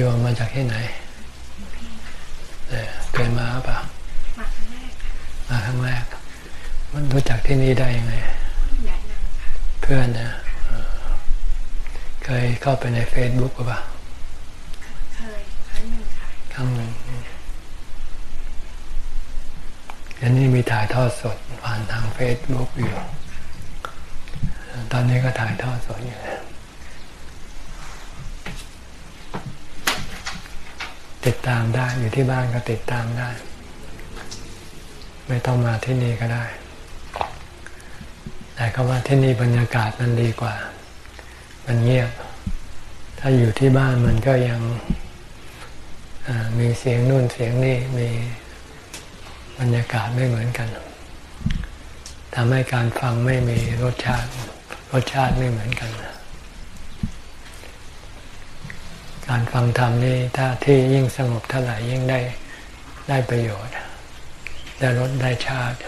โยมมาจากที่ไหนเคยมาป่ะมาครั้งแรกมาครั้งแรก มันรู้จักที่นี่ได้ยังไง เพื่อนนะเคยเข้าไปในเฟซบุ๊กป่ะเคยครั้งหนึ่งค่ะครั้งหนึ่งอันนี้มีถ่ายทอดสดผ่านทางเฟซบุ๊กอยู่ ตอนนี้ก็ถ่ายทอดสดอยู่ ติดตามได้อยู่ที่บ้านก็ติดตามได้ ไม่ต้องมาที่นี่ก็ได้ แต่เขาว่าที่นี่บรรยากาศมันดีกว่า มันเงียบ ถ้าอยู่ที่บ้านมันก็ยังมีเสียงนู่นเสียงนี่มีบรรยากาศไม่เหมือนกันทำให้การฟังไม่มีรสชาติ รสชาติไม่เหมือนกัน การฟังธรรมนี่ถ้าที่ยิ่งสงบเท่าไหร่ยิ่งได้ได้ประโยชน์ ได้ลดได้ชาติ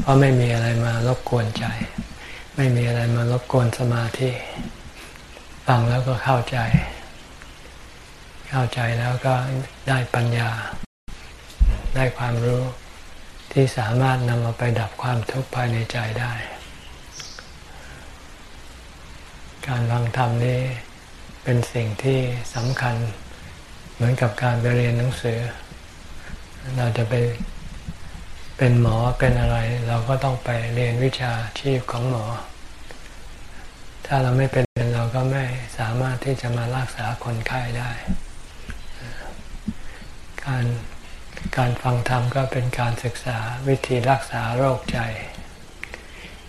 เพราะไม่มีอะไรมารบกวนใจ ไม่มีอะไรมารบกวนสมาธิฟังแล้วก็เข้าใจ เข้าใจแล้วก็ได้ปัญญา ได้ความรู้ที่สามารถนำมาไปดับความทุกข์ภายในใจได้ การฟังธรรมนี้ เป็นสิ่งที่สำคัญเหมือนกับการไปเรียนหนังสือ เราจะไปเป็นหมอเป็นอะไร เราก็ต้องไปเรียนวิชาชีพของหมอ ถ้าเราไม่เป็นเราก็ไม่สามารถที่จะมารักษาคนไข้ได้ การการฟังธรรมก็เป็นการศึกษาวิธีรักษาโรคใจ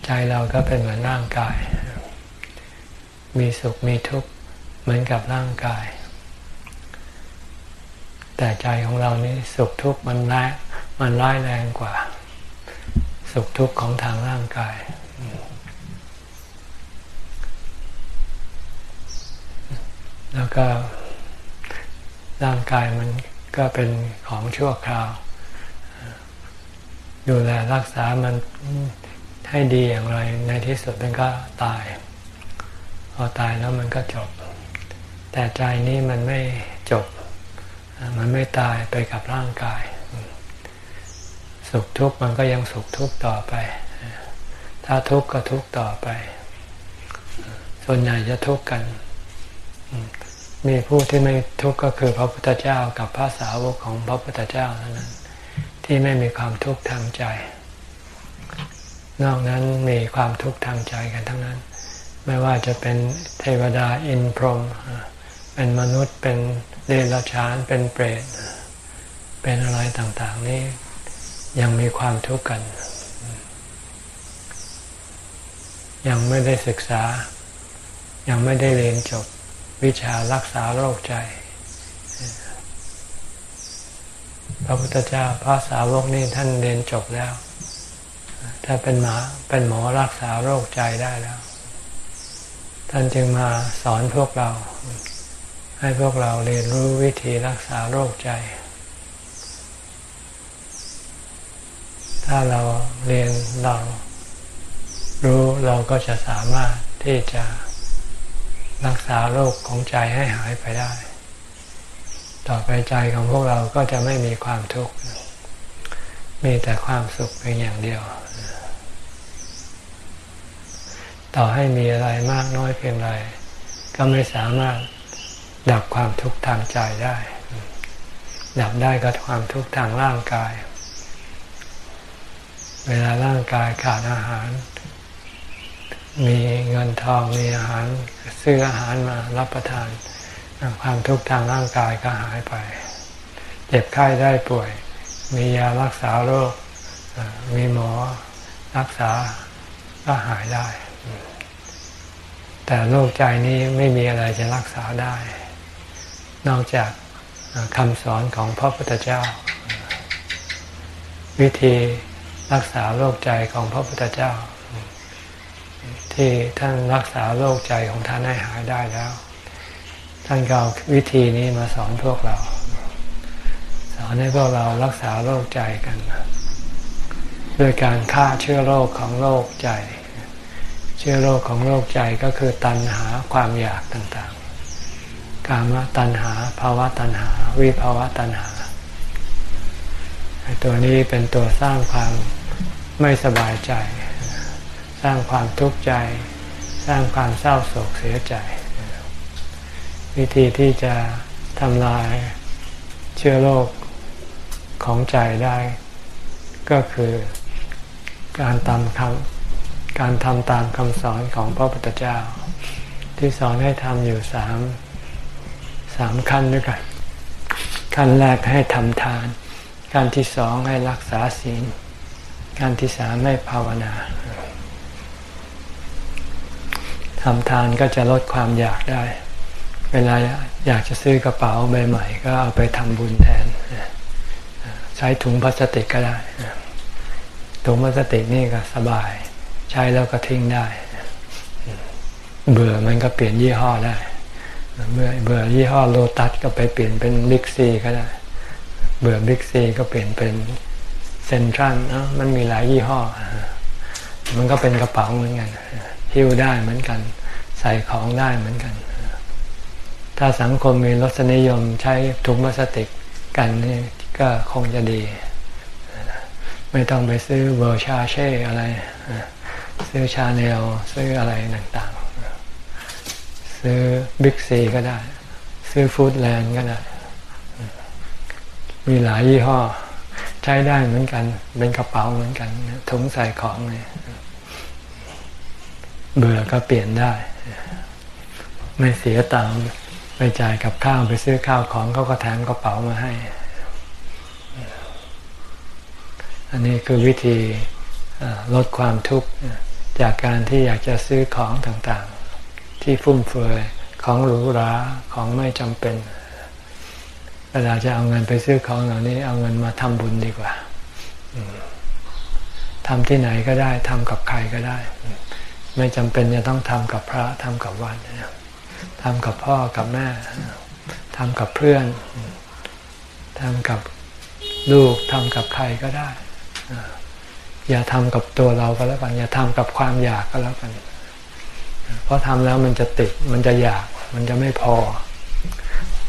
ใจเราก็เป็นเหมือนร่างกาย มีสุขมีทุกข์ เหมือนกับร่างกาย แต่ใจของเรานี่สุขทุกข์มันแรงมันร้ายแรงกว่า สุขทุกข์ของทางร่างกาย แล้วก็ร่างกายมันก็เป็นของชั่วคราว ดูแลรักษามันให้ดีอย่างไร ในที่สุดมันก็ตาย พอตายแล้วมันก็จบ แต่ใจนี้มันไม่จบ มันไม่ตายไปกับร่างกาย สุขทุกข์มันก็ยังสุขทุกข์ต่อไป ถ้าทุกข์ก็ทุกข์ต่อไป ส่วนใหญ่จะทุกข์กัน มีผู้ที่ไม่ทุกข์ก็คือพระพุทธเจ้ากับพระสาวกของพระพุทธเจ้าเท่านั้น ที่ไม่มีความทุกข์ทางใจ นอกนั้นมีความทุกข์ทางใจกันทั้งนั้น ไม่ว่าจะเป็นเทวดาอินพรหม เป็นมนุษย์เป็นเดรัจฉานเป็นเปรตเป็นอะไรต่างๆ นี่ยังมีความทุกข์กัน ยังไม่ได้ศึกษา ยังไม่ได้เรียนจบวิชารักษาโรคใจ พระพุทธเจ้าพระสาวกนี่ท่านเรียนจบแล้ว ถ้าเป็นหมาเป็นหมอรักษาโรคใจได้แล้ว ท่านจึงมาสอนพวกเรา ให้พวกเราเรียนรู้วิธีรักษาโรคใจ ถ้าเราเรียนเรารู้เราก็จะสามารถที่จะรักษาโรคของใจให้หายไปได้ ต่อไปใจของพวกเราก็จะไม่มีความทุกข์ มีแต่ความสุขเพียงอย่างเดียว ต่อให้มีอะไรมากน้อยเพียงไรก็ไม่สามารถ ดับความทุกข์ทางใจได้ ดับได้ก็ความทุกข์ทางร่างกาย เวลาร่างกายขาดอาหาร มีเงินทองมีอาหารซื้ออาหารมารับประทาน ความทุกข์ทางร่างกายก็หายไป เจ็บไข้ได้ป่วย มียารักษาโรค มีหมอรักษาก็หายได้ แต่โรคใจนี้ไม่มีอะไรจะรักษาได้ นอกจากคำสอนของพระพุทธเจ้า วิธีรักษาโรคใจของพระพุทธเจ้า ที่ท่านรักษาโรคใจของท่านให้หายได้แล้ว ท่านก็เอาวิธีนี้มาสอนพวกเรา สอนให้พวกเรารักษาโรคใจกันด้วยการฆ่าเชื้อโรคของโรคใจ เชื้อโรคของโรคใจก็คือตัณหาความอยากต่าง กามตัณหาภาวะตัณหา วิภาวะตัณหาตัวนี้เป็นตัวสร้างความไม่สบายใจ สร้างความทุกข์ใจ สร้างความเศร้าโศกเสียใจ วิธีที่จะทำลายเชื้อโรคของใจได้ ก็คือการทำคำการทำตามคำสอนของพระพุทธเจ้า ที่สอนให้ทำอยู่สาม สามขั้นด้วยกัน ขั้นแรกให้ทำทาน ขั้นที่สองให้รักษาศีล ขั้นที่สามให้ภาวนาทำทานก็จะลดความอยากได้ เวลาอยากจะซื้อกระเป๋าใบใหม่ ก็เอาไปทำบุญแทน ใช้ถุงพลาสติกก็ได้ ถุงพลาสติกนี่ก็สบาย ใช้แล้วก็ทิ้งได้ เบื่อมันก็เปลี่ยนยี่ห้อได้ เบื่อเบื่อยี่ห้อโลตัสก็ไปเปลี่ยนเป็นบิ๊กซีก็ได้ เบื่อบิ๊กซีก็เปลี่ยนเป็นเซนทรัลนะมันมีหลายยี่ห้อ มันก็เป็นกระเป๋าเหมือนกันหิ้วได้เหมือนกัน ใส่ของได้เหมือนกัน ถ้าสังคมมีรสนิยมใช้ถุงพลาสติกกันนี่ก็คงจะดี ไม่ต้องไปซื้อเวอร์ซาเช่อะไร ซื้อชาแนลซื้ออะไรต่าง ซื้อบิ๊กซีก็ได้ ซื้อฟู้ดแลนด์ก็ได้ มีหลายยี่ห้อ ใช้ได้เหมือนกัน เป็นกระเป๋าเหมือนกันถุงใส่ของเนี่ยเบื่อก็เปลี่ยนได้ ไม่เสียตังค์ไปจ่ายกับข้าวไปซื้อข้าวของเขาก็แถมกระเป๋ามาให้ อันนี้คือวิธีลดความทุกข์จากการที่อยากจะซื้อของต่าง ที่ฟุ่มเฟือยของหรูหราของไม่จำเป็น เวลาจะเอาเงินไปซื้อของเหล่านี้เอาเงินมาทำบุญดีกว่าทำที่ไหนก็ได้ทำกับใครก็ได้ ไม่จำเป็นจะต้องทำกับพระทำกับวัดทำกับพ่อกับแม่ทำกับเพื่อนทำกับลูกทำกับใครก็ได้ อย่าทำกับตัวเราก็แล้วกัน อย่าทำกับความอยากก็แล้วกัน เพราะทำแล้วมันจะติด มันจะอยาก มันจะไม่พอ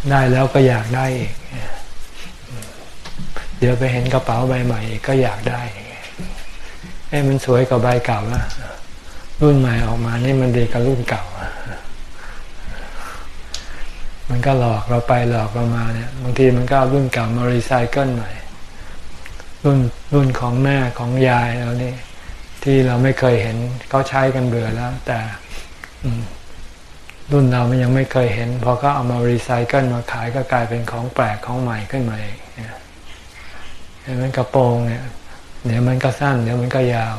ได้แล้วก็อยากได้อีก เดี๋ยวไปเห็นกระเป๋าใบใหม่ก็อยากได้เอ้มันสวยกว่าใบเก่าละรุ่นใหม่ออกมานี่มันดีกว่ารุ่นเก่า มันก็หลอกเราไปหลอกเรามาเนี่ย บางทีมันก็รุ่นเก่ามารีไซเคิลใหม่ รุ่นรุ่นของแม่ของยายเรานี่ที่เราไม่เคยเห็นเขาใช้กันเบื่อแล้ว แต่ รุ่นเรามันยังไม่เคยเห็น พอก็เอามารีไซเคิลมาขายก็กลายเป็นของแปลกของใหม่ขึ้นมาเองเห็นมันกระโปรงเนี่ย เดี๋ยวมันก็สั้น เดี๋ยวมันก็ยาว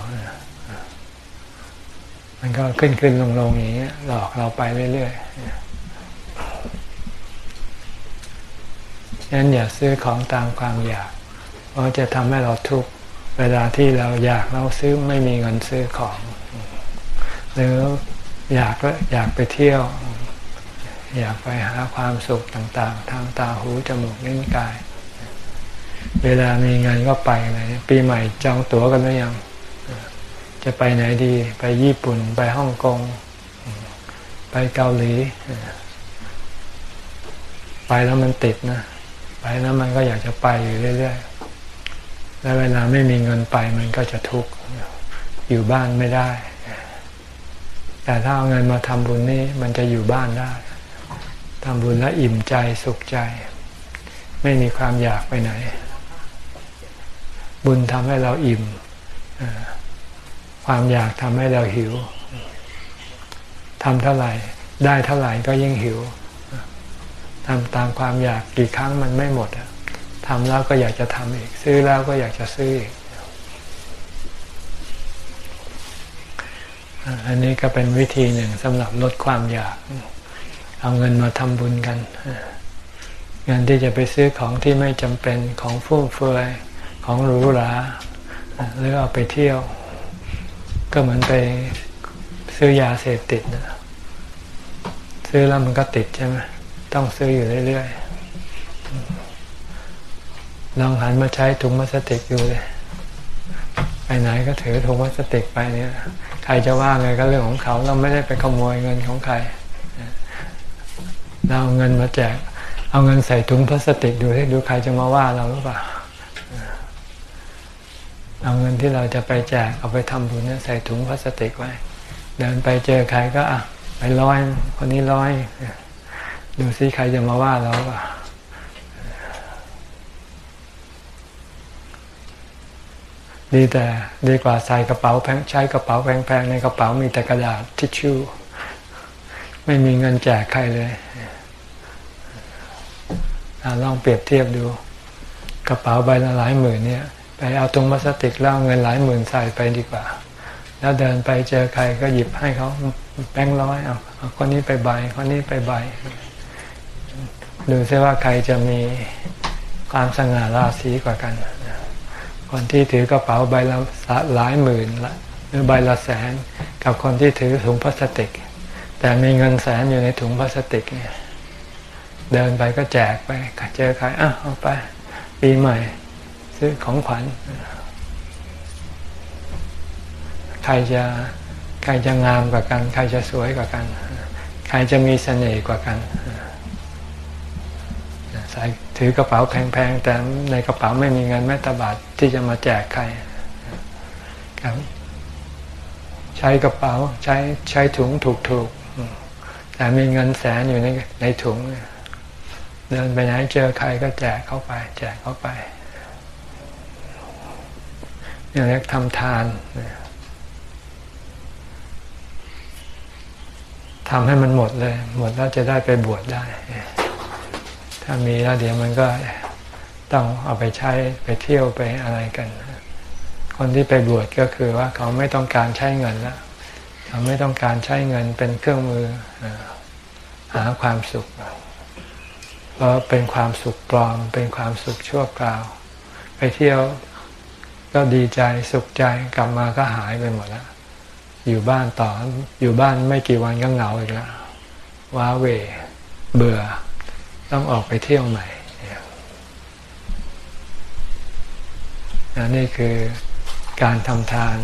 มันก็ขึ้นขึ้นลงลงอย่างนี้ยหลอกเราไปเรื่อยๆงั้นอย่าซื้อของตามความอยาก เพราะจะทำให้เราทุกข์เวลาที่เราอยากเราซื้อไม่มีเงินซื้อของ หรือ อยากอยากไปเที่ยว อยากไปหาความสุขต่างๆ ทางตาหูจมูกนิ้วกาย เวลามีเงินก็ไปเลยปีใหม่จองตั๋วกันหรือยัง จะไปไหนดี ไปญี่ปุ่นไปฮ่องกง ไปเกาหลี ไปแล้วมันติดนะ ไปแล้วมันก็อยากจะไปอยู่เรื่อยๆ แล้วเวลาไม่มีเงินไปมันก็จะทุกข์อยู่บ้านไม่ได้ แต่ถ้าเอาเงินมาทำบุญนี่มันจะอยู่บ้านได้ทำบุญแล้วอิ่มใจสุขใจ ไม่มีความอยากไปไหน บุญทำให้เราอิ่ม ความอยากทำให้เราหิวทำเท่าไหร่ ได้เท่าไหร่ก็ยิ่งหิวทำตามความอยากกี่ครั้งมันไม่หมดทำแล้วก็อยากจะทำอีก ซื้อแล้วก็อยากจะซื้ออีก อันนี้ก็เป็นวิธีหนึ่งสำหรับลดความอยาก เอาเงินมาทำบุญกันเงินที่จะไปซื้อของที่ไม่จำเป็นของฟุ่มเฟือยของหรูหราหรือเอาไปเที่ยว ก็เหมือนไปซื้อยาเสพติดนะซื้อแล้วมันก็ติดใช่ไหมต้องซื้ออยู่เรื่อยๆลองหันมาใช้ถุงพลาสติกอยู่เลยไปไหนก็ถือถุงพลาสติกไปเนี่ย ครจะว่าไงก็เรื่องของเขา เราไม่ได้ไปขโมยเงินของใคร เราเอาเงินมาแจก เอาเงินใส่ถุงพลาสติกดูให้ดูใครจะมาว่าเราหรือเปล่า เอาเงินที่เราจะไปแจกเอาไปทำบุญเนี่ยใส่ถุงพลาสติกไว้ เดินไปเจอใครก็อะไปร้อยคนนี้ร้อย ดูซิใครจะมาว่าเราเปล่า ดีแต่ดีกว่าใส่กระเป๋าแพงใช้กระเป๋าแพงๆในกระเป๋ามีแต่กระดาษทิชชู่ ไม่มีเงินแจกใครเลยอลองเปรียบเทียบดู กระเป๋าใบละหลายหมื่นเนี่ย ไปเอาตรงพลาสติกแล้วเงินหลายหมื่นใส่ไปดีกว่า แล้วเดินไปเจอใครก็หยิบให้เขาแบงค์ร้อยเอาคนนี้ไปใบคนนี้ไปใบดูซิว่าใครจะมีความสง่าราศีกว่ากัน คนที่ถือกระเป๋าใบละหลายหมื่นหรือใบละแสน กับคนที่ถือถุงพลาสติก แต่มีเงินแสนอยู่ในถุงพลาสติกเนี่ยเดินไปก็แจกไปเจอใครอะเอาไปปีใหม่ ซื้อของขวัญใครจะใครจะงามกว่ากัน ใครจะสวยกว่ากัน ใครจะมีเสน่ห์กว่ากันใส่ถือกระเป๋าแพงๆแต่ในกระเป๋าไม่มีเงินแม้แต่บาท ที่จะมาแจกใครครับใช้กระเป๋าใช้ใช้ถุงถูกๆแต่มีเงินแสนอยู่ในในถุง เดินไปไหนเจอใครก็แจกเข้าไป แจกเข้าไปนี่เรียกทำทานทำให้มันหมดเลย หมดแล้วจะได้ไปบวชได้ ถ้ามีแล้วเดี๋ยวมันก็ ต้องเอาไปใช้ไปเที่ยวไปอะไรกัน คนที่ไปบวชก็คือว่าเขาไม่ต้องการใช้เงินแล้วเขาไม่ต้องการใช้เงินเป็นเครื่องมือหาความสุขเพราะเป็นความสุขปลอม เป็นความสุขชั่วคราว ไปเที่ยวก็ดีใจสุขใจกลับมาก็หายไปหมดแล้วอยู่บ้านต่ออยู่บ้านไม่กี่วันก็เหงาอีกแล้วว้าเวเบื่อ ต้องออกไปเที่ยวใหม่ นี่คือการทำทาน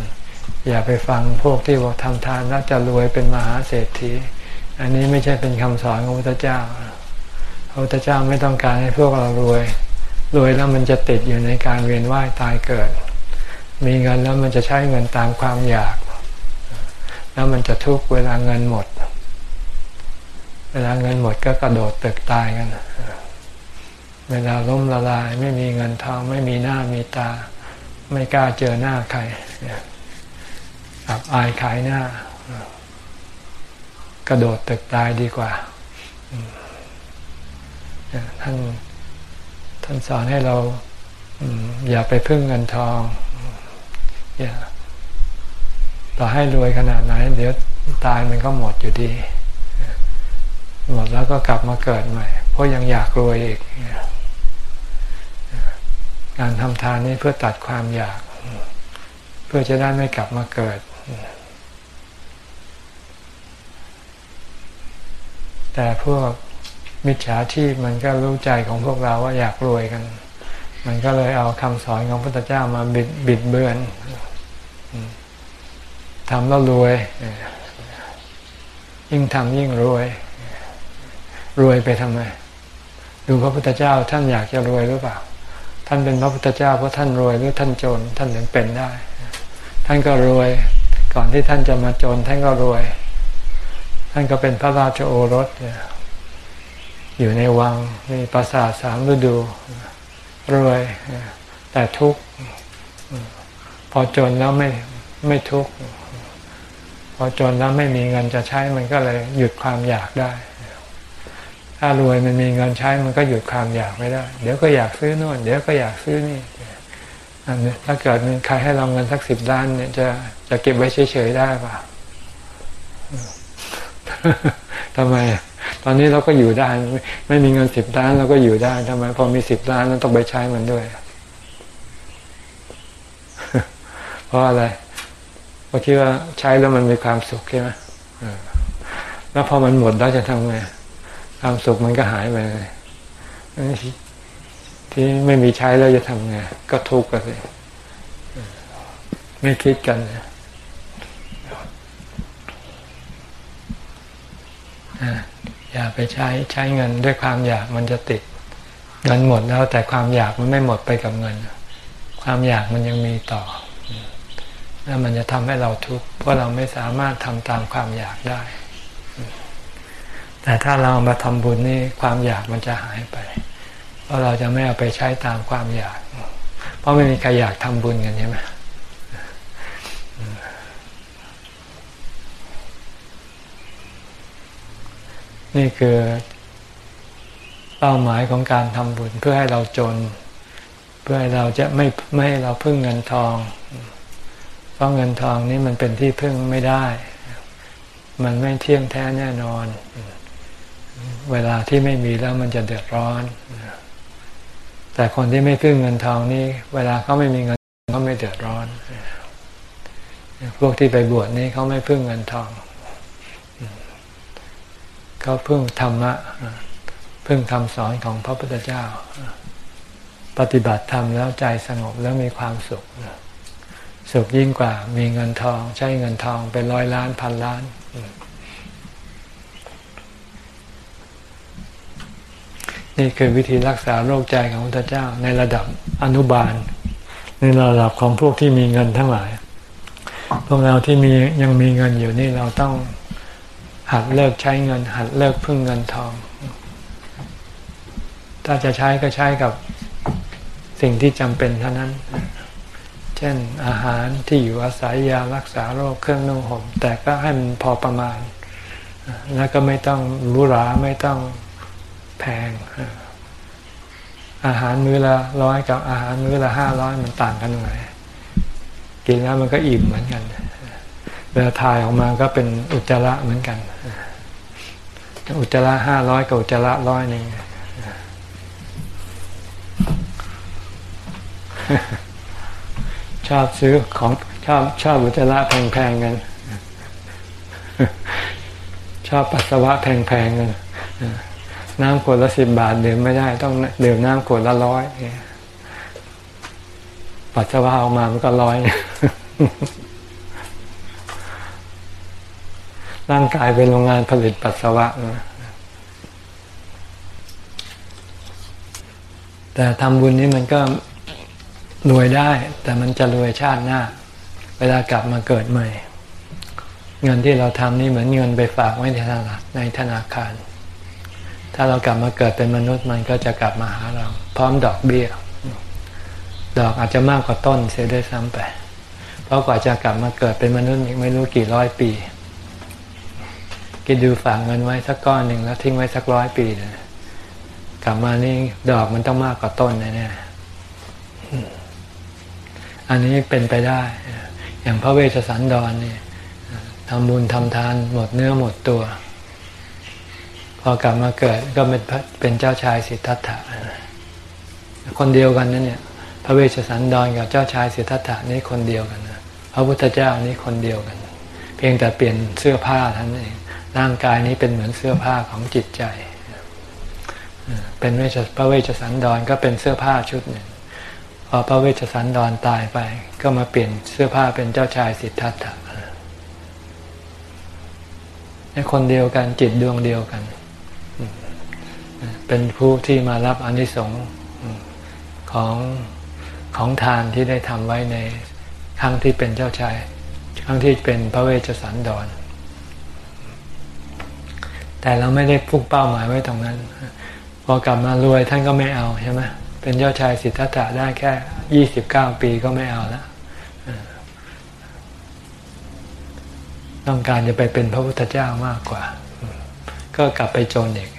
อย่าไปฟังพวกที่บอกทำทานแล้วจะรวยเป็นมหาเศรษฐี อันนี้ไม่ใช่เป็นคำสอนของพระพุทธเจ้าพระพุทธเจ้าไม่ต้องการให้พวกเรารวย รวยแล้วมันจะติดอยู่ในการเวียนว่ายตายเกิด มีเงินแล้วมันจะใช้เงินตามความอยาก แล้วมันจะทุกข์เวลาเงินหมด เวลาเงินหมดก็กระโดดตึกตายกันเวลาล้มละลายไม่มีเงินทองไม่มีหน้ามีตา ไม่กล้าเจอหน้าใครอับอายขายหน้า กระโดดตึกตายดีกว่าท่านท่านสอนให้เราอย่าไปพึ่งเงินทอง อย่าต่อให้รวยขนาดไหน เดี๋ยวตายมันก็หมดอยู่ดี หมดแล้วก็กลับมาเกิดใหม่ เพราะยังอยากรวยอีก การทำทานนี้เพื่อตัดความอยาก เพื่อจะได้ไม่กลับมาเกิด แต่พวกมิจฉาชีพมันก็รู้ใจของพวกเราว่าอยากรวยกัน มันก็เลยเอาคำสอนของพระพุทธเจ้ามาบิดบิดเบือนทำแล้วรวย ยิ่งทำยิ่งรวย รวยไปทำไม ดูพระพุทธเจ้าท่านอยากจะรวยหรือเปล่า ท่านเป็นพระพุทธเจ้าเพราะท่านรวยหรือท่านจน ท่านถึงเป็นได้ ท่านก็รวยก่อนที่ท่านจะมาจน ท่านก็รวย ท่านก็เป็นพระราชโอรสอยู่ในวังมีปราสาทสามฤดู รวยแต่ทุกข์พอจนแล้วไม่ไม่ทุกข์พอจนแล้วไม่มีเงินจะใช้มันก็เลยหยุดความอยากได้ ถ้ารวยมันมีเงินใช้มันก็หยุดความอยากไม่ได้ เดี๋ยวก็อยากซื้อโน่นเดี๋ยวก็อยากซื้อนี่อันนี้ถ้าเกิดมีใครให้เราเงินสักสิบล้านเนี่ยจะจะเก็บไว้เฉยๆได้ป่ะทำไม ตอนนี้เราก็อยู่ได้ ไม่มีเงินสิบล้านเราก็อยู่ได้ทำไม พอมีสิบล้านเราต้องไปใช้มันด้วย เพราะอะไรเพราะคิดว่าใช้แล้วมันมีความสุขใช่ไหมแล้วพอมันหมดแล้วจะทำไง ความสุขมันก็หายไปเลยที่ไม่มีใช้แล้วจะทำไงก็ทุกข์กันเลยไม่คิดกันอย่าไปใช้ใช้เงินด้วยความอยากมันจะติด เงินหมดแล้วแต่ความอยากมันไม่หมดไปกับเงิน ความอยากมันยังมีต่อแล้วมันจะทำให้เราทุกข์เพราะเราไม่สามารถทำตามความอยากได้ แต่ถ้าเรามาทำบุญนี่ความอยากมันจะหายไป เพราะเราจะไม่เอาไปใช้ตามความอยาก เพราะไม่มีใครอยากทำบุญกันใช่ไหมนี่คือเป้าหมายของการทำบุญเพื่อให้เราจน เพื่อให้เราจะไม่ไม่ให้เราพึ่งเงินทอง เพราะเงินทองนี้มันเป็นที่พึ่งไม่ได้ มันไม่เที่ยงแท้แน่นอน เวลาที่ไม่มีแล้วมันจะเดือดร้อน แต่คนที่ไม่พึ่งเงินทองนี่เวลาเขาไม่มีเงินเขาไม่เดือดร้อน พวกที่ไปบวชนี่เขาไม่พึ่งเงินทอง เขาพึ่งธรรมะ พึ่งคำสอนของพระพุทธเจ้า ปฏิบัติธรรมแล้วใจสงบแล้วมีความสุข สุขยิ่งกว่ามีเงินทอง ใช้เงินทองเป็นร้อยล้านพันล้าน นี่คือวิธีรักษาโรคใจของพระพุทธเจ้าในระดับอนุบาล ในระดับของพวกที่มีเงินทั้งหลาย พวกเราที่มียังมีเงินอยู่นี่เราต้องหัดเลิกใช้เงิน หัดเลิกพึ่งเงินทอง ถ้าจะใช้ก็ใช้กับสิ่งที่จำเป็นเท่านั้น เช่นอาหารที่อยู่อาศัยยารักษาโรคเครื่องนุ่งห่มแต่ก็ให้มันพอประมาณ แล้วก็ไม่ต้องรูหราไม่ต้อง พง อาหารมื้อละร้อยกับอาหารมื้อละห้าร้อยมันต่างกันหน่อยกินแล้วมันก็อิ่มเหมือนกันเวลาถ่ายออกมาก็เป็นอุจจาระเหมือนกัน อุจจาระห้าร้อยกับอุจจาระร้อยหนึ่งชอบซื้อของชอบชอบอุจจาระแพงๆกัน ชอบปัสสาวะแพงๆกัน น้ำขวดละสิบบาทดื่มไม่ได้ต้องดื่มน้ำขวดละร้อยปัสสาวะออกมามันก็ร้อย ร่างกายเป็นโรงงานผลิตปัสสาวะ แต่ทำบุญนี้มันก็รวยได้ แต่มันจะรวยชาติหน้า เวลากลับมาเกิดใหม่ เงินที่เราทำนี่เหมือนเงินไปฝากไว้ในธนาคาร ถ้าเรากลับมาเกิดเป็นมนุษย์มันก็จะกลับมาหาเรา พร้อมดอกเบี้ย ดอกอาจจะมากกว่าต้นเสียด้วยซ้ำไป เพราะกว่าจะกลับมาเกิดเป็นมนุษย์อีกไม่รู้กี่ร้อยปีกินดูฝากเงินไว้สักก้อนหนึ่งแล้วทิ้งไว้สักร้อยปีเลยกลับมานี่ดอกมันต้องมากกว่าต้นแน่ๆอันนี้เป็นไปได้ อย่างพระเวชสันดรนี่ทำบุญทำทานหมดเนื้อหมดตัว พอกลับมาเกิดก็เป็นเป็นเจ้าชายสิทธัตถะคนเดียวกันนั่นเนี่ย พระเวชสันดรกับเจ้าชายสิทธัตถะนี่คนเดียวกันนะพระพุทธเจ้านี่คนเดียวกัน เพียงแต่เปลี่ยนเสื้อผ้าท่านเองร่างกายนี้เป็นเหมือนเสื้อผ้าของจิตใจเป็นเวชพระเวชสันดรก็เป็นเสื้อผ้าชุดหนึ่งพอพระเวชสันดรตายไป ก็มาเปลี่ยนเสื้อผ้าเป็นเจ้าชายสิทธัตถะคนเดียวกันจิตดวงเดียวกัน เป็นผู้ที่มารับอนิสงส์ของของทานที่ได้ทำไว้ในครั้งที่เป็นเจ้าชาย ครั้งที่เป็นพระเวชสันดร แต่เราไม่ได้พุ่งเป้าหมายไว้ตรงนั้น พอกลับมารวยท่านก็ไม่เอาใช่ไหมเป็นเจ้าชายสิทธัตถะได้แค่ยี่สิบเก้าปีก็ไม่เอาแล้วต้องการจะไปเป็นพระพุทธเจ้ามากกว่า ก็กลับไปจนอีก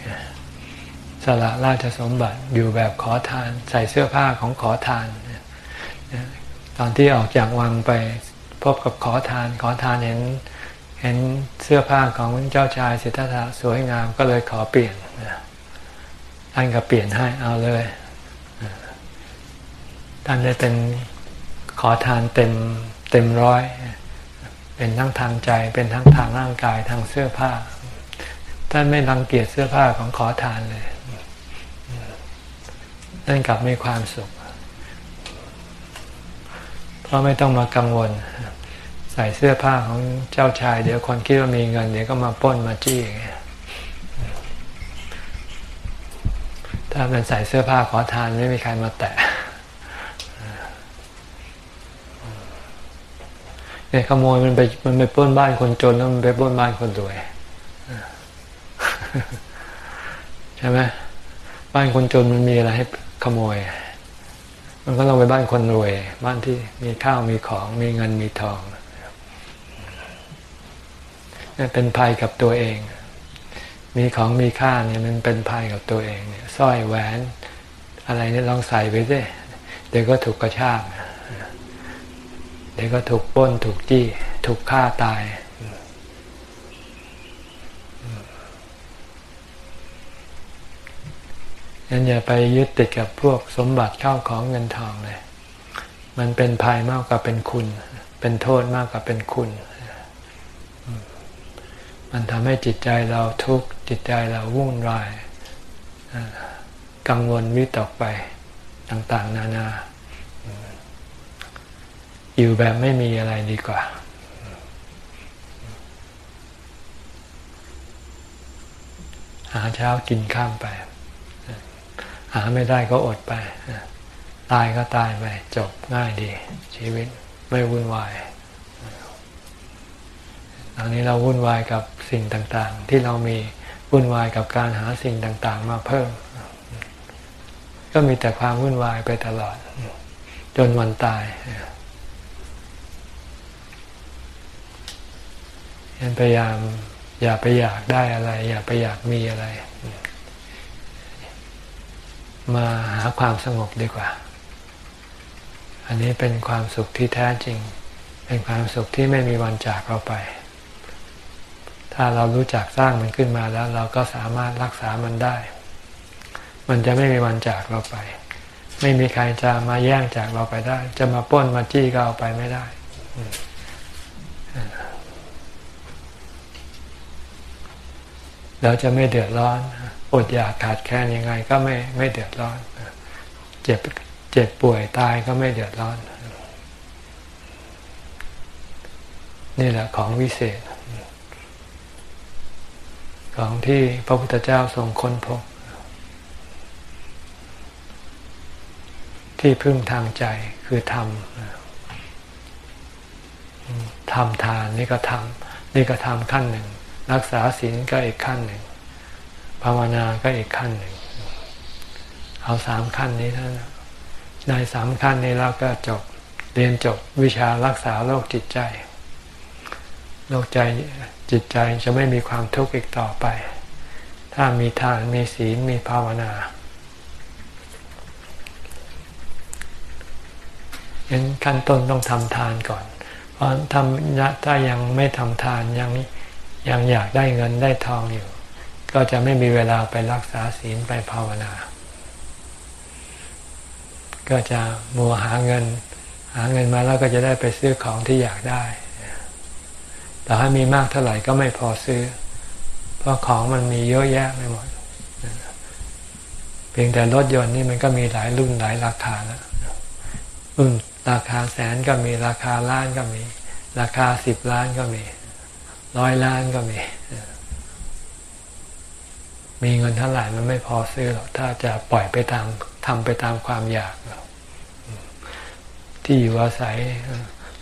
สละราชสมบัติอยู่แบบขอทาน ใส่เสื้อผ้าของขอทาน ตอนที่ออกจากวังไปพบกับขอทาน ขอทานเห็นเห็นเสื้อผ้าของเจ้าชายสิทธัตถะสวยงามก็เลยขอเปลี่ยนท่านก็เปลี่ยนให้เอาเลยท่านได้เป็นขอทานเต็มเต็มร้อย เป็นทั้งทางใจเป็นทั้งทางร่างกายทางเสื้อผ้า ท่านไม่รังเกียจเสื้อผ้าของขอทานเลย นั่นกลับมีความสุข เพราะไม่ต้องมากังวล ใส่เสื้อผ้าของเจ้าชาย เดี๋ยวคนคิดว่ามีเงิน เดี๋ยวก็มาป้นมาจี้อย่างเงี้ยถ้ามันใส่เสื้อผ้าขอทานไม่มีใครมาแตะเนี่ยขโมยมันไปมันไปป้นบ้านคนจนแล้วมันไปป้นบ้านคนรวยใช่ไหมบ้านคนจนมันมีอะไรให้ ขโมย มันก็ต้องไปบ้านคนรวย บ้านที่มีข้าวมีของ มีเงินมีทองนี่เป็นภัยกับตัวเอง มีของมีค่าเนี่ยมันเป็นภัยกับตัวเองเนี่ยสร้อยแหวนอะไรเนี่ยลองใส่ไปสิเดี๋ยวก็ถูกกระชากเดี๋ยวก็ถูกป้นถูกจี้ ถูกฆ่าตาย งั้นอย่าไปยึดติดกับพวกสมบัติเข้าของเงินทองเลย มันเป็นภัยมากกว่าเป็นคุณ เป็นโทษมากกว่าเป็นคุณ มันทำให้จิตใจเราทุกข์จิตใจเราวุ่นวาย กังวลวิตกไปต่างๆ นานา อยู่แบบไม่มีอะไรดีกว่าหาเช้ากินข้ามไป หาไม่ได้ก็อดไป ตายก็ตายไป จบง่ายดี ชีวิตไม่วุ่นวายตอนนี้เราวุ่นวายกับสิ่งต่างๆ ที่เรามีวุ่นวายกับการหาสิ่งต่างๆ มาเพิ่ม ก็มีแต่ความวุ่นวายไปตลอด จนวันตายยันพยายามอย่าไปอยากได้อะไร อย่าไปอยากมีอะไร มาหาความสงบดีกว่า อันนี้เป็นความสุขที่แท้จริง เป็นความสุขที่ไม่มีวันจากเราไป ถ้าเรารู้จักสร้างมันขึ้นมาแล้ว เราก็สามารถรักษามันได้ มันจะไม่มีวันจากเราไป ไม่มีใครจะมาแย่งจากเราไปได้ จะมาป้นมาจี้ก็เอาไปไม่ได้เราจะไม่เดือดร้อนอดอยากขาดแคลนยังไงก็ไม่ไม่เดือดร้อน เจ็บเจ็บป่วยตายก็ไม่เดือดร้อน นี่แหละของวิเศษ ของที่พระพุทธเจ้าทรงค้นพบ ที่พึ่งทางใจคือธรรมทำทานนี่ก็ทำนี่ก็ทำขั้นหนึ่ง รักษาศีลก็อีกขั้นหนึ่ง ภาวนาก็อีกขั้นหนึ่ง เอาสามขั้นนี้ท่านั้นในสามขั้นนี้เราก็จบเรียนจบวิชารักษาโรคจิตใจโรคใจจิตใจจะไม่มีความทุกข์อีกต่อไป ถ้ามีทานมีศีลมีภาวนาเห็นขั้นต้นต้องทำทานก่อน เพราะทำถ้ายังไม่ทำทานยังยังอยากได้เงินได้ทองอยู่ ก็จะไม่มีเวลาไปรักษาศีลไปภาวนา ก็จะมัวหาเงิน หาเงินมาแล้วก็จะได้ไปซื้อของที่อยากได้ แต่ถ้ามีมากเท่าไหร่ก็ไม่พอซื้อ เพราะของมันมีเยอะแยะไปหมดเพียงแต่รถยนต์นี่มันก็มีหลายรุ่นหลายราคาแล้วรุ่นราคาแสนก็มีราคาล้านก็มี ราคาสิบล้านก็มี ร้อยล้านก็มี มีเงินเท่าไหร่มันไม่พอซื้อหรอกถ้าจะปล่อยไปตามทำไปตามความอยากที่อยู่อาศัย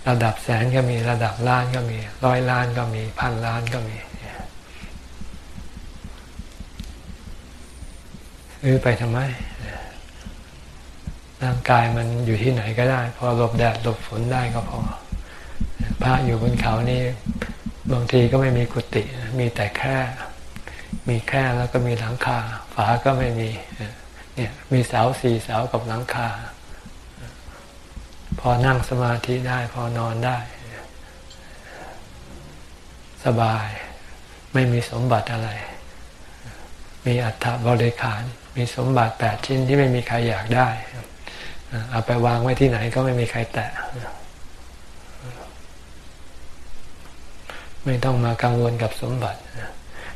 ระดับแสนก็มีระดับล้านก็มี ร้อยล้านก็มีพันล้านก็มีซื้อไปทำไมร่างกายมันอยู่ที่ไหนก็ได้ พอหลบแดดหลบฝนได้ก็พอพระอยู่บนเขานี่บางทีก็ไม่มีกุฏิมีแต่แค่ มีแค่แล้วก็มีหลังคา ฝาก็ไม่มีเนี่ยมีเสาสี่เสากับหลังคา พอนั่งสมาธิได้พอนอนได้ สบายไม่มีสมบัติอะไร มีอัฐบริขาร มีสมบัติแปดชิ้นที่ไม่มีใครอยากได้ เอาไปวางไว้ที่ไหนก็ไม่มีใครแตะไม่ต้องมากังวลกับสมบัติ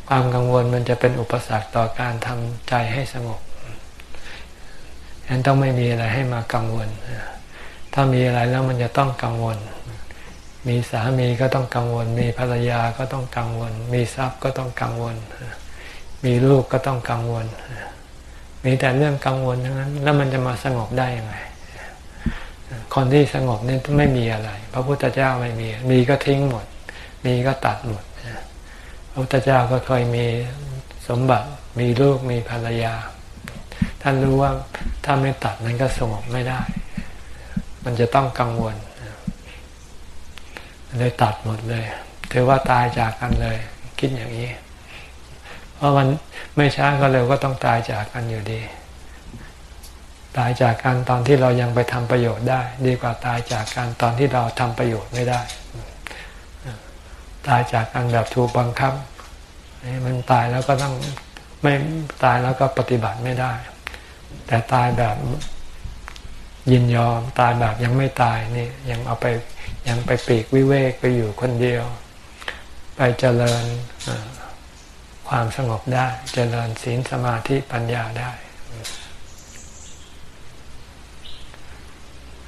ความกังวลมันจะเป็นอุปสรรคต่อการทำใจให้สงบฉะนั้นต้องไม่มีอะไรให้มากังวล ถ้ามีอะไรแล้วมันจะต้องกังวล มีสามีก็ต้องกังวล มีภรรยาก็ต้องกังวล มีทรัพย์ก็ต้องกังวล มีลูกก็ต้องกังวล มีแต่เรื่องกังวลทั้งนั้น แล้วมันจะมาสงบได้ยังไง คนที่สงบนี่ไม่มีอะไร พระพุทธเจ้าไม่มี มีก็ทิ้งหมด มีก็ตัดหมด ระพุทธเจ้าก็เคยมีสมบัติมีลูกมีภรรยา ท่านรู้ว่าถ้าไม่ตัดมันก็สงบไม่ได้ มันจะต้องกังวลเลยตัดหมดเลยถือว่าตายจากกันเลย คิดอย่างนี้ เพราะมันไม่ช้าก็เร็วก็ต้องตายจากกันอยู่ดี ตายจากกันตอนที่เรายังไปทำประโยชน์ได้ ดีกว่าตายจากกันตอนที่เราทำประโยชน์ไม่ได้ ตายจากกันแบบถูกบังคับมันตายแล้วก็ต้องไม่ตายแล้วก็ปฏิบัติไม่ได้ แต่ตายแบบยินยอมตายแบบยังไม่ตายนี่ยังเอาไปยังไปปีกวิเวกไปอยู่คนเดียว ไปเจริญความสงบได้ เจริญศีลสมาธิปัญญาได้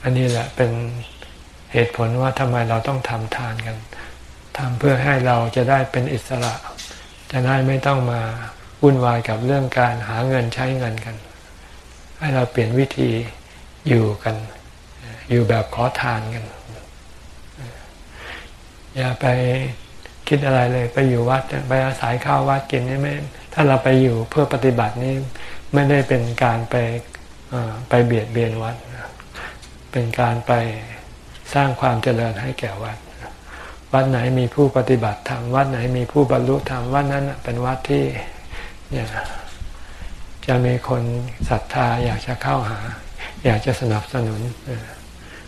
อันนี้แหละเป็นเหตุผลว่าทำไมเราต้องทำทานกัน ทำเพื่อให้เราจะได้เป็นอิสระ จะได้ไม่ต้องมาวุ่นวายกับเรื่องการหาเงินใช้เงินกัน ให้เราเปลี่ยนวิธีอยู่กัน อยู่แบบขอทานกัน อย่าไปคิดอะไรเลยไปอยู่วัดไปอาศัยข้าววัดกินนี่ไม่ถ้าเราไปอยู่เพื่อปฏิบัตินี่ไม่ได้เป็นการไปไปเบียดเบียนวัด เป็นการไปสร้างความเจริญให้แก่วัด วัดไหนมีผู้ปฏิบัติธรรมวัดไหนมีผู้บรรลุธรรมวัดนั้นเป็นวัดที่เนี่ยจะมีคนศรัทธาอยากจะเข้าหา อยากจะสนับสนุน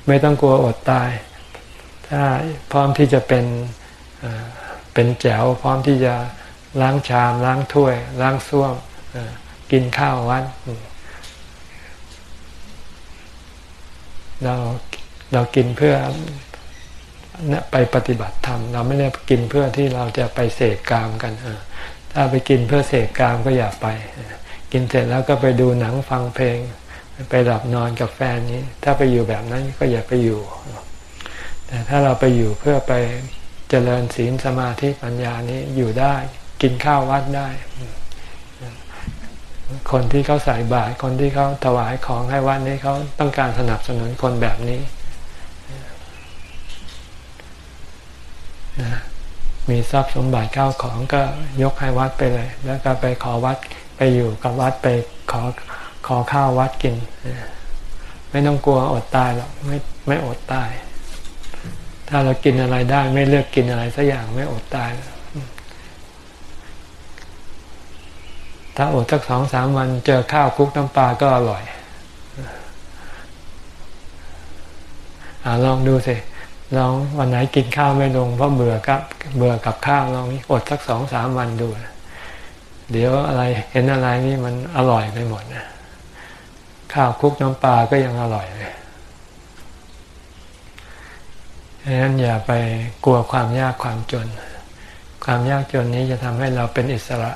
ไม่ต้องกลัวอดตาย ถ้าพร้อมที่จะเป็นเป็นแจ๋วพร้อมที่จะล้างชามล้างถ้วย ล้างส้วมกินข้าววัดเราเรากินเพื่อ ไปปฏิบัติธรรมเราไม่ได้กินเพื่อที่เราจะไปเสกกามกันถ้าไปกินเพื่อเสกกามก็อย่าไป กินเสร็จแล้วก็ไปดูหนังฟังเพลง ไปหลับนอนกับแฟนนี้ ถ้าไปอยู่แบบนั้นก็อย่าไปอยู่ แต่ถ้าเราไปอยู่เพื่อไปเจริญศีลสมาธิปัญญานี้อยู่ได้กินข้าววัดได้ คนที่เขาใส่บาตรคนที่เขาถวายของให้วัดนี้เขาต้องการสนับสนุนคนแบบนี้ มีทรัพย์สมบัติเข้าของก็ยกให้วัดไปเลย แล้วก็ไปขอวัดไปอยู่กับวัดไปขอขอข้าววัดกิน ไม่ต้องกลัวอดตายหรอกไม่ไม่อดตาย ถ้าเรากินอะไรได้ไม่เลือกกินอะไรสักอย่างไม่อดตาย ถ้าอดสักสองสามวันเจอข้าวคุกน้ำปลาก็อร่อยอลองดูสิ ลองวันไหนกินข้าวไม่ลงเพราะเบื่อกับเบื่อกับข้าวลองอดสักสองสามวันดู เดี๋ยวอะไรเห็นอะไรนี่มันอร่อยไปหมดนะข้าวคุกน้ำปลาก็ยังอร่อยเลยดังนั้นอย่าไปกลัวความยากความจน ความยากจนนี้จะทำให้เราเป็นอิสระ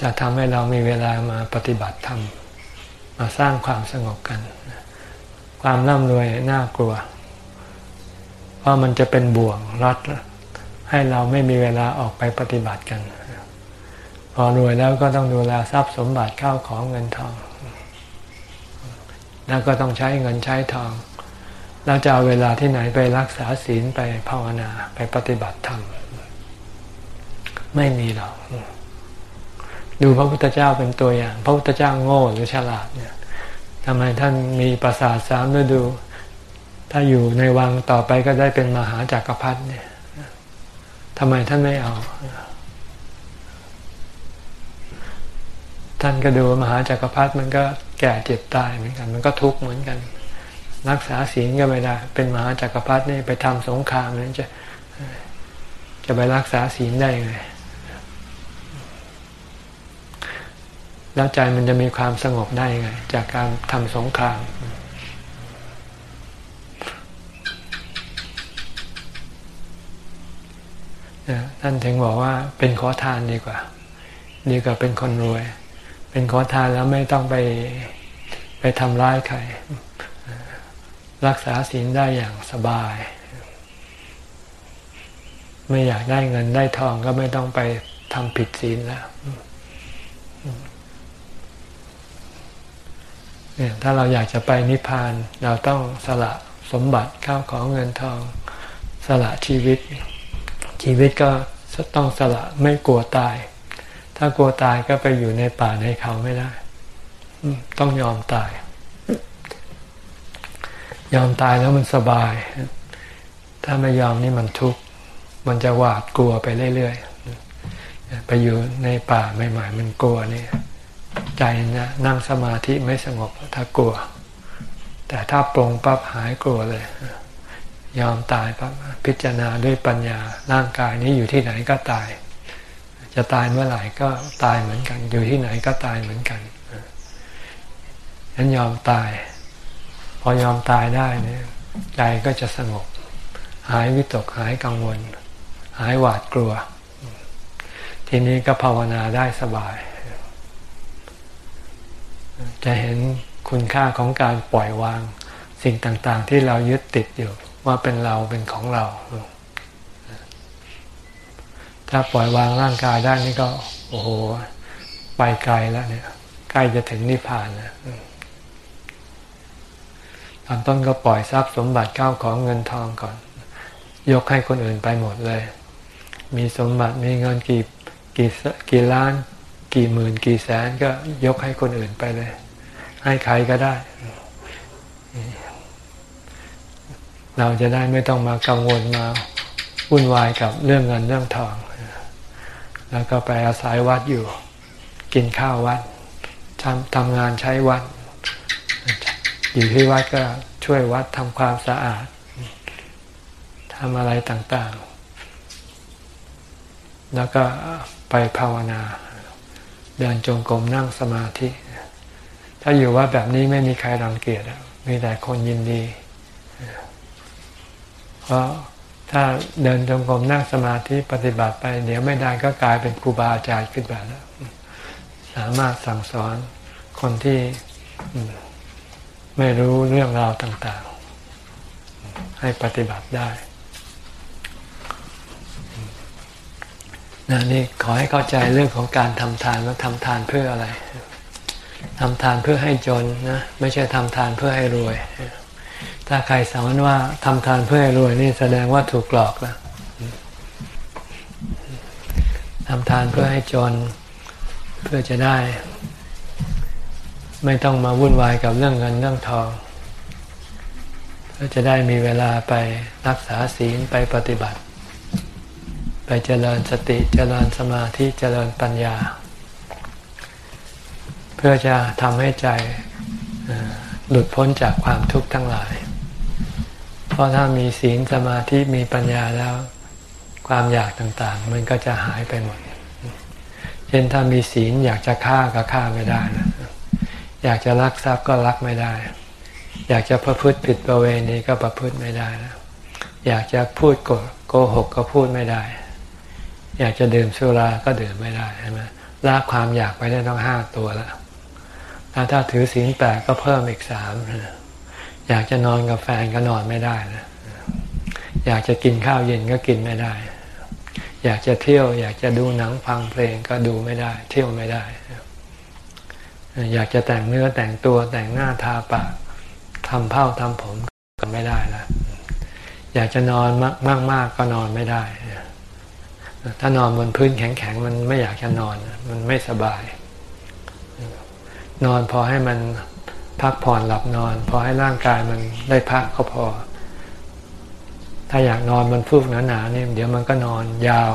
จะทำให้เรามีเวลามาปฏิบัติธรรมมาสร้างความสงบกัน ความร่ำรวยน่ากลัว ราะมันจะเป็นบ่วงรัดให้เราไม่มีเวลาออกไปปฏิบัติกัน พอรวยแล้วก็ต้องดูแลทรัพย์สมบัติเข้าของเงินทอง แล้วก็ต้องใช้เงินใช้ทอง แล้วจะเอาเวลาที่ไหนไปรักษาศีลไปภาวนาไปปฏิบัติธรรมไม่มีหรอกดูพระพุทธเจ้าเป็นตัวอย่าง พระพุทธเจ้าโง่หรือฉลาดเนี่ยทำไมท่านมีประสาทสามฤดู ถ้าอยู่ในวังต่อไปก็ได้เป็นมหาจากักรพรรดิเนี่ยทำไมท่านไม่เอา ท่านก็ดูมหาจากักรพรรดิมันก็แก่เจ็บตายเหมือนกัน มันก็ทุกข์เหมือนกัน รักษาศีลก็ไม่ได้ เป็นมหาจักรพรรดินี่ไปทำสงครามนั้นจะจะไปรักษาศีลได้ไงแล้วใจมันจะมีความสงบได้ไง จากการทำสงคราม ท่านถึงบอกว่าเป็นขอทานดีกว่า ดีกว่าเป็นคนรวย เป็นขอทานแล้วไม่ต้องไปไปทำร้ายใคร รักษาศีลได้อย่างสบาย ไม่อยากได้เงินได้ทองก็ไม่ต้องไปทำผิดศีลแล้วเนี่ยถ้าเราอยากจะไปนิพพาน เราต้องสละสมบัติข้าวของเงินทอง สละชีวิต ชีวิตก็ต้องสละไม่กลัวตาย ถ้ากลัวตายก็ไปอยู่ในป่าในเขาไม่ได้ ต้องยอมตาย ยอมตายแล้วมันสบาย ถ้าไม่ยอมนี่มันทุกข์ มันจะหวาดกลัวไปเรื่อยๆ ไปอยู่ในป่าใหม่ๆมันกลัวนี่ใจนะนั่งสมาธิไม่สงบถ้ากลัว แต่ถ้าปรงปั๊บหายกลัวเลย ยอมตายปั๊บพิจารณาด้วยปัญญาร่างกายนี้อยู่ที่ไหนก็ตาย จะตายเมื่อไหร่ก็ตายเหมือนกัน อยู่ที่ไหนก็ตายเหมือนกันฉะนั้นยอมตาย พอยอมตายได้เนี่ยใจก็จะสงบ หายวิตกหายกังวล หายหวาดกลัว ทีนี้ก็ภาวนาได้สบาย จะเห็นคุณค่าของการปล่อยวาง สิ่งต่างๆ ที่เรายึดติดอยู่ ว่าเป็นเราเป็นของเรา ถ้าปล่อยวางร่างกายได้นี่ก็ โอ้โห ไปไกลแล้วเนี่ย ใกล้จะถึงนิพพานแล้วตอนต้นก็ปล่อยทรัพย์สมบัติเข้าของเงินทองก่อน ยกให้คนอื่นไปหมดเลย มีสมบัติมีเงินกี่กี่กี่ล้าน กี่หมื่น กี่แสนก็ยกให้คนอื่นไปเลย ให้ใครก็ได้ เราจะได้ไม่ต้องมากังวลมาวุ่นวายกับเรื่องเงินเรื่องทอง แล้วก็ไปอาศัยวัดอยู่ กินข้าววัดทำทำงานใช้วัด อยู่ที่วัดก็ช่วยวัดทำความสะอาดทำอะไรต่างๆ แล้วก็ไปภาวนา เดินจงกรมนั่งสมาธิ ถ้าอยู่ว่าแบบนี้ไม่มีใครรังเกียจมีแต่คนยินดี เพราะถ้าเดินจงกรมนั่งสมาธิปฏิบัติไป เดี๋ยวไม่ได้ก็กลายเป็นครูบาอาจารย์ขึ้นมาแล้ว สามารถสั่งสอนคนที่ไม่รู้เรื่องราวต่าง ๆ ให้ปฏิบัติได้นะนี่ขอให้เข้าใจเรื่องของการทำทานว่าทำทานเพื่ออะไรทำทานเพื่อให้จนนะ ไม่ใช่ทำทานเพื่อให้รวย ถ้าใครสอนว่าทำทานเพื่อให้รวยนี่แสดงว่าถูกหลอกแล้วทำทานเพื่อให้จนเพื่อจะได้ ไม่ต้องมาวุ่นวายกับเรื่องเงินเรื่องทองเพื่อจะได้มีเวลาไปรักษาศีลไปปฏิบัติ ไปเจริญสติเจริญสมาธิเจริญปัญญา เพื่อจะทำให้ใจหลุดพ้นจากความทุกข์ทั้งหลาย เพราะถ้ามีศีลสมาธิมีปัญญาแล้ว ความอยากต่างๆ มันก็จะหายไปหมด เช่นถ้ามีศีลอยากจะฆ่าก็ฆ่าไม่ได้นะอยากจะรักทรัพย์ก็รักไม่ได้ อยากจะประพฤติผิดประเวณีก็ประพฤติไม่ได้นะอยากจะพูดโกหกก็พูดไม่ได้ อยากจะดื่มสุราก็ดื่มไม่ได้ใช่ไหมละความอยากไปได้ต้องห้าตัวแล้วถ้าถ้าถือศีลแปดก็เพิ่มอีกสาม อยากจะนอนกับแฟนก็นอนไม่ได้นะอยากจะกินข้าวเย็นก็กินไม่ได้ อยากจะเที่ยว อยากจะดูหนังฟังเพลงก็ดูไม่ได้ เที่ยวไม่ได้ อยากจะแต่งเนื้อแต่งตัวแต่งหน้าทาปากทำเผ้าทำผมก็ไม่ได้ล้วอยากจะนอนมากๆก็นอนไม่ได้ ถ้านอนบนพื้นแข็งๆมันไม่อยากจะนอน มันไม่สบาย นอนพอให้มัน พักผ่อนหลับนอน พอให้ร่างกายมันได้พักก็พอ ถ้าอยากนอนมันฟูกหนาๆนี่เดี๋ยวมันก็นอนยาว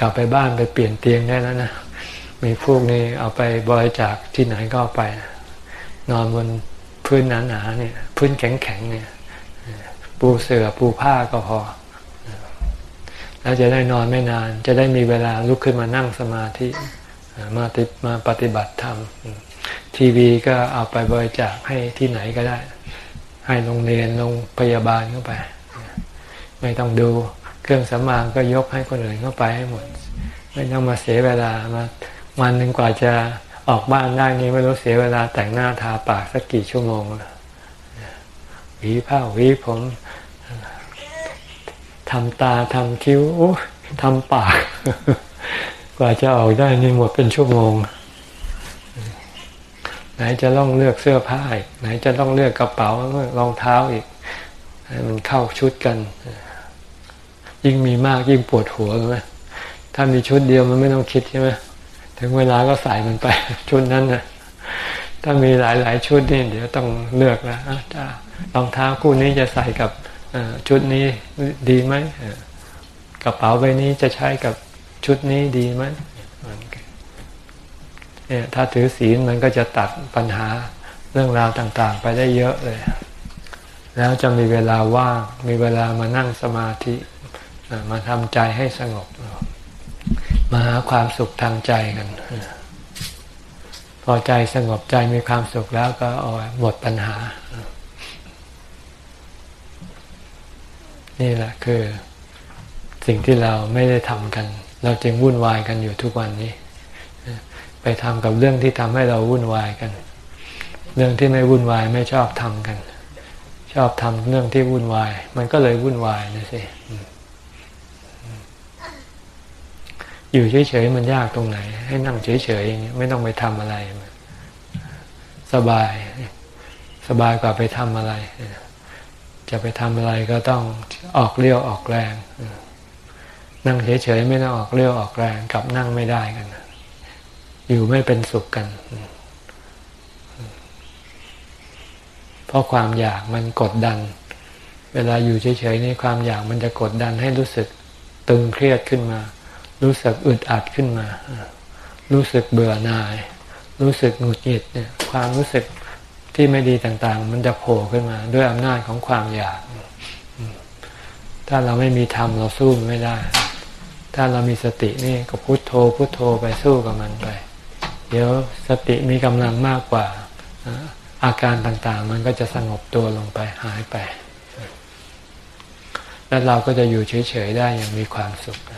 กลับไปบ้านไปเปลี่ยนเตียงได้แล้วนะมีพวกนี้เอาไปบริจาคที่ไหนก็ไป นอนบนพื้นหนาๆเนี่ย พื้นแข็งๆเนี่ย ปูเสื่อปูผ้าก็พอ แล้วจะได้นอนไม่นาน จะได้มีเวลาลุกขึ้นมานั่งสมาธิ มาติมาปฏิบัติธรรมทีวีก็เอาไปบริจาคให้ที่ไหนก็ได้ ให้โรงเรียนโรงพยาบาลเข้าไป ไม่ต้องดูเครื่องสำอางก็ยกให้คนอื่นเข้าไปให้หมด ไม่ต้องมาเสียเวลามาวันหนึ่งกว่าจะออกบ้านได้นี่ไม่รู้เสียเวลาแต่งหน้าทาปากสักกี่ชั่วโมงหวีผ้าหวีผมทำตาทำคิ้วทำปาก กว่าจะออกได้นี่หมดเป็นชั่วโมง ไหนจะต้องเลือกเสื้อผ้าอีกไหนจะต้องเลือกกระเป๋ารองเท้าอีกมันเข้าชุดกัน ยิ่งมีมากยิ่งปวดหัวเลยถ้ามีชุดเดียวมันไม่ต้องคิดใช่ไหมถึงเวลาก็ใส่มันไปชุดนั้นนะถ้ามีหลายๆ ชุดนี่เดี๋ยวต้องเลือกแล้วจ้ารองเท้าคู่นี้จะใส่กับชุดนี้ดีไหมกระเป๋าใบนี้จะใช้กับ ชุดนี้ดีไหมเนี่ยถ้าถือศีลมันก็จะตัดปัญหาเรื่องราวต่างๆ ไปได้เยอะเลย แล้วจะมีเวลาว่าง มีเวลามานั่งสมาธิ มาทำใจให้สงบ มาหาความสุขทางใจกัน พอใจสงบใจมีความสุขแล้วก็เอหมดปัญหา นี่แหละคือ สิ่งที่เราไม่ได้ทำกัน เราจึงวุ่นวายกันอยู่ทุกวันนี้ ไปทำกับเรื่องที่ทำให้เราวุ่นวายกัน เรื่องที่ไม่วุ่นวายไม่ชอบทำกัน ชอบทำเรื่องที่วุ่นวาย มันก็เลยวุ่นวายนะสิอยู่เฉยๆมันยากตรงไหน ให้นั่งเฉยๆอย่างนี้ไม่ต้องไปทำอะไร สบาย สบายกว่าไปทำอะไร จะไปทำอะไรก็ต้องออกเลี้ยวออกแรง นั่งเฉยๆไม่ต้องออกเลี้ยวออกแรงกับนั่งไม่ได้กัน อยู่ไม่เป็นสุขกัน เพราะความอยากมันกดดัน เวลาอยู่เฉยๆนี่ความอยากมันจะกดดันให้รู้สึกตึงเครียดขึ้นมา รู้สึกอึดอัดขึ้นมา รู้สึกเบื่อหน่าย รู้สึกหงุดหงิดเนี่ย ความรู้สึกที่ไม่ดีต่างๆ มันจะโผล่ขึ้นมา ด้วยอำนาจของความอยาก ถ้าเราไม่มีธรรมเราสู้ไม่ได้ ถ้าเรามีสตินี่ก็พุโทโธพุโทโธไปสู้กับมันไป เดี๋ยวสติมีกำลังมากกว่า อาการต่างๆ มันก็จะสงบตัวลงไปหายไป แล้วเราก็จะอยู่เฉยๆได้อย่างมีความสุขเ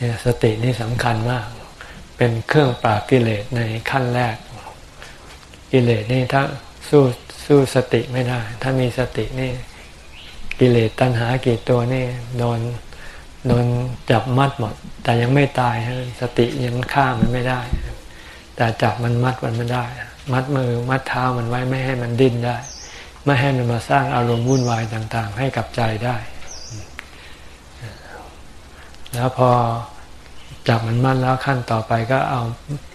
นี่ยสตินี่สำคัญมาก เป็นเครื่องปราบกิเลสในขั้นแรก กิเลสนี่ถ้าสู้สู้สติไม่ได้ ถ้ามีสตินี่ กิเลสตัณหากี่ตัวนี่โดนโดนจับมัดหมด แต่ยังไม่ตายสติยังฆ่ามันไม่ได้ แต่จับมันมัดมันไม่ได้ มัดมือมัดเท้ามันไว้ไม่ให้มันดิ้นได้ ไม่ให้มันมาสร้างอารมณ์วุ่นวายต่าง ๆ ให้กับใจได้ แล้วพอจับมันมั่นแล้วขั้นต่อไปก็เอา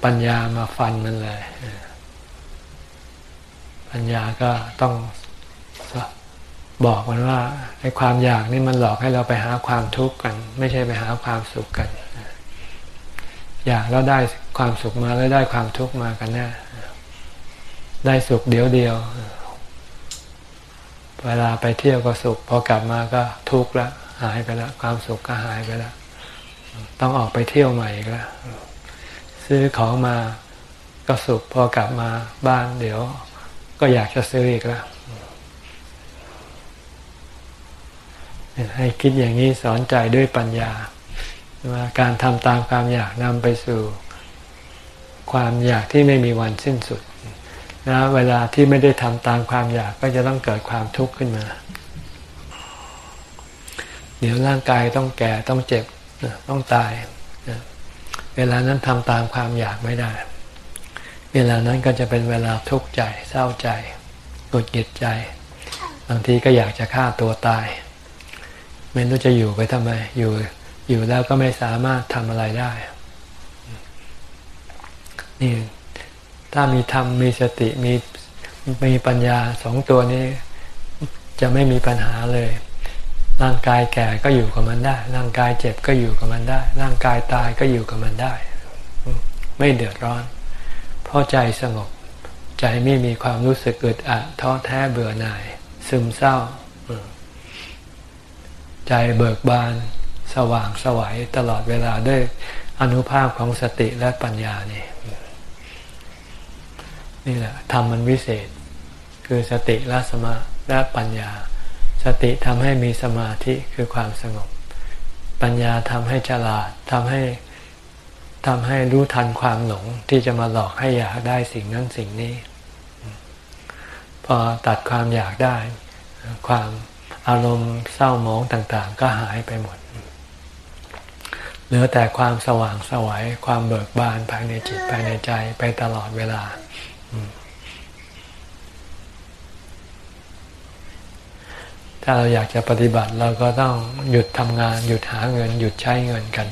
ปัญญามาฟันมันเลย ปัญญาก็ต้อง บอกมันว่าไอ้ความอยากนี่มันหลอกให้เราไปหาความทุกข์กัน ไม่ใช่ไปหาความสุขกัน อยากแล้วได้ความสุขมาแล้วได้ความทุกข์มากันแน่ได้สุขเดียวเดียว เวลาไปเที่ยวก็สุข พอกลับมาก็ทุกข์ล้วหายไปแล้วความสุขก็หายไปแล้วต้องออกไปเที่ยวใหม่อีกล้วซื้อของมาก็สุข พอกลับมาบ้านเดี๋ยว ก็อยากจะซื้ออีกแล้ว ให้คิดอย่างนี้สอนใจด้วยปัญญา ว่าการทำตามความอยากนำไปสู่ ความอยากที่ไม่มีวันสิ้นสุดนะเวลาที่ไม่ได้ทำตามความอยากก็จะต้องเกิดความทุกข์ขึ้นมา เดี๋ยวร่างกายต้องแก่ต้องเจ็บต้องตาย เวลานั้นทำตามความอยากไม่ได้ เวลานั้นก็จะเป็นเวลาทุกข์ใจเศร้าใจกดหยิดใจ บางทีก็อยากจะฆ่าตัวตาย ไม่รู้จะอยู่ไปทำไม อยู่อยู่แล้วก็ไม่สามารถทำอะไรได้ นี่ถ้ามีธรรมมีสติมีมีปัญญาสองตัวนี้ จะไม่มีปัญหาเลย ร่างกายแก่ก็อยู่กับมันได้ ร่างกายเจ็บก็อยู่กับมันได้ ร่างกายตายก็อยู่กับมันได้ ไม่เดือดร้อน เพราะใจสงบใจไม่มีความรู้สึกอึดอัดท้อแท้เบื่อหน่าย ซึมเศร้า ใจเบิกบานสว่างสวัยตลอดเวลาด้วยอนุภาพของสติและปัญญานี่นี่แหละทำมันวิเศษ คือสติและสมาและปัญญา สติทำให้มีสมาธิคือความสงบ ปัญญาทำให้ฉลาดทำให้ทำให้รู้ทันความหลงที่จะมาหลอกให้อยากได้สิ่งนั้นสิ่งนี้ พอตัดความอยากได้ ความ อารมณ์เศร้าหมองต่างๆ ก็หายไปหมด เหลือแต่ความสว่างสวัยความเบิกบานภายในจิตภายในใจไปตลอดเวลา ถ้าเราอยากจะปฏิบัติเราก็ต้องหยุดทำงาน หยุดหาเงิน หยุดใช้เงินกัน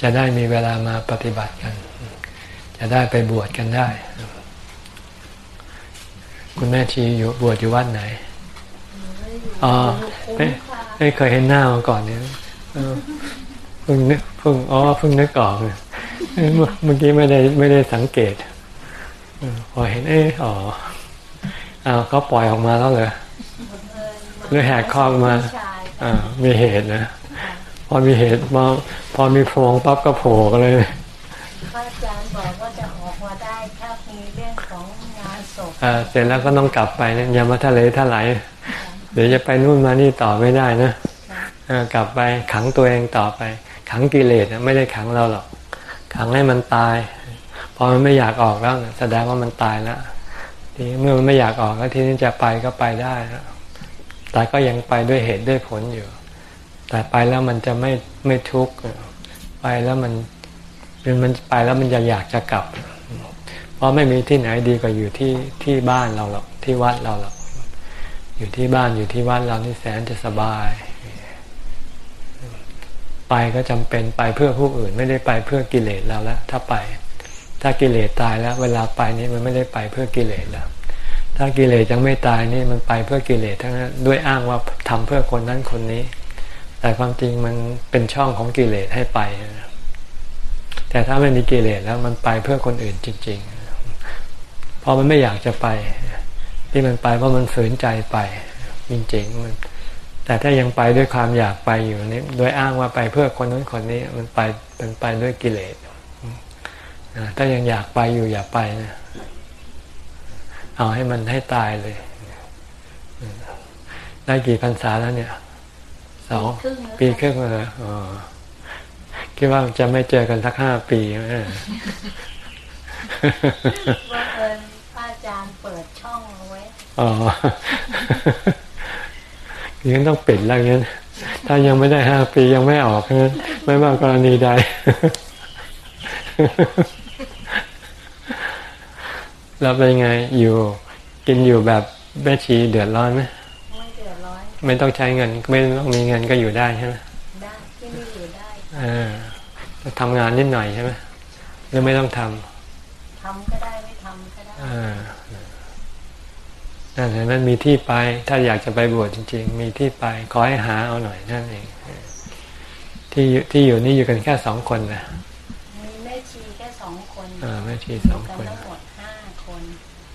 จะได้มีเวลามาปฏิบัติกัน จะได้ไปบวชกันได้ คุณแม่ชีอยู่บวชอยู่วัดไหน อ๋อไม่ไม่เคยเห็นหน้ามาก่อนเนี่ยเพิ่งนึกเพิ่งอ๋อเพิ่งนึกออกเลยเมื่อกี้ไม่ได้ไม่ได้สังเกตพอเห็นเอออ๋ออ้าวเขาปล่อยออกมาแล้วเหรอหรือแหกคอกมาอ่ามีเหตุนะพอมีเหตุมาพอมีโพรงปั๊บก็โผล่กันเลยพระอาจารย์บอกว่าจะออกมาได้ถ้ามีเรื่องของงานศพอ่าเสร็จแล้วก็ต้องกลับไปนะอย่ามาทะเลทลาย เดี๋ยวจะไปนู่นมานี่ต่อไม่ได้นะกลับไปขังตัวเองต่อไป ขังกิเลสไม่ได้ขังเราหรอก ขังให้มันตาย พอมันไม่อยากออกแล้วแสดงว่ามันตายแล้วทีเมื่อมันไม่อยากออกแล้วทีนี้จะไปก็ไปได้แล้วแต่ก็ยังไปด้วยเหตุด้วยผลอยู่ แต่ไปแล้วมันจะไม่ไม่ทุกข์ไปแล้วมันมันไปแล้วมันจะอยากจะกลับ เพราะไม่มีที่ไหนดีกว่าอยู่ที่ที่บ้านเราหรอกที่วัดเราหรอก อยู่ที่บ้านอยู่ที่วัดเรานี่แสนจะสบาย ไปก็จำเป็นไปเพื่อผู้อื่น ไม่ได้ไปเพื่อกิเลสเราแล้วถ้าไป ถ้ากิเลสตายแล้ว เวลาไปนี้มันไม่ได้ไปเพื่อกิเลสแล้ว ถ้ากิเลสยังไม่ตายนี่มันไปเพื่อกิเลสทั้งนั้นด้วยอ้างว่าทำเพื่อคนนั้นคนนี้ แต่ความจริงมันเป็นช่องของกิเลสให้ไปแต่ถ้าไม่มีกิเลสแล้วมันไปเพื่อคนอื่นจริงๆพอมันไม่อยากจะไป ที่มันไปเพราะมันฝืนใจไปจริงๆมันแต่ถ้ายังไปด้วยความอยากไปอยู่นี่โดยอ้างว่าไปเพื่อคนนั้นคนนี้มันไปมันไปด้วยกิเลสถ้ายังอยากไปอยู่อย่าไปนะเอาให้มันให้ตายเลย ได้กี่พรรษาแล้วเนี่ยสองปีครึ่งเลยอ๋อคิดว่าจะไม่เจอกันสักห้าปีไหมว่าเอิญพระอาจารย์เปิดช่ องเอาไว้อ๋อยังต้องปิดแล้วงั้น ถ้ายังไม่ได้ห้าปียังไม่ออกงั้นไม่ว่ากรณีใดแล้วเป็นไงอยู่กินอยู่แบบแม่ชีเดือดร้อนไหมไม่เดือดร้อนไม่ต้องใช้เงิน ไม่ต้องมีเงินก็อยู่ได้ใช่ไหมได้ที่นี่อยู่ได้อ่าทำงานนิดหน่อยใช่ไหมหรือไม่ต้องทำทำก็ได้ไม่ทำก็ได้อ่า นั่นเห็นมันมีที่ไป ถ้าอยากจะไปบวชจริง ๆ มีที่ไปขอให้หาเอาหน่อยนั่นเองที่ที่อยู่นี่อยู่กันแค่สองคนนะมีแม่ชีแค่สองคนอ่าแม่ชีสองคนทั้งหมด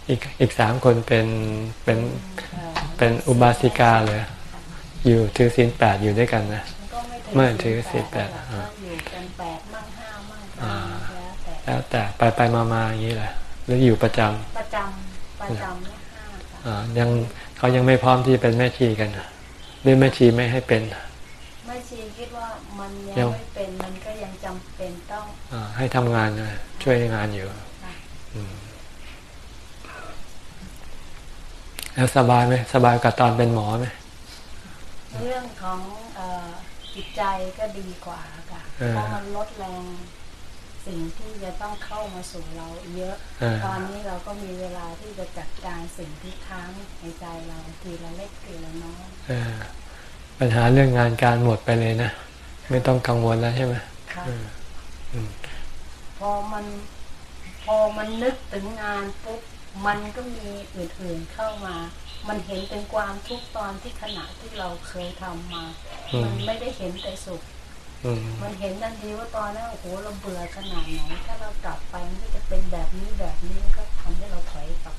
อีกอีกสามคนเป็นเป็นเป็นอุบาสิกาเลยอยู่ถือศีลแปดอยู่ด้วยกันนะไม่ถือศีลแปดอยู่กันแปดมั่งห้ามั่งแล้วแต่ไปไปมามาอย่างนี้แหละหรืออยู่ประจำประจำประจำเนี่ ยห้ายังเขายังไม่พร้อมที่เป็นแม่ชีกันหรือแม่ชีไม่ให้เป็นแม่ชีคิดว่ามันยังไม่เป็นมันก็ยังจำเป็นต้องอให้ทำงานนะช่วยงานอยู่แล้วสบายไหมสบายกับตอนเป็นหมอไหมเรื่องของจิตใจก็ดีกว่าค่ะเพราะมันลดแรง สิ่งที่จะต้องเข้ามาสู่เราเยอะ ตอนนี้เราก็มีเวลาที่จะจัดการสิ่งที่ค้างในใจเราทีละเล็กทีละน้อยปัญหาเรื่องงานการหมดไปเลยนะ ไม่ต้องกังวลแล้วใช่ไหมค่ะพอมันพอมันนึกถึงงานปุ๊บมันก็มีอื่นๆเข้ามา มันเห็นเป็นความทุกข์ตอนที่ขณะที่เราเคยทำมา มันไม่ได้เห็นแต่สุข มันเห็นทันทีว่าตอนนั้นโอ้โหเราเบื่อขนาดไหนถ้าเรากลับไปมันก็จะเป็นแบบนี้แบบนี้ก็ทำให้เราถอยกลับ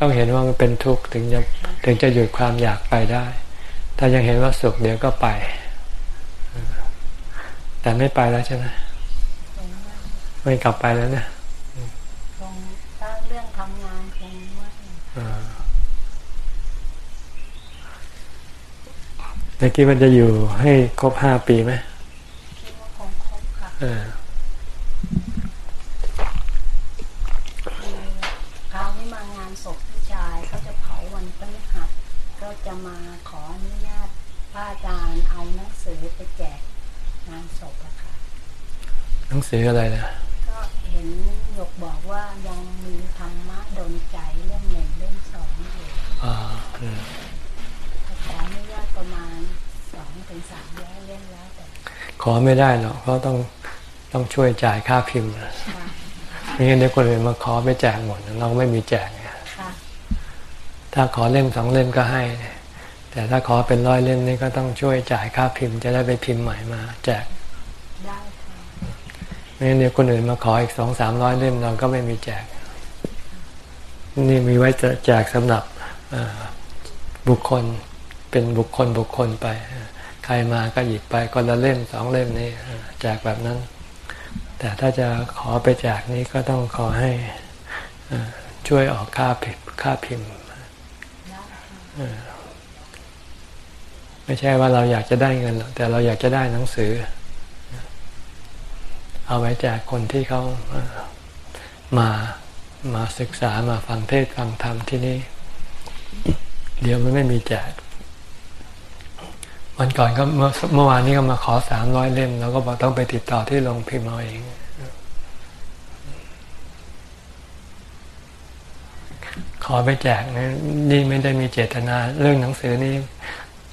ต้องเห็นว่ามันเป็นทุกข์ถึงจะถึงจะหยุดความอยากไปได้ ถ้ายังเห็นว่าสุขเดี๋ยวก็ไป แต่ไม่ไปแล้วใช่ไหมไม่กลับไปแล้วเนี่ย แต่คิดว่าจะอยู่ให้ครบห้าปีไหมคิดว่าคงครบค่ะคราวนี้มางานศพพี่ชายเขาจะเผาวันพฤหัสก็จะมาขออนุญาตพระอาจารย์เอาหนังสือไปแจกงานศพอะค่ะ หนังสืออะไรนะก็เห็นหยกบอกว่ายังมีธรรมะดนใจเล่มหนึ่งเล่มสองอยู่ อ่าอืม ขออนุญาตประมาณสองถึงสามร้อยเล่มแล้วแต่ ขอไม่ได้หรอกเพราะต้องต้องช่วยจ่ายค่าพิมพ์นะค่ะไม่งั้นเดี๋ยวคนอื่นมาขอไปแจกหมด เราไม่มีแจกไงค่ะถ้าขอเล่มสองเล่มก็ให้ แต่ถ้าขอเป็นร้อยเล่มนี่ก็ต้องช่วยจ่ายค่าพิมพ์ จะได้ไปพิมพ์ใหม่มาแจกได้ค่ะไม่งั้นเดี๋ยวคนอื่นมาขออีกสองสามร้อยเล่มเราก็ไม่มีแจก นี่มีไว้จะแจกสำหรับเอ่อบุคคลเป็นบุคคลบุคคลไปใค รมาก็หยิบไปคนละเล่มสองเล่มนี่แจกแบบนั้น แต่ถ้าจะขอไปแจกนี้ก็ต้องขอให้ช่วยออกค่าพิมพ์ค่าพิมพ์ไม่ใช่ว่าเราอยากจะได้เงินหรอกแต่เราอยากจะได้หนังสือ เอาไว้แจกคนที่เขามามาศึกษามาฟังเทศฟังธรรมที่นี่ เดี๋ยวมันไม่มีแจก วันก่อนก็เมื่อเมื่อวานนี้ก็มาขอสามร้อยเล่ม แล้วก็บอกต้องไปติดต่อที่โรงพิมพ์เอาเองขอไปแจกนะนี่ไม่ได้มีเจตนา เรื่องหนังสือนี่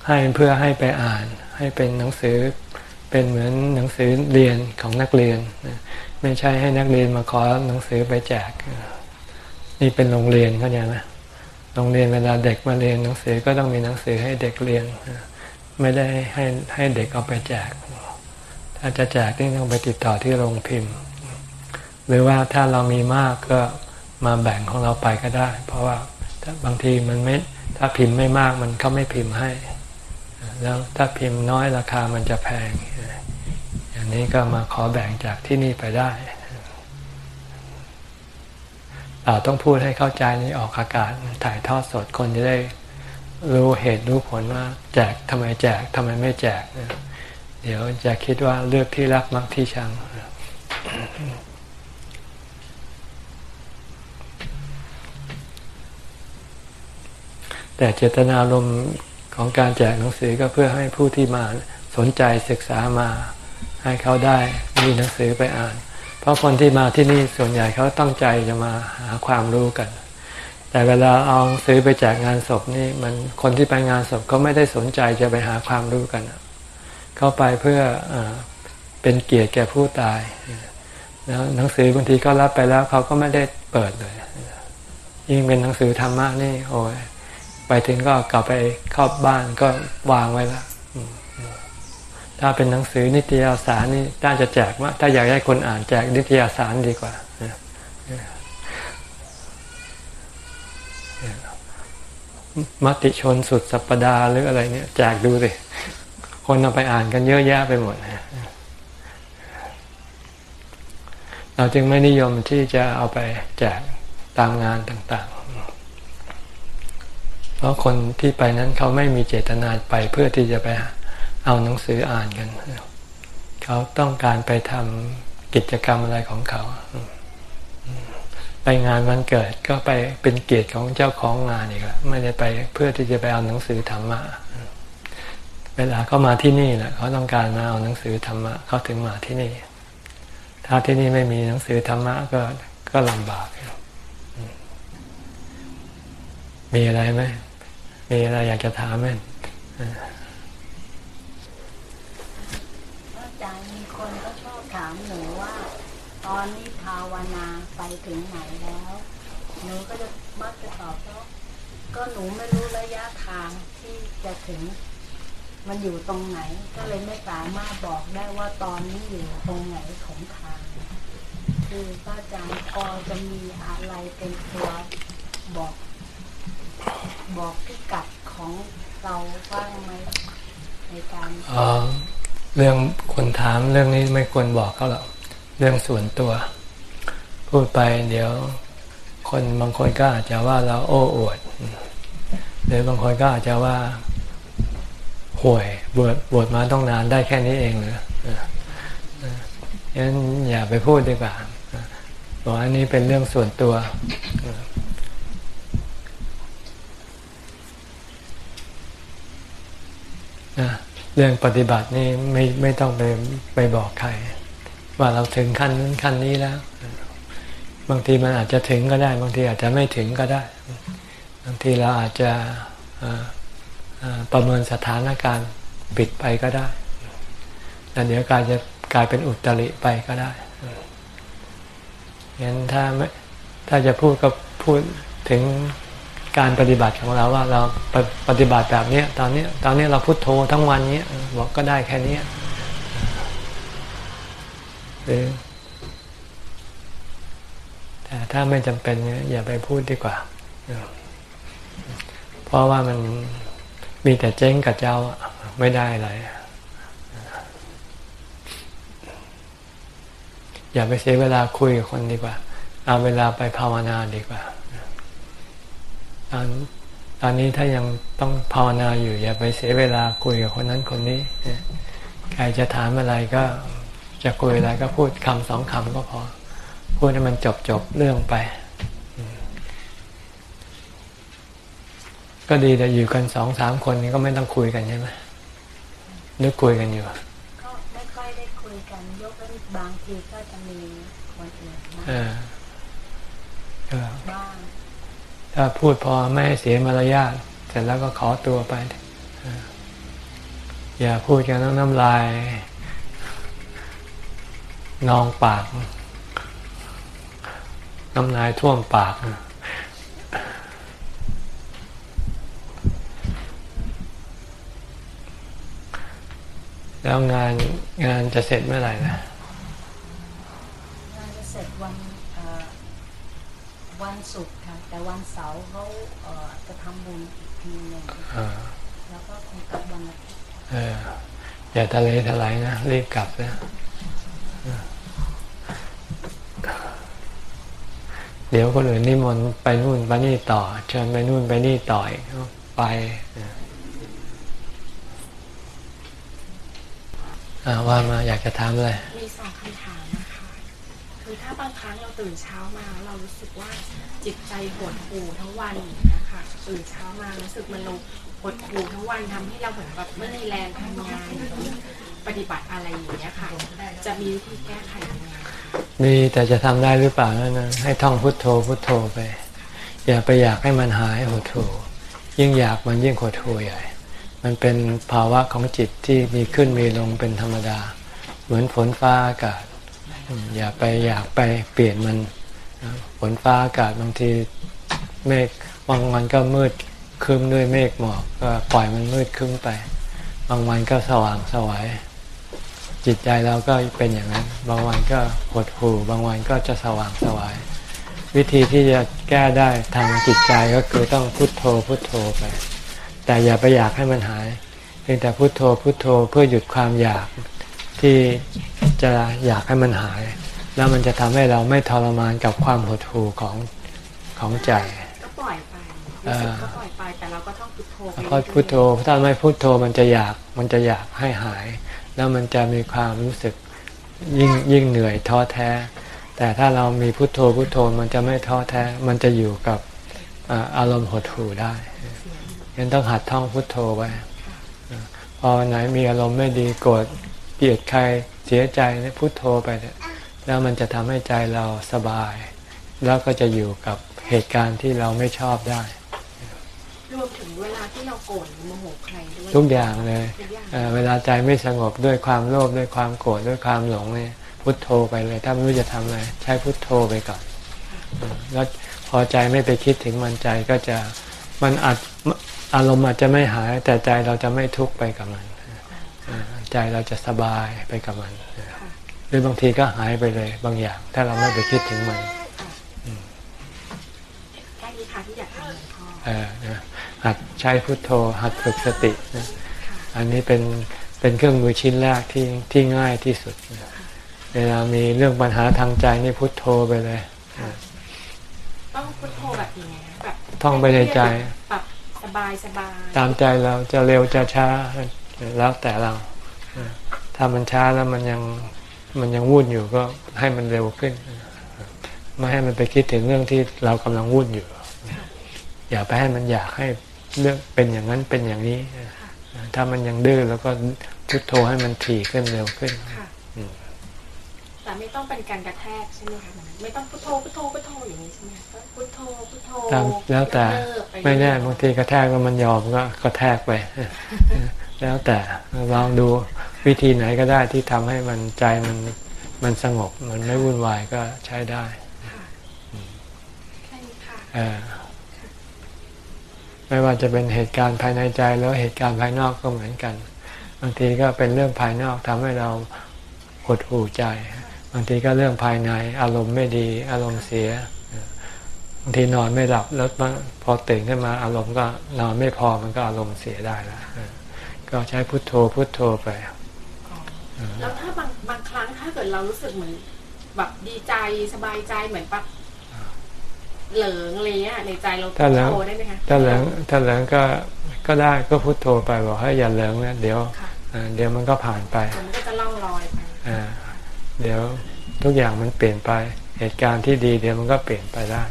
ให้เพื่อให้ไปอ่าน ให้เป็นหนังสือเป็นเหมือนหนังสือเรียนของนักเรียนนะไม่ใช่ให้นักเรียนมาขอหนังสือไปแจก นี่เป็นโรงเรียนเข้าใจไหมโรงเรียนเวลาเด็กมาเรียนหนังสือก็ต้องมีหนังสือให้เด็กเรียน ไม่ได้ให้ให้เด็กเอาไปแจก ถ้าจะแจกนี่ต้องไปติดต่อที่โรงพิมพ์ หรือว่าถ้าเรามีมากก็มาแบ่งของเราไปก็ได้ เพราะว่าบางทีมันไม่ถ้าพิมพ์ไม่มากมันเขาไม่พิมพ์ให้ แล้วถ้าพิมพ์น้อยราคามันจะแพง อย่างนี้ก็มาขอแบ่งจากที่นี่ไปได้เราต้องพูดให้เข้าใจนี่ออกอากาศถ่ายทอดสดคนจะได้ รู้เหตุรู้ผลว่าแจกทำไมแจกทำไมไม่แจก เดี๋ยวจะคิดว่าเลือกที่รักมักที่ชังแต่เจตนารมณ์ของการแจกหนังสือก็เพื่อให้ผู้ที่มาสนใจศึกษามา ให้เขาได้มีหนังสือไปอ่าน เพราะคนที่มาที่นี่ส่วนใหญ่เขาตั้งใจจะมาหาความรู้กัน แต่เวลาเอาหนังสือไปแจกงานศพนี่มันคนที่ไปงานศพก็ไม่ได้สนใจจะไปหาความรู้กัน เข้าไปเพื่ออเป็นเกียรติแก่ผู้ตายแล้วหนังสือบางทีก็รับไปแล้วเขาก็ไม่ได้เปิดเลย ยิ่งเป็นหนังสือธรรมะนี่ โอ้ยไปถึงก็กลับไปเข้าบ้านก็วางไว้ล้วอืมถ้าเป็นหนังสือนิตยสารนี่ถ้าจะแจกว่าถ้าอยากให้คนอ่านแจกนิตยสารดีกว่า มติชนสุดสัปปดาห์หรืออะไรเนี่ยแจกดูสิ คนเอาไปอ่านกันเยอะแยะไปหมด เราจึงไม่นิยมที่จะเอาไปแจกตามงานต่างๆ เพราะคนที่ไปนั้นเขาไม่มีเจตนาไปเพื่อที่จะไปเอาหนังสืออ่านกัน เขาต้องการไปทำกิจกรรมอะไรของเขา ไปงานวันเกิดก็ไปเป็นเกียรติของเจ้าของงานอีกแล้วไม่ได้ไปเพื่อที่จะไปเอาหนังสือธรรมะเวลาเขามาที่นี่แหละเขาต้องการมาเอาหนังสือธรรมะเขาถึงมาที่นี่ ถ้าที่นี่ไม่มีหนังสือธรรมะก็ก็ลำบากมีอะไรไหมมีอะไรอยากจะถามไหมอาจารย์มีคนก็ชอบถามหนูว่า ตอนนี้ภาวนา ไปถึงไหนแล้วหนูก็จะมักจะตอบว่าก็หนูไม่รู้ระยะทางที่จะถึง มันอยู่ตรงไหน ก็เลยไม่สามารถบอกได้ว่าตอนนี้อยู่ตรงไหนของทาง คือพระอาจารย์พอจะมีอะไรเป็นตัวบอก บอกพิกัดของเราบ้างไหมในการอ๋อเรื่องคนถามเรื่องนี้ไม่ควรบอกเขาหรอกเรื่องส่วนตัว พูดไปเดี๋ยว คนบางคนก็อาจจะว่าเราโอ้อวด หรือบางคนก็อาจจะว่าห่วยบวชบวชมาต้องนานได้แค่นี้เองเหรองั้นอย่าไปพูดดีกว่าบอกอันนี้เป็นเรื่องส่วนตัวนะเรื่องปฏิบัตินี่ไม่ไม่ต้องไปไปบอกใคร ว่าเราถึงขั้นนั้นขั้นนี้แล้ว บางทีมันอาจจะถึงก็ได้ บางทีอาจจะไม่ถึงก็ได้ บางทีเราอาจจะประเมินสถานการณ์ปิดไปก็ได้แล้วเดี๋ยวกลายจะกลายเป็นอุตริไปก็ได้งั้นถ้าไม่ถ้าจะพูดก็พูดถึงการปฏิบัติของเราว่าเราปฏิบัติแบบนี้ตอนนี้ตอนนี้เราพุโทโธทั้งวันนี้บอกก็ได้แค่นี้หรือ แต่ถ้าไม่จำเป็นอย่าไปพูดดีกว่า เพราะว่ามันมีแต่เจ๊งกับเจ้าไม่ได้อะไร อย่าไปเสียเวลาคุยกับคนดีกว่า เอาเวลาไปภาวนาดีกว่าตอนตอนนี้ถ้ายังต้องภาวนาอยู่ อย่าไปเสียเวลาคุยกับคนนั้นคนนี้ ใครจะถามอะไรก็จะคุยอะไรก็พูดคำสองคำก็พอ พูดให้มันจบจบเรื่องไป ก็ดีแต่อยู่กันสองสามคนนี้ก็ไม่ต้องคุยกันใช่ไหมนึกคุยกันอยู่ ก็ไม่ค่อยได้คุยกัน ยกเว้นบางทีก็จะมีคนอื่นมาเออก็บ้างถ้าพูดพอไม่ให้เสียมารยาทเสร็จแล้วก็ขอตัวไปเอออย่าพูดกันต้องน้ำลาย นองปาก น้ำลายท่วมปาก แล้วงานงานจะเสร็จเมื่อไหร่นะงานจะเสร็จวันเอ่อวันศุกร์ค่ะ แต่วันเสาร์เขาเอ่อจะทำบุญอีกทีหนึ่งเออแล้วก็คงกลับวันอาทิตย์เอออย่าทะเลทลายนะ รีบกลับนะ เดี๋ยวคนอื่นนิมนต์ไปนู่นไปนี่ต่อเชิญไปนู่นไปนี่ต่ออีกไปว่ามาอยากจะถามอะไรมีสองคำถามนะคะคือถ้าบางครั้งเราตื่นเช้ามา เรารู้สึกว่าจิตใจหดหู่ทั้งวันอย่างนี้ค่ะตื่นเช้ามารู้สึกมันเราหดหู่ทั้งวันทำให้เราเหมือนแบบไม่มีแรงทำงานปฏิบัติอะไรอย่างเงี้ยค่ะ จะมีวิธีแก้ไขยังไง มีแต่จะทำได้หรือเปล่านั่นนะให้ท่องพุทโธพุทโธไป อย่าไปอยากให้มันหายหดหู่ยิ่งอยากมันยิ่งหดหู่ใหญ่ มันเป็นภาวะของจิตที่มีขึ้นมีลงเป็นธรรมดา เหมือนฝนฟ้าอากาศ อย่าไปอยากไปเปลี่ยนมันฝนฟ้าอากาศบางทีเมฆบางวันก็มืดครึ้มด้วยเมฆหมอกก็ปล่อยมันมืดครึ้มไป บางวันก็สว่างสวาย จิตใจเราก็เป็นอย่างนั้น บางวันก็หดหู่บางวันก็จะสว่างสวาย วิธีที่จะแก้ได้ทางจิตใจก็คือต้องพุทโธพุทโธไป แต่อย่าไปอยากให้มันหายเพียงแต่พุโทโธพุโทโธเพื่อหยุดความอยากที่จะอยากให้มันหาย แล้วมันจะทำให้เราไม่ทรมานกับความหดหู่ของของใจก็ปล่อยไปรู้สึกก็ปล่อยไปแต่เราก็ต้องพุทโธไปพอพุโทโธถ้าไม่พุโทโธมันจะอยากมันจะอยากให้หาย แล้วมันจะมีความรู้สึกยิ่งยิ่งเหนื่อยท้อแท้ แต่ถ้าเรามีพุโทโธพุโทโธมันจะไม่ท้อแท้ มันจะอยู่กับอารมณ์หดหู่ได้ยังต้องหัดท่องพุโทโธไว้พอไหนมีอารมณ์ไม่ดีโกรธเกลียดใครเสียใจเนี่ยพุโทโธไปเนี่ยแล้วมันจะทำให้ใจเราสบาย แล้วก็จะอยู่กับเหตุการณ์ที่เราไม่ชอบได้ รวมถึงเวลาที่เราโกรธหรือโมโหใครด้วยทุกอย่างเลยทุกอย่างเอ่อเวลาใจไม่สงบด้วยความโลภด้วยความโกรธด้วยความหลงเนี่ยพุโทโธไปเลย ถ้าไม่รู้จะทำอะไรใช้พุโทโธไปก่อนเออแล้วพอใจไม่ไปคิดถึงมันใจก็จะมันอาจอารมณ์อาจจะไม่หาย แต่ใจเราจะไม่ทุกข์ไปกับมันเออใจเราจะสบายไปกับมันเออหรือบางทีก็หายไปเลยบางอย่าง ถ้าเราไม่ไปคิดถึงมันแค่นี้ค่ะที่อยากทำหลวงพ่อเออนะ หัดใช้พุทโธ หัดฝึกสตินะค่ะอันนี้เป็นเป็นเครื่องมือชิ้นแรกที่ที่ง่ายที่สุดนะเวลามีเรื่องปัญหาทางใจนี่พุทโธไปเลยนะต้องพุทโธแบบยังไงคะแบบท่องไปในใจแบบสบายสบายตามใจเราจะเร็วจะช้าแล้วแต่เรานะถ้ามันช้าแล้วมันยังมันยังวุ่นอยู่ก็ให้มันเร็วขึ้น ไม่ให้มันไปคิดถึงเรื่องที่เรากำลังวุ่นอยู่ อย่าไปให้มันอยากให้ เรื่องเป็นอย่างนั้นเป็นอย่างนี้เอถ้ามันยังดื้อแล้วก็พุทโธให้มันถี่ขึ้นเร็วขึ้นค่ะอืมแต่ไม่ต้องเป็นการกระแทกใช่ไหมคะไม่ต้องพุทโธพุทโธพุทโธอย่างนี้ใช่ไหมคะก็พุทโธพุทโธตามแล้วแต่เลิกปไม่แน่บางทีกระแทกแล้วมันยอมก็กระแทกไป แล้วแต่ลองดูวิธีไหนก็ได้ที่ทำให้มันใจมันมันสงบ มันไม่วุ่นวายก็ใช้ได้ค่ะแค่นี้ค่ะเออ ไม่ว่าจะเป็นเหตุการณ์ภายในใจแล้วเหตุการณ์ภายนอกก็เหมือนกัน บางทีก็เป็นเรื่องภายนอกทำให้เราหดหู่ใจ บางทีก็เรื่องภายในอารมณ์ไม่ดีอารมณ์เสีย บางทีนอนไม่หลับแล้วพอตื่นขึ้นมาอารมณ์ก็นอนไม่พอมันก็อารมณ์เสียได้แล้วก็ใช้พุทโธพุทโธไปแล้วถ้าบางบางครั้งถ้าเกิดเรารู้สึกเหมือนแบบดีใจสบายใจเหมือนแบบ เหลิงอะไรเงี้ยในใจเราถ้าเหลิงโทได้ไหมคะถ้าเหลิงถ้าเหลิงก็ก็ได้ก็พุทโธไปบอกให้อย่าเหลิงนะเดี๋ยวค่ะเอ่อเดี๋ยวมันก็ผ่านไปมันก็จะล่องลอยไปอ่าเดี๋ยวทุกอย่างมันเปลี่ยนไป เหตุการณ์ที่ดีเดี๋ยวมันก็เปลี่ยนไปได้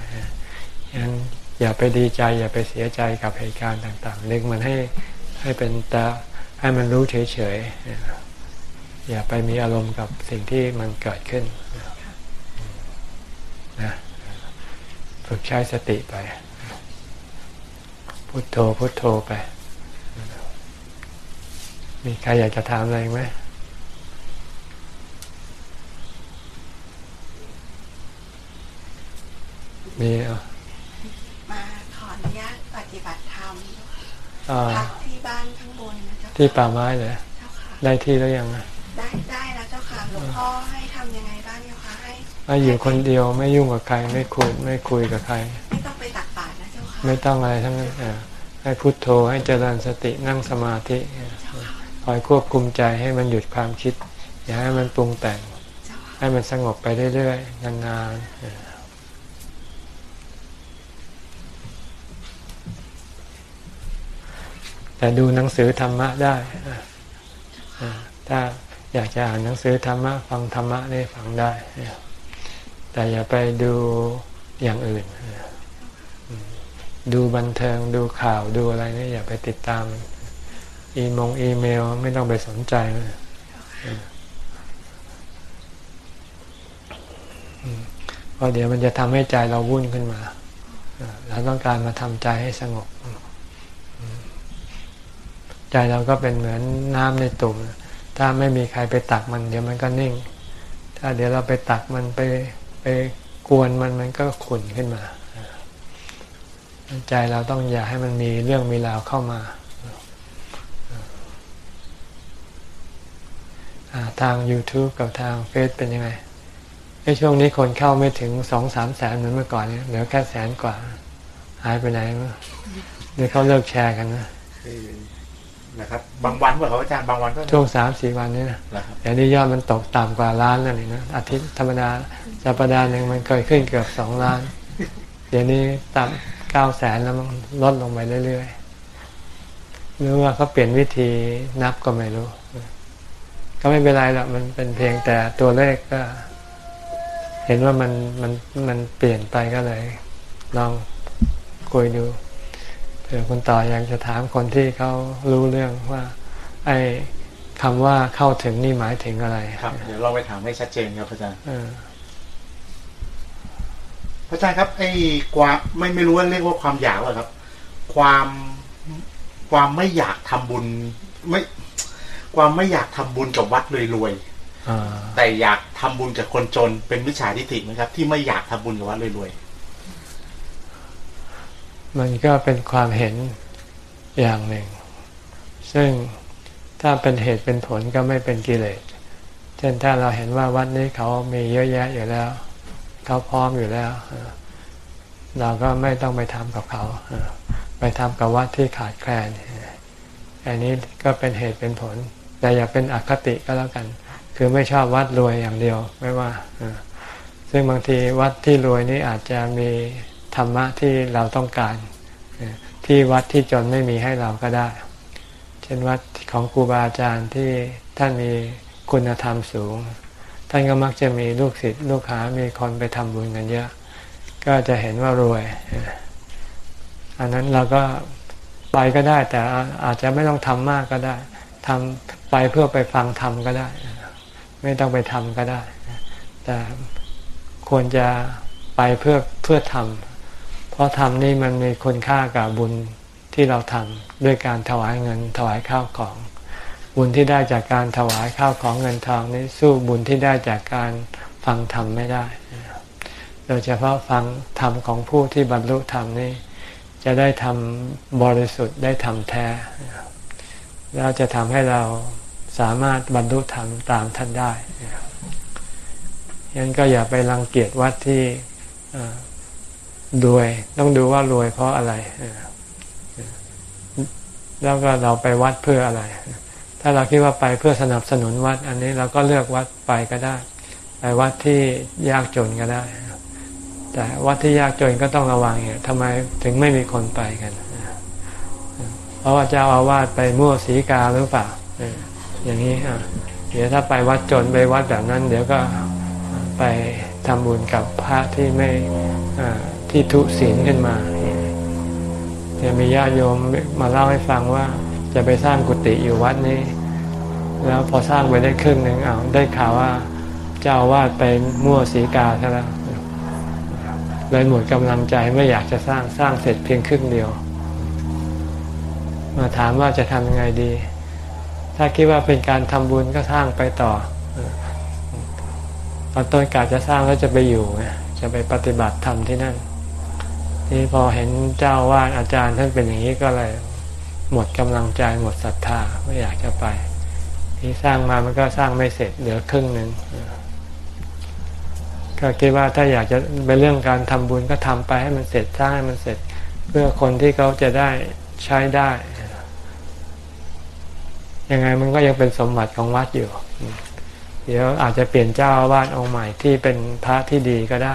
ฉะนั้นอย่าไปดีใจ อย่าไปเสียใจกับเหตุการณ์ต่างๆนึกมันให้ให้เป็นตาให้มันรู้เฉยๆอย่าไปมีอารมณ์กับสิ่งที่มันเกิดขึ้น ฝึกใช้สติไป พุโทโธพุโทโธไป มีใครอยากจะถามอะไรไหมมีอะมาขออนุญาตปฏิบัติธรรมอ่าพักที่บ้านข้างบนนะเจ้าค่ะที่ป่าไม้เลยเจ้าค่ะได้ที่แล้วยังอะได้ได้แล้วเจ้าค่ะหลวงพ่อให้ทำยังไง บ้างเจ้าค่ะให้ให้อยู่คนเดียวไม่ยุ่งกับใคร ไม่คุยไม่คุยกับใคร ไม่ต้องไปตักบาตรนะเจ้าค่ะไม่ต้องอะไรทั้งนั้นอ่าให้พุโทโธให้เจริญสตินั่งสมาธิอ่าเจ้าค่ะคอยควบคุมใจให้มันหยุดความคิด อย่าให้มันปรุงแต่งเจ้าค่ะให้มันสงบไปเรื่อยๆนานๆอ่าแต่ดูหนังสือธรรมะได้อ่าอ่าถ้าอยากจะอ่านหนังสือธรรมะ ฟังธรรมะนี่ฟังได้อ่า แต่อย่าไปดูอย่างอื่น ดูบันเทิงดูข่าวดูอะไรนี่อย่าไปติดตาม อีมงอีเมลไม่ต้องไปสนใจนอืมเพราะเดี๋ยวมันจะทำให้ใจเราวุ่นขึ้นมาเราต้องการมาทำใจให้สงบ ใจเราก็เป็นเหมือนน้ำในตุ่ม ถ้าไม่มีใครไปตักมัน เดี๋ยวมันก็นิ่ง ถ้าเดี๋ยวเราไปตักมันไป ไปกวนมันมันก็ขุ่นขึ้นมาอ่าใจเราต้องอย่าให้มันมีเรื่องมีราวเข้ามาอ่าทาง YouTube กับทางเฟซเป็นยังไงในช่วงนี้คนเข้าไม่ถึงสองสามแสนเหมือนเมื่อก่อนเนี่ยเหลือแค่แสนกว่า หายไปไหนมั้งหรือเขาเลิกแชร์กันนะนะครับบางวันเหรอครับอาจารย์บางวันก็ช่วงสามสี่วันนี้นะนะครับเดี๋ยวนี้ยอดมันตกต่ำกว่าล้านแล้วนี่นะอาทิตย์ธรรมดา สัปดาห์หนึ่งมันเคยขึ้นเกือบสองล้าน เดี๋ยวนี้ต่ำเก้าแสนแล้วมันลดลงไปเรื่อยๆหรือว่าเขาเปลี่ยนวิธีนับก็ไม่รู้ ก็ไม่เป็นไรหรอกมันเป็นเพียงแต่ตัวเลขก็ เห็นว่ามันมันมันเปลี่ยนไปก็เลย ลองคุยดูเผื่อคุณต่ออยากจะถามคนที่เขารู้เรื่องว่า ไอ้คำว่าเข้าถึงนี่หมายถึงอะไร ครับ เดี๋ยวเราไปถามให้ชัดเจนครับอาจารย์เออ พระอาจารย์ครับ ไอ้ความไม่ไม่รู้ว่าเรียกว่าความอยากหรือครับ ความความไม่อยากทำบุญ ไม่ ความไม่อยากทำบุญกับวัดรวยอ่าๆแต่อยากทำบุญกับคนจนเป็นมิจฉาทิฏฐิไหมครับ ที่ไม่อยากทำบุญกับวัดรวยมันก็เป็นความเห็นอย่างหนึ่ง ซึ่งถ้าเป็นเหตุเป็นผลก็ไม่เป็นกิเลสเช่นถ้าเราเห็นว่าวัดนี้เขามีเยอะแยะอยู่แล้ว เขาพร้อมอยู่แล้ว เราก็ไม่ต้องไปทำกับเขา ไปทำกับวัดที่ขาดแคลน อันนี้ก็เป็นเหตุเป็นผล แต่อย่าเป็นอคติก็แล้วกัน คือไม่ชอบวัดรวยอย่างเดียวไม่ว่า ซึ่งบางทีวัดที่รวยนี่อาจจะมีธรรมะที่เราต้องการ ที่วัดที่จนไม่มีให้เราก็ได้ เช่นวัดของครูบาอาจารย์ที่ท่านมีคุณธรรมสูง ท่านก็มักจะมีลูกศิษย์ลูกหามีคนไปทำบุญกันเยอะ ก็จะเห็นว่ารวย อันนั้นเราก็ไปก็ได้ แต่อาจจะไม่ต้องทำมากก็ได้ทำไปเพื่อไปฟังธรรมก็ได้ ไม่ต้องไปทำก็ได้ แต่ควรจะไปเพื่อเพื่อทำเพราะทำนี่มันมีคุณค่ากับบุญที่เราทำด้วยการถวายเงินถวายข้าวของ บุญที่ได้จากการถวายข้าวของเงินทองนี้สู้บุญที่ได้จากการฟังธรรมไม่ได้ โดยเฉพาะฟังธรรมของผู้ที่บรรลุธรรมนี่จะได้ทำบริสุทธิ์ได้ทำแท้แล้วจะทำให้เราสามารถบรรลุธรรมตามท่านได้ยังก็อย่าไปรังเกียจวัดที่รวย ต้องดูว่ารวยเพราะอะไร แล้วก็เราไปวัดเพื่ออะไร ถ้าเราคิดว่าไปเพื่อสนับสนุนวัด อันนี้เราก็เลือกวัดไปก็ได้ ไปวัดที่ยากจนก็ได้ แต่วัดที่ยากจนก็ต้องระวังเนี่ยทำไมถึงไม่มีคนไปกัน เพราะว่าเจ้าอาวาสไปมั่วสีกาหรือเปล่าอย่างนี้เดี๋ยวถ้าไปวัดจนไปวัดแบบนั้น เดี๋ยวก็ไปทำบุญกับพระที่ไม่ที่ทุศีลขึ้นมาจะมีญาติโยมมาเล่าให้ฟังว่าจะไปสร้างกุฏิอยู่วัดนี้ แล้วพอสร้างไปได้ครึ่งหนึ่งเอาได้ข่าวว่าเจ้าวาดไปมั่วสีกาซะแล้วเลยหมดกำลังใจไม่อยากจะสร้างสร้างเสร็จเพียงครึ่งเดียว มาถามว่าจะทำยังไงดี ถ้าคิดว่าเป็นการทำบุญก็สร้างไปต่อตอนต้นกาจะสร้างแล้วจะไปอยู่ไงจะไปปฏิบัติธรรมที่นั่นนี่พอเห็นเจ้าวาดอาจารย์ท่านเป็นอย่างนี้ก็เลย หมดกำลังใจหมดศรัทธาไม่อยากจะไป ที่สร้างมามันก็สร้างไม่เสร็จเหลือครึ่งหนึ่งก็คิดว่าถ้าอยากจะเป็นเรื่องการทำบุญก็ทำไปให้มันเสร็จสร้างให้มันเสร็จ เพื่อคนที่เขาจะได้ใช้ได้ยังไงมันก็ยังเป็นสมบัติของวัดอยู่ เดี๋ยวอาจจะเปลี่ยนเจ้าอาวาสองค์ใหม่ที่เป็นพระที่ดีก็ได้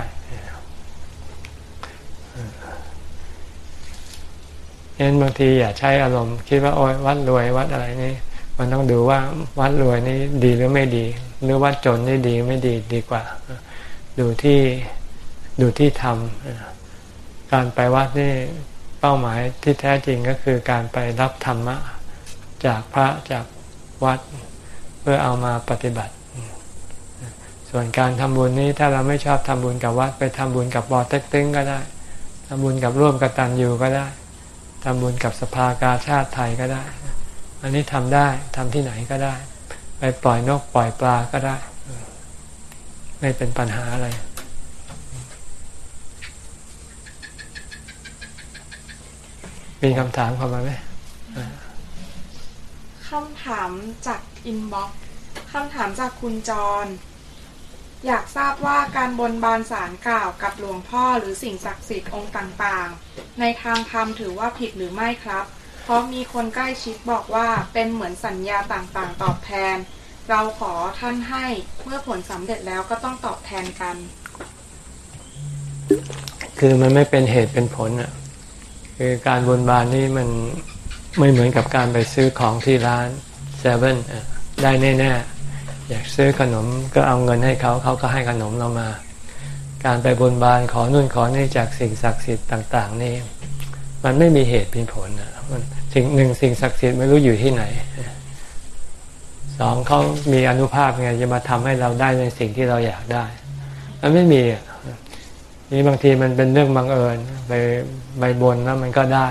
เน้นบางทีอย่าใช้อารมณ์ คิดว่าโอ้ยวัดรวยวัดอะไรนี่ มันต้องดูว่าวัดรวยนี่ดีหรือไม่ดี หรือวัดจนนี่ดีไม่ดีดีกว่า ดูที่ดูที่ทำการไปวัดนี่เป้าหมายที่แท้จริงก็คือการไปรับธรรมะ จากพระจากวัดเพื่อเอามาปฏิบัติ ส่วนการทำบุญนี้ถ้าเราไม่ชอบทำบุญกับวัด ไปทำบุญกับบอเต็กตึงก็ได้ทำบุญกับร่วมกตันยูก็ได้ทำบุญกับสภากาชาติไทยก็ได้ อันนี้ทำได้ทำที่ไหนก็ได้ ไปปล่อยนกปล่อยปลาก็ได้ ไม่เป็นปัญหาอะไร มีคำถามเข้ามาไหมคำถามจากอินบ็อกคำถามจากคุณจร อยากทราบว่าการบนบานสารกล่าวกับหลวงพ่อหรือสิ่งศักดิ์สิทธิ์องค์ต่างๆ ในทางธรรมถือว่าผิดหรือไม่ครับ เพราะมีคนใกล้ชิดบอกว่าเป็นเหมือนสัญญาต่างๆ ตอบแทน เราขอท่านให้เมื่อผลสำเร็จแล้วก็ต้องตอบแทนกัน คือมันไม่เป็นเหตุเป็นผลอะคือการบนบานนี่มันไม่เหมือนกับการไปซื้อของที่ร้านเซเว่นได้แน่ๆอยากซื้อขนมก็เอาเงินให้เขาเขาก็ให้ขนมเรามา การไปบนบานขอนู่นขอนี่จากสิ่งศักดิ์สิทธิ์ต่าง ๆ นี่มันไม่มีเหตุมีผลนะ มันสิ่งหนึ่งสิ่งศักดิ์สิทธิ์ไม่รู้อยู่ที่ไหนสองเขามีอนุภาพไงจะมาทำให้เราได้ในสิ่งที่เราอยากได้มันไม่มีนี่บางทีมันเป็นเรื่องบังเอิญไปไปบนแล้วมันก็ได้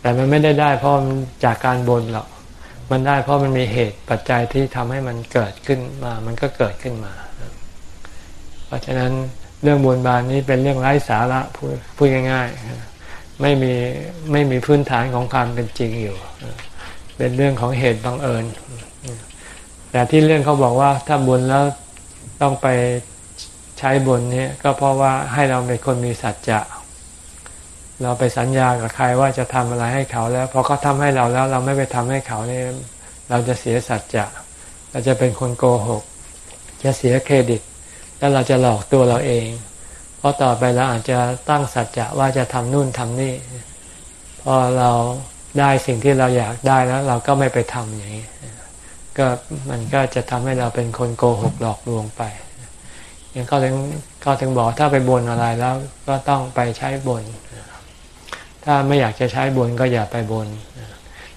แต่มันไม่ได้ได้เพราะจากการบนหรอกมันได้เพราะมันมีเหตุปัจจัยที่ทำให้มันเกิดขึ้นมา มันก็เกิดขึ้นมา เพราะฉะนั้นเรื่องบุญบานนี้เป็นเรื่องไร้สาระพูดพูดง่ายๆ ไม่มีไม่มีพื้นฐานของความเป็นจริงอยู่ เป็นเรื่องของเหตุบังเอิญ แต่ที่เรื่องเขาบอกว่าถ้าบุญแล้วต้องไปใช้บุญนี้ก็เพราะว่าให้เราเป็นคนมีสัจจะ เราไปสัญญากับใครว่าจะทำอะไรให้เขาแล้วพอเขาทาให้เราแล้วเราไม่ไปทำให้เขาเนี่ยเราจะเสียสัจจะเราจะเป็นคนโกหก จะเสียเครดิต แล้วเราจะหลอกตัวเราเอง เพราะต่อไปเราอาจจะตั้งสัจจะว่าจะทำนู่นทำนี่ พอเราได้สิ่งที่เราอยากได้แล้ว เราก็ไม่ไปทำอย่างนี้ก็มันก็จะทำให้เราเป็นคนโกหกหลอกลวงไปยังเขาถึงเขาถึงบอกถ้าไปบนอะไรแล้วก็ต้องไปใช้บน ถ้าไม่อยากจะใช้บนก็อย่าไปบน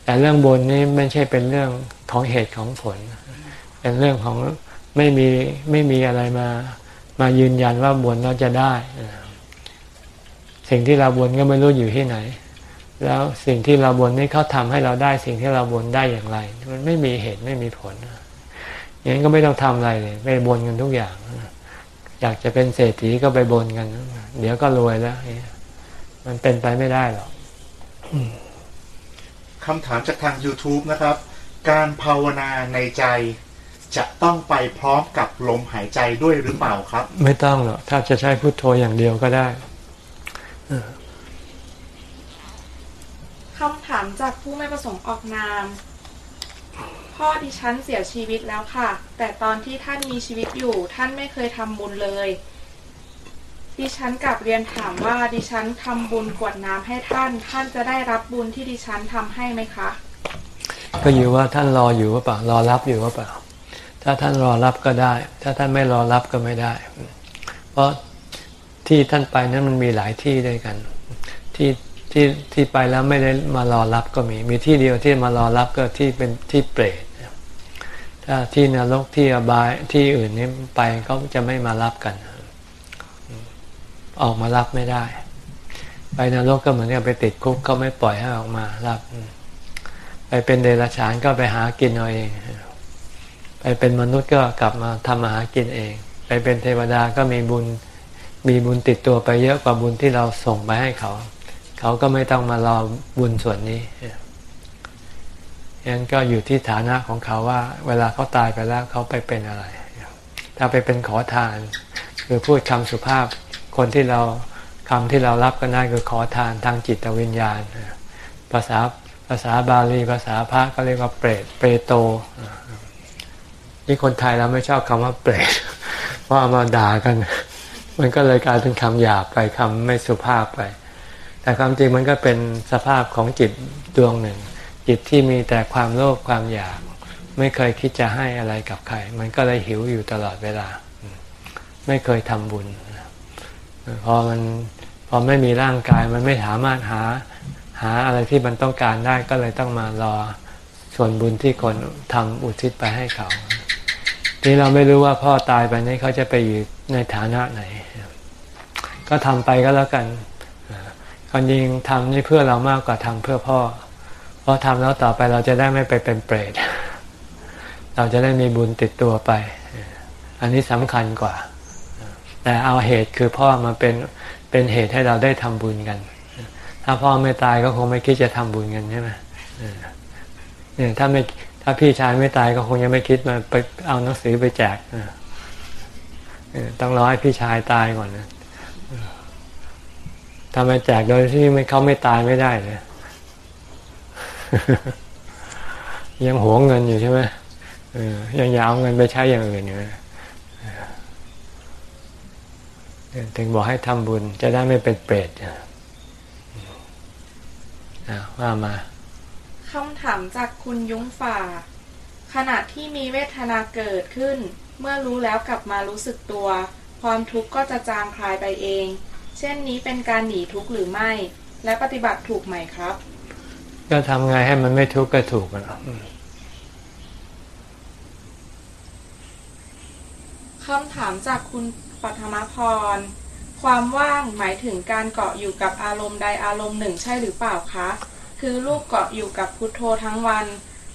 แต่เรื่องบนนี้ไม่ใช่เป็นเรื่องของเหตุของผล เป็นเรื่องของไม่มีไม่มีอะไรมา มายืนยันว่าบนเราจะได้ สิ่งที่เราบนก็ไม่รู้อยู่ที่ไหน แล้วสิ่งที่เราบนนี่เขาทำให้เราได้ สิ่งที่เราบนได้อย่างไร มันไม่มีเหตุไม่มีผลอย่างนั้นก็ไม่ต้องทำอะไรเลยไปบนกันทุกอย่าง อยากจะเป็นเศรษฐีก็ไปบนกัน เดี๋ยวก็รวยแล้วมันเป็นไปไม่ได้หรอกคำถามจากทาง YouTube นะครับ การภาวนาในใจ จะต้องไปพร้อมกับลมหายใจด้วยหรือเปล่าครับ ไม่ต้องหรอกถ้าจะใช้พุทโธอย่างเดียวก็ได้คำถามจากผู้ไม่ประสงค์ออกนาม พ่อดิฉันเสียชีวิตแล้วค่ะ แต่ตอนที่ท่านมีชีวิตอยู่ท่านไม่เคยทำบุญเลย ดิฉันกลับเรียนถามว่าดิฉันทำบุญกวดน้ำให้ท่าน ท่านจะได้รับบุญที่ดิฉันทำให้ไหมคะ ก็อยู่ว่าท่านรออยู่ว่าเปล่ารอรับอยู่ว่าเปล่า ถ้าท่านรอรับก็ได้ ถ้าท่านไม่รอรับก็ไม่ได้ เพราะที่ท่านไปนั้นมันมีหลายที่ด้วยกัน ที่ที่ที่ไปแล้วไม่ได้มารอรับก็มี มีที่เดียวที่มารอรับก็ที่เป็นที่เปรตถ้าที่นรกที่อบายที่อื่นนี้ไปก็จะไม่มารับกัน ออกมารับไม่ได้ ไปนรกก็เหมือนกับไปติดคุกก็ไม่ปล่อยให้ออกมารับ ไปเป็นเดรัจฉานก็ไปหากินเอาเอง ไปเป็นมนุษย์ก็กลับมาทำมาหากินเอง ไปเป็นเทวดาก็มีบุญมีบุญติดตัวไปเยอะกว่าบุญที่เราส่งไปให้เขา เขาก็ไม่ต้องมารอบุญส่วนนี้ยันก็อยู่ที่ฐานะของเขาว่า เวลาเขาตายไปแล้วเขาไปเป็นอะไร ถ้าไปเป็นขอทาน คือพูดคำสุภาพ คนที่เราคำที่เรารับก็ได้คือขอทานทางจิตวิญญาณ ภาษาภาษาบาลีภาษาพระก็เรียกว่าเปรตเปโต นี่คนไทยเราไม่ชอบคำว่าเปรตเพราะเอามาด่ากัน มันก็เลยกลายเป็นคำหยาบไปคำไม่สุภาพไป แต่ความจริงมันก็เป็นสภาพของจิตดวงหนึ่ง จิตที่มีแต่ความโลภความอยาก ไม่เคยคิดจะให้อะไรกับใคร มันก็เลยหิวอยู่ตลอดเวลา ไม่เคยทำบุญพอมันพอไม่มีร่างกายมันไม่สามารถหาหาอะไรที่มันต้องการได้ก็เลยต้องมารอส่วนบุญที่คนทำอุทิศไปให้เขา นี่เราไม่รู้ว่าพ่อตายไปนี่เขาจะไปอยู่ในฐานะไหน ก็ทำไปก็แล้วกันคนยิงทำนี่เพื่อเรามากกว่าทำเพื่อพ่อ เพราะทำแล้วต่อไปเราจะได้ไม่ไปเป็นเปรต เราจะได้มีบุญติดตัวไป อันนี้สำคัญกว่า แต่เอาเหตุคือพ่อมาเป็นเป็นเหตุให้เราได้ทำบุญกัน ถ้าพ่อไม่ตายก็คงไม่คิดจะทำบุญกันใช่ไหมเนี่ยถ้าไม่ ถ้าพี่ชายไม่ตายก็คงยังไม่คิดมาไปเอาหนังสือไปแจกต้องรอให้พี่ชายตายก่อนนะทำไมแจกโดยที่ไม่เขาไม่ตายไม่ได้เลยยังหวงเงินอยู่ใช่ไหมยังอยากเอาเงินไปใช้อย่างอื่นอยู่ถึงบอกให้ทำบุญจะได้ไม่เป็นเปรตว่ามา คำถามจากคุณยุ้งฝ่า ขณะที่มีเวทนาเกิดขึ้น เมื่อรู้แล้วกลับมารู้สึกตัว ความทุกข์ก็จะจางคลายไปเอง เช่นนี้เป็นการหนีทุกข์หรือไม่ และปฏิบัติถูกไหมครับ ก็ทำไงให้มันไม่ทุกข์ก็ถูกมันคำถามจากคุณปัทมพร ความว่างหมายถึงการเกาะอยู่กับอารมณ์ใดอารมณ์หนึ่งใช่หรือเปล่าคะ คือลูกเกาะอยู่กับพุทโธทั้งวัน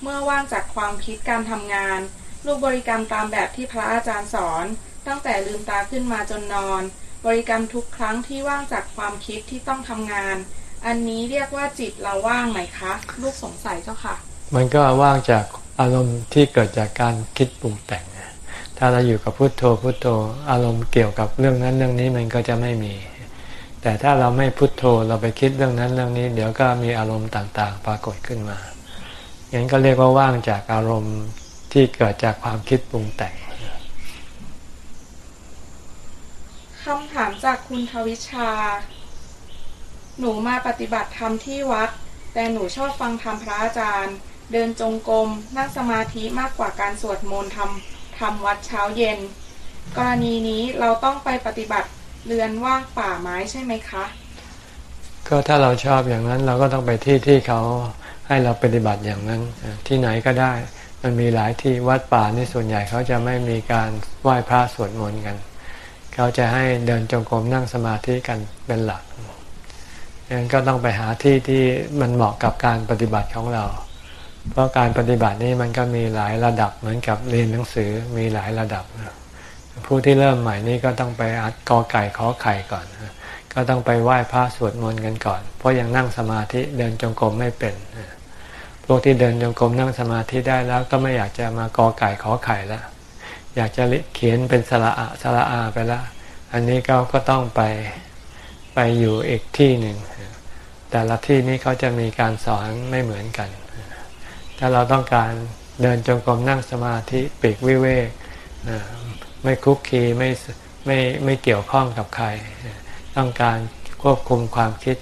เมื่อว่างจากความคิดการทำงาน ลูกบริกรรมตามแบบที่พระอาจารย์สอน ตั้งแต่ลืมตาขึ้นมาจนนอน บริกรรมทุกครั้งที่ว่างจากความคิดที่ต้องทำงาน อันนี้เรียกว่าจิตเราว่างไหมคะ ลูกสงสัยเจ้าค่ะ มันก็ว่างจากอารมณ์ที่เกิดจากการคิดปรุงแต่ง ถ้าเราอยู่กับพุทโธพุทโธ อารมณ์เกี่ยวกับเรื่องนั้นเรื่องนี้มันก็จะไม่มี แต่ถ้าเราไม่พุโทโธเราไปคิดเรื่องนั้นเรื่องนี้ เดี๋ยวก็มีอารมณ์ต่างๆ ปรากฏขึ้นมาอย่างนั้นก็เรียกว่าว่างจากอารมณ์ที่เกิดจากความคิดปรุงแต่งคำถามจากคุณทวิชา หนูมาปฏิบัติธรรมที่วัด แต่หนูชอบฟังธรรมพระอาจารย์ เดินจงกรมนั่งสมาธิมากกว่าการสวดมนต์ทำทำวัดเช้าเย็น กรณีนี้เราต้องไปปฏิบัติ เรือนว่างป่าไม้ใช่ไหมคะ ก็ถ้าเราชอบอย่างนั้นเราก็ต้องไปที่ที่เขาให้เราปฏิบัติอย่างนั้นที่ไหนก็ได้ มันมีหลายที่วัดป่านี่ส่วนใหญ่เขาจะไม่มีการไหว้พระสวดมนต์กัน เขาจะให้เดินจงกรมนั่งสมาธิกันเป็นหลักดังนั้นก็ต้องไปหาที่ที่มันเหมาะกับการปฏิบัติของเรา เพราะการปฏิบัตินี่มันก็มีหลายระดับเหมือนกับเรียนหนังสือมีหลายระดับ ผู้ที่เริ่มใหม่นี่ก็ต้องไปอัดกอไก่ขอไข่ก่อน ก็ต้องไปไหว้พระสวดมนต์กันก่อน เพราะยังนั่งสมาธิเดินจงกรมไม่เป็น พวกที่เดินจงกรมนั่งสมาธิได้แล้ว ก็ไม่อยากจะมากอไก่ขอไข่แล้วอยากจะเขียนเป็นสระอะสระอาไปแล้วอันนี้เขาก็ต้องไปไปอยู่อีกที่หนึ่ง แต่ละที่นี้เขาจะมีการสอนไม่เหมือนกัน ถ้าเราต้องการเดินจงกรมนั่งสมาธิปีกวิเวก ไม่คุกคีไม่ไม่ไม่เกี่ยวข้องกับใคร ต้องการควบคุมความคิด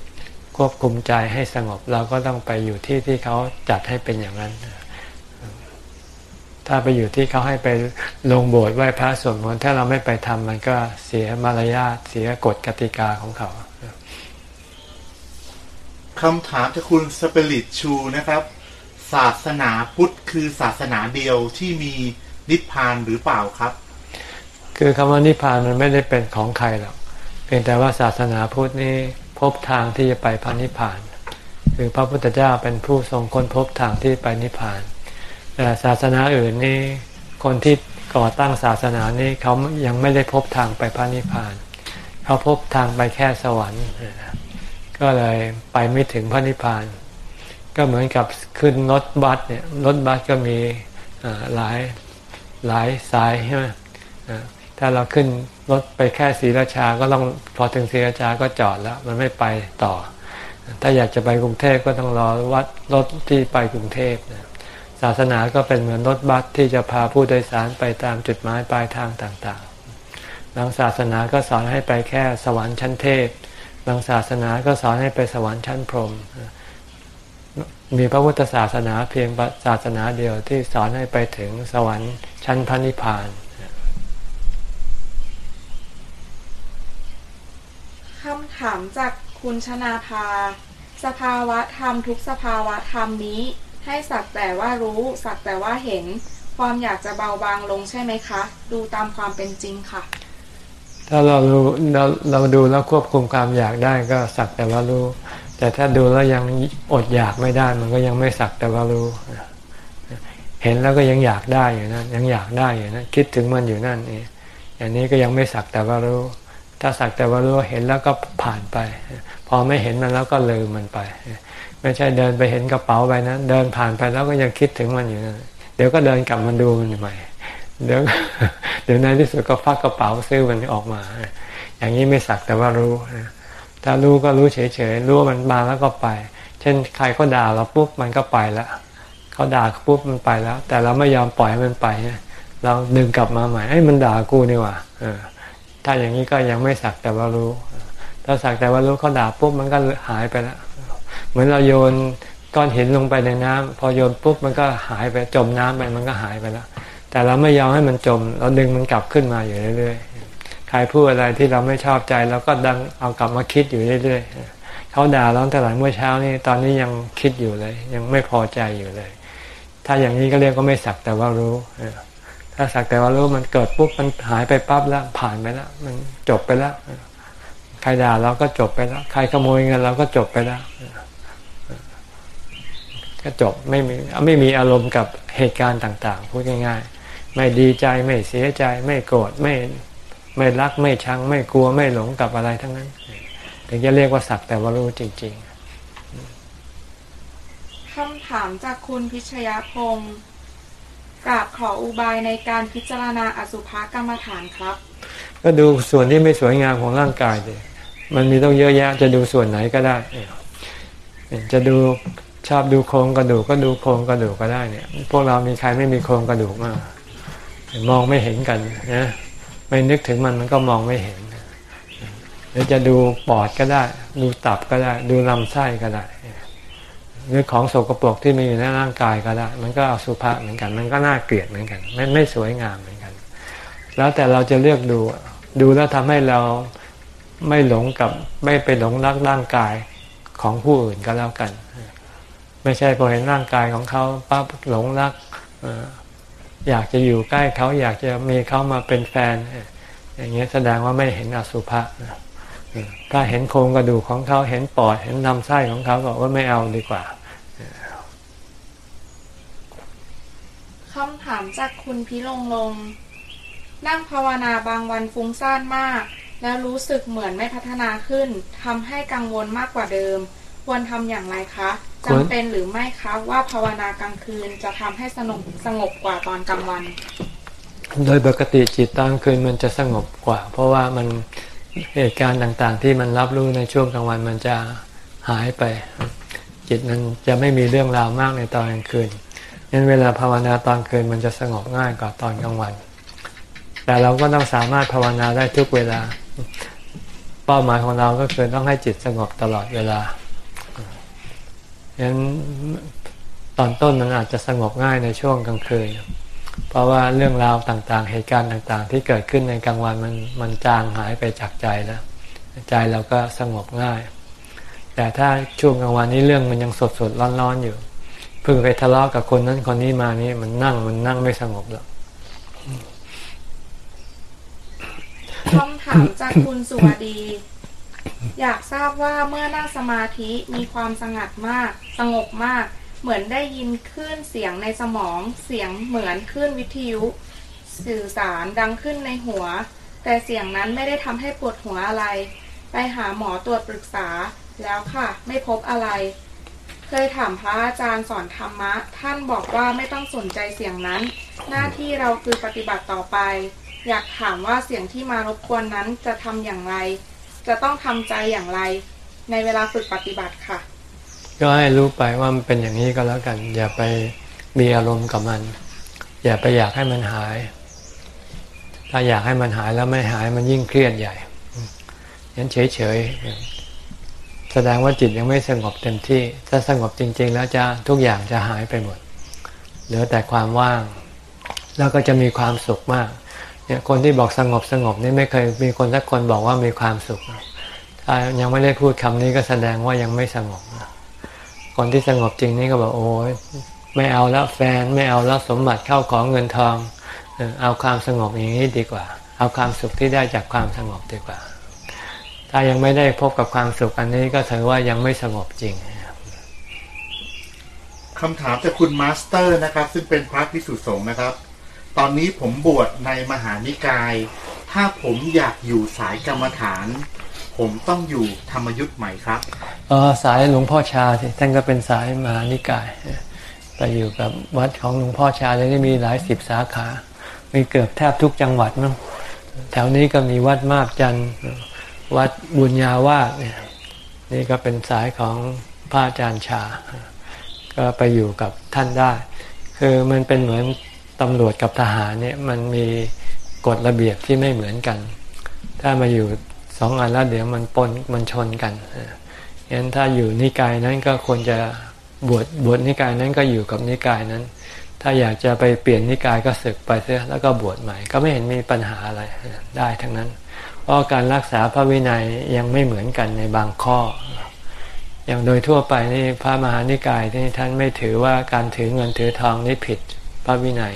ควบคุมใจให้สงบ เราก็ต้องไปอยู่ที่ที่เขาจัดให้เป็นอย่างนั้น ถ้าไปอยู่ที่เขาให้ไปลงโบสถ์ไหว้พระสวดมนต์ถ้าเราไม่ไปทำมันก็เสียมารยาทเสียกฎกติกาของเขาคำถามจากคุณสเปริตชูนะครับ ศาสนาพุทธคือศาสนาเดียวที่มีนิพพานหรือเปล่าครับ คือคำว่านิพพานมันไม่ได้เป็นของใครหรอกเพียงแต่ว่าศาสนาพุทธนี้พบทางที่จะไปพระนิพพาน คือพระพุทธเจ้าเป็นผู้ทรงค้นพบทางที่ไปนิพพาน แต่ศาสนาอื่นนี่คนที่ก่อตั้งศาสนานี้เขายังไม่ได้พบทางไปพระนิพพาน เขาพบทางไปแค่สวรรค์ ก็เลยไปไม่ถึงพระนิพพาน ก็เหมือนกับขึ้นรถบัสเนี่ยรถบัสก็มีหลายหลายสายใช่ไหม ถ้าเราขึ้นรถไปแค่ศรีราชาก็ต้องพอถึงศรีราชาก็จอดแล้ว มันไม่ไปต่อ ถ้าอยากจะไปกรุงเทพก็ต้องรอวัดรถที่ไปกรุงเทพศาสนาก็เป็นเหมือนรถบัสที่จะพาผู้โดยสารไปตามจุดหมายปลายทางต่างๆ บางศาสนาก็สอนให้ไปแค่สวรรค์ชั้นเทพ บางศาสนาก็สอนให้ไปสวรรค์ชั้นพรหม มีพระพุทธศาสนาเพียงศาสนาเดียวที่สอนให้ไปถึงสวรรค์ชั้นพระนิพพาน คำถามจากคุณชนาภา สภาวะธรรมทุกสภาวะธรรมนี้ ให้สักแต่ว่ารู้สักแต่ว่าเห็น ความอยากจะเบาบางลงใช่ไหมคะ ดูตามความเป็นจริงค่ะ ถ้าเรารู้เราเราดูแล้วควบคุมความอยากได้ก็สักแต่ว่ารู้ แต่ถ้าดูแล้วยังอดอยากไม่ได้มันก็ยังไม่สักแต่ว่ารู้เห็นแล้วก็ยังอยากได้อยู่นั่นยังอยากได้อยู่นั่นคิดถึงมันอยู่นั่นนี่อย่างนี้ก็ยังไม่สักแต่ว่ารู้ ถ้าสักแต่ว่ารู้เห็นแล้วก็ผ่านไป พอไม่เห็นมันแล้วก็ลืมมันไป ไม่ใช่เดินไปเห็นกระเป๋าไปนะเดินผ่านไปแล้วก็ยังคิดถึงมันอยู่นะเดี๋ยวก็เดินกลับมาดูมันใหม่ เดี๋ยวเดี๋ยวในที่สุดก็ฟักกระเป๋าซื้อมันออกมา อย่างนี้ไม่สักแต่ว่ารู้ถ้ารู้ก็รู้เฉยๆรู้ว่ามันมาแล้วก็ไป เช่นใครก็ด่าเราปุ๊บมันก็ไปล้วเขาด่าปุ๊บมันไปแล้ว แต่เราไม่ยอมปล่อยให้มันไปเราดึงกลับมาใหม่ไอ้มันด่ากูนี่ว่าเออ ถ้าอย่างนี้ก็ยังไม่สักแต่ว่ารู้ ถ้าสักแต่ว่ารู้เขาด่าปุ๊บมันก็หายไปแล้วเหมือนเราโยนก้อนหินลงไปในน้ำพอโยนปุ๊บมันก็หายไปจมน้ำไปมันก็หายไปแล้วแต่เราไม่ยอมให้มันจม เราดึงมันกลับขึ้นมาอยู่เรื่อยๆใครพูดอะไรที่เราไม่ชอบใจเราก็ดังเอากลับมาคิดอยู่เรื่อยๆเขาด่าเราแต่หลายเมื่อเช้านี่ตอนนี้ยังคิดอยู่เลย ยังไม่พอใจอยู่เลย ถ้าอย่างนี้ก็เรียกก็ไม่สักแต่ว่ารู้ ถ้าสักแต่ว่ารู้มันเกิดปุ๊บมันหายไปปั๊บแล้วผ่านไปแล้วมันจบไปแล้วใครด่าเราก็จบไปแล้ว ใครขโมยเงินเราก็จบไปแล้วก็จบไม่มีไม่มีอารมณ์กับเหตุการณ์ต่าง ๆ พูดง่าย ๆ ไม่ดีใจไม่เสียใจ ไม่โกรธไม่ไม่รักไม่ชัง ไม่กลัวไม่หลงกับอะไรทั้งนั้นถึงจะเรียกว่าสักแต่ว่ารู้จริง ๆคำถามจากคุณพิชยพงศ์ กราบขออุบายในการพิจารณาอสุภกรรมฐานครับ ก็ดูส่วนที่ไม่สวยงามของร่างกายเลยมันมีต้องเยอะแยะจะดูส่วนไหนก็ได้ จะดูชอบดูโครงกระดูกก็ดูโครงกระดูกก็ได้เนี่ย พวกเรามีใครไม่มีโครงกระดูกมากมองไม่เห็นกันนะไม่นึกถึงมันมันก็มองไม่เห็นหรือจะดูปอดก็ได้ ดูตับก็ได้ ดูลำไส้ก็ได้ หรือของโสกปรกที่มีอยู่ในร่างกายก็ได้ มันก็เอาสุภาพเหมือนกัน มันก็น่าเกลียดเหมือนกัน ไม่ไม่สวยงามเหมือนกัน แล้วแต่เราจะเลือกดูดูแล้วทำให้เราไม่หลงกับไม่ไปหลงรักร่างกายของผู้อื่นก็แล้วกัน ไม่ใช่พอเห็นร่างกายของเขาปั๊บหลงรักอยากจะอยู่ใกล้เขาอยากจะมีเขามาเป็นแฟน อย่างเงี้ยแสดงว่าไม่เห็นอสุภะถ้าเห็นโครงกระดูกของเขาเห็นปอดเห็นลำไส้ของเขาบอกว่าไม่เอาดีกว่า คำถามจากคุณพิลงลง นั่งภาวนาบางวันฟุ้งซ่านมาก แล้วรู้สึกเหมือนไม่พัฒนาขึ้นทำให้กังวลมากกว่าเดิม ควรทำอย่างไรคะจำเป็นหรือไม่คะว่าภาวนากลางคืนจะทำให้สงบสงบกว่าตอนกลางวัน โดยปกติจิตตอนคืนมันจะสงบกว่า เพราะว่ามันเหตุการณ์ต่างๆ ที่มันรับรู้ในช่วงกลางวันมันจะหายไป จิตมันจะไม่มีเรื่องราวมากในตอนกลางคืน งั้นเวลาภาวนาตอนคืนมันจะสงบง่ายกว่าตอนกลางวัน แต่เราก็ต้องสามารถภาวนาได้ทุกเวลา เป้าหมายของเราก็คือต้องให้จิตสงบตลอดเวลางั้นตอนต้นมันอาจจะสงบง่ายในช่วงกลางคืน เพราะว่าเรื่องราวต่างๆ เหตุการณ์ต่างๆ ที่เกิดขึ้นในกลางวันมันมันจางหายไปจากใจแล้ว ใจเราก็สงบง่าย แต่ถ้าช่วงกลางวันนี้เรื่องมันยังสดสดร้อนๆอยู่ พิ่งไปทะเลาะกับคนนั้นคนนี้มานี่มันนั่งมันนั่งไม่สงบหรอกคำถามจากคุณสุวดี อยากทราบว่าเมื่อนั่งสมาธิมีความสงัดมาก สงบมาก เหมือนได้ยินคลื่นเสียงในสมองเสียงเหมือนคลื่นวิทยุ สื่อสารดังขึ้นในหัว แต่เสียงนั้นไม่ได้ทำให้ปวดหัวอะไร ไปหาหมอตรวจปรึกษาแล้วค่ะ ไม่พบอะไร เคยถามพระอาจารย์สอนธรรมะ ท่านบอกว่าไม่ต้องสนใจเสียงนั้น หน้าที่เราคือปฏิบัติต่อไป อยากถามว่าเสียงที่มารบกวนนั้นจะทำอย่างไร จะต้องทำใจอย่างไร ในเวลาฝึกปฏิบัติค่ะ ก็ให้รู้ไปว่ามันเป็นอย่างนี้ก็แล้วกัน อย่าไปมีอารมณ์กับมัน อย่าไปอยากให้มันหาย ถ้าอยากให้มันหายแล้วไม่หายมันยิ่งเครียดใหญ่ยันเฉยๆ แสดงว่าจิตยังไม่สงบเต็มที่ ถ้าสงบจริง ๆ แล้วจะทุกอย่างจะหายไปหมด เหลือแต่ความว่าง แล้วก็จะมีความสุขมาก เนี่ยคนที่บอกสงบสงบนี่ไม่เคยมีคนสักคนบอกว่ามีความสุข ถ้ายังไม่ได้พูดคำนี้ก็แสดงว่ายังไม่สงบ คนที่สงบจริงนี่ก็บอกโอ้ยไม่เอาแล้วแฟนไม่เอาแล้วสมบัติเข้าของเงินทอง เอาความสงบอย่างนี้ดีกว่า เอาความสุขที่ได้จากความสงบดีกว่า ถ้ายังไม่ได้พบกับความสุขอันนี้ก็ถือว่ายังไม่สงบจริงคำถามจากคุณมาสเตอร์นะครับ ซึ่งเป็นพระภิกษุสงฆ์นะครับ ตอนนี้ผมบวชในมหานิกาย ถ้าผมอยากอยู่สายกรรมฐาน ผมต้องอยู่ธรรมยุทธ์ใหม่ครับออสายหลวงพ่อชาที่ท่านก็เป็นสายมหานิกายไปอยู่กับวัดของหลวงพ่อชาเลยที่มีหลายสิบสาขา มีเกือบแทบทุกจังหวัดมั้งแถวนี้ก็มีวัดมาบจันทร์ วัดบุญญาวาสเนี่ยนี่ก็เป็นสายของพระอาจารย์ชา ก็ไปอยู่กับท่านได้ คือมันเป็นเหมือนตำรวจกับทหารเนี่ยมันมีกฎระเบียบที่ไม่เหมือนกัน ถ้ามาอยู่สองอันแล้วเดี๋ยวมันปนมันชนกันงั้นถ้าอยู่นิกายนั้นก็ควรจะบวชบวชนิกายนั้นก็อยู่กับนิกายนั้น ถ้าอยากจะไปเปลี่ยนนิกายก็ศึกไปเสียแล้วก็บวชใหม่ ก็ไม่เห็นมีปัญหาอะไรได้ทั้งนั้น เพราะการรักษาพระวินัยยังไม่เหมือนกันในบางข้อ อย่างโดยทั่วไปนี่พระมหานิกายที่ท่านไม่ถือว่าการถือเงินถือทองนี่ผิดพระวินัย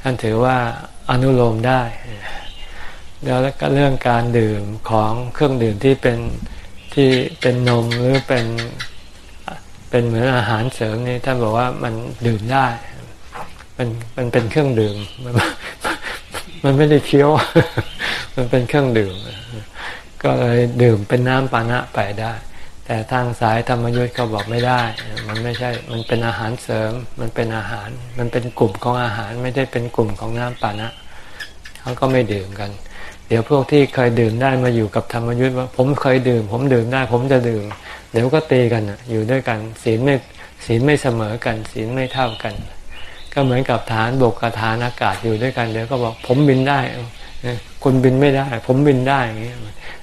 ท่านถือว่าอนุโลมได้แล้วก็เรื่องการดื่มของเครื่องดื่มที่เป็นที่เป็นนมหรือเป็นเป็นเหมือนอาหารเสริมนี่ท่านบอกว่ามันดื่มได้ มันมันเป็นเครื่องดื่ม มันไม่ได้เคี้ยว มันเป็นเครื่องดื่ม ก็เลยดื่มเป็นน้ำปานะไปได้ แต่ทางสายธรรมยุทธ์เขาบอกไม่ได้ มันไม่ใช่ มันเป็นอาหารเสริม มันเป็นอาหาร มันเป็นกลุ่มของอาหาร ไม่ได้เป็นกลุ่มของน้ำปานะ เขาก็ไม่ดื่มกัน เดี๋ยวพวกที่เคยดื่มได้มาอยู่กับธรรมยุทธ์ว่า ผมเคยดื่ม ผมดื่มได้ ผมจะดื่ม เดี๋ยวก็ตีกันอยู่ด้วยกัน ศีลไม่ศีลไม่เสมอกัน ศีลไม่เท่ากัน ก็เหมือนกับฐานบกกับฐานอากาศอยู่ด้วยกันเดี๋ยวก็บอกผมบินได้คุณบินไม่ได้ ผมบินได้อย่างเงี้ย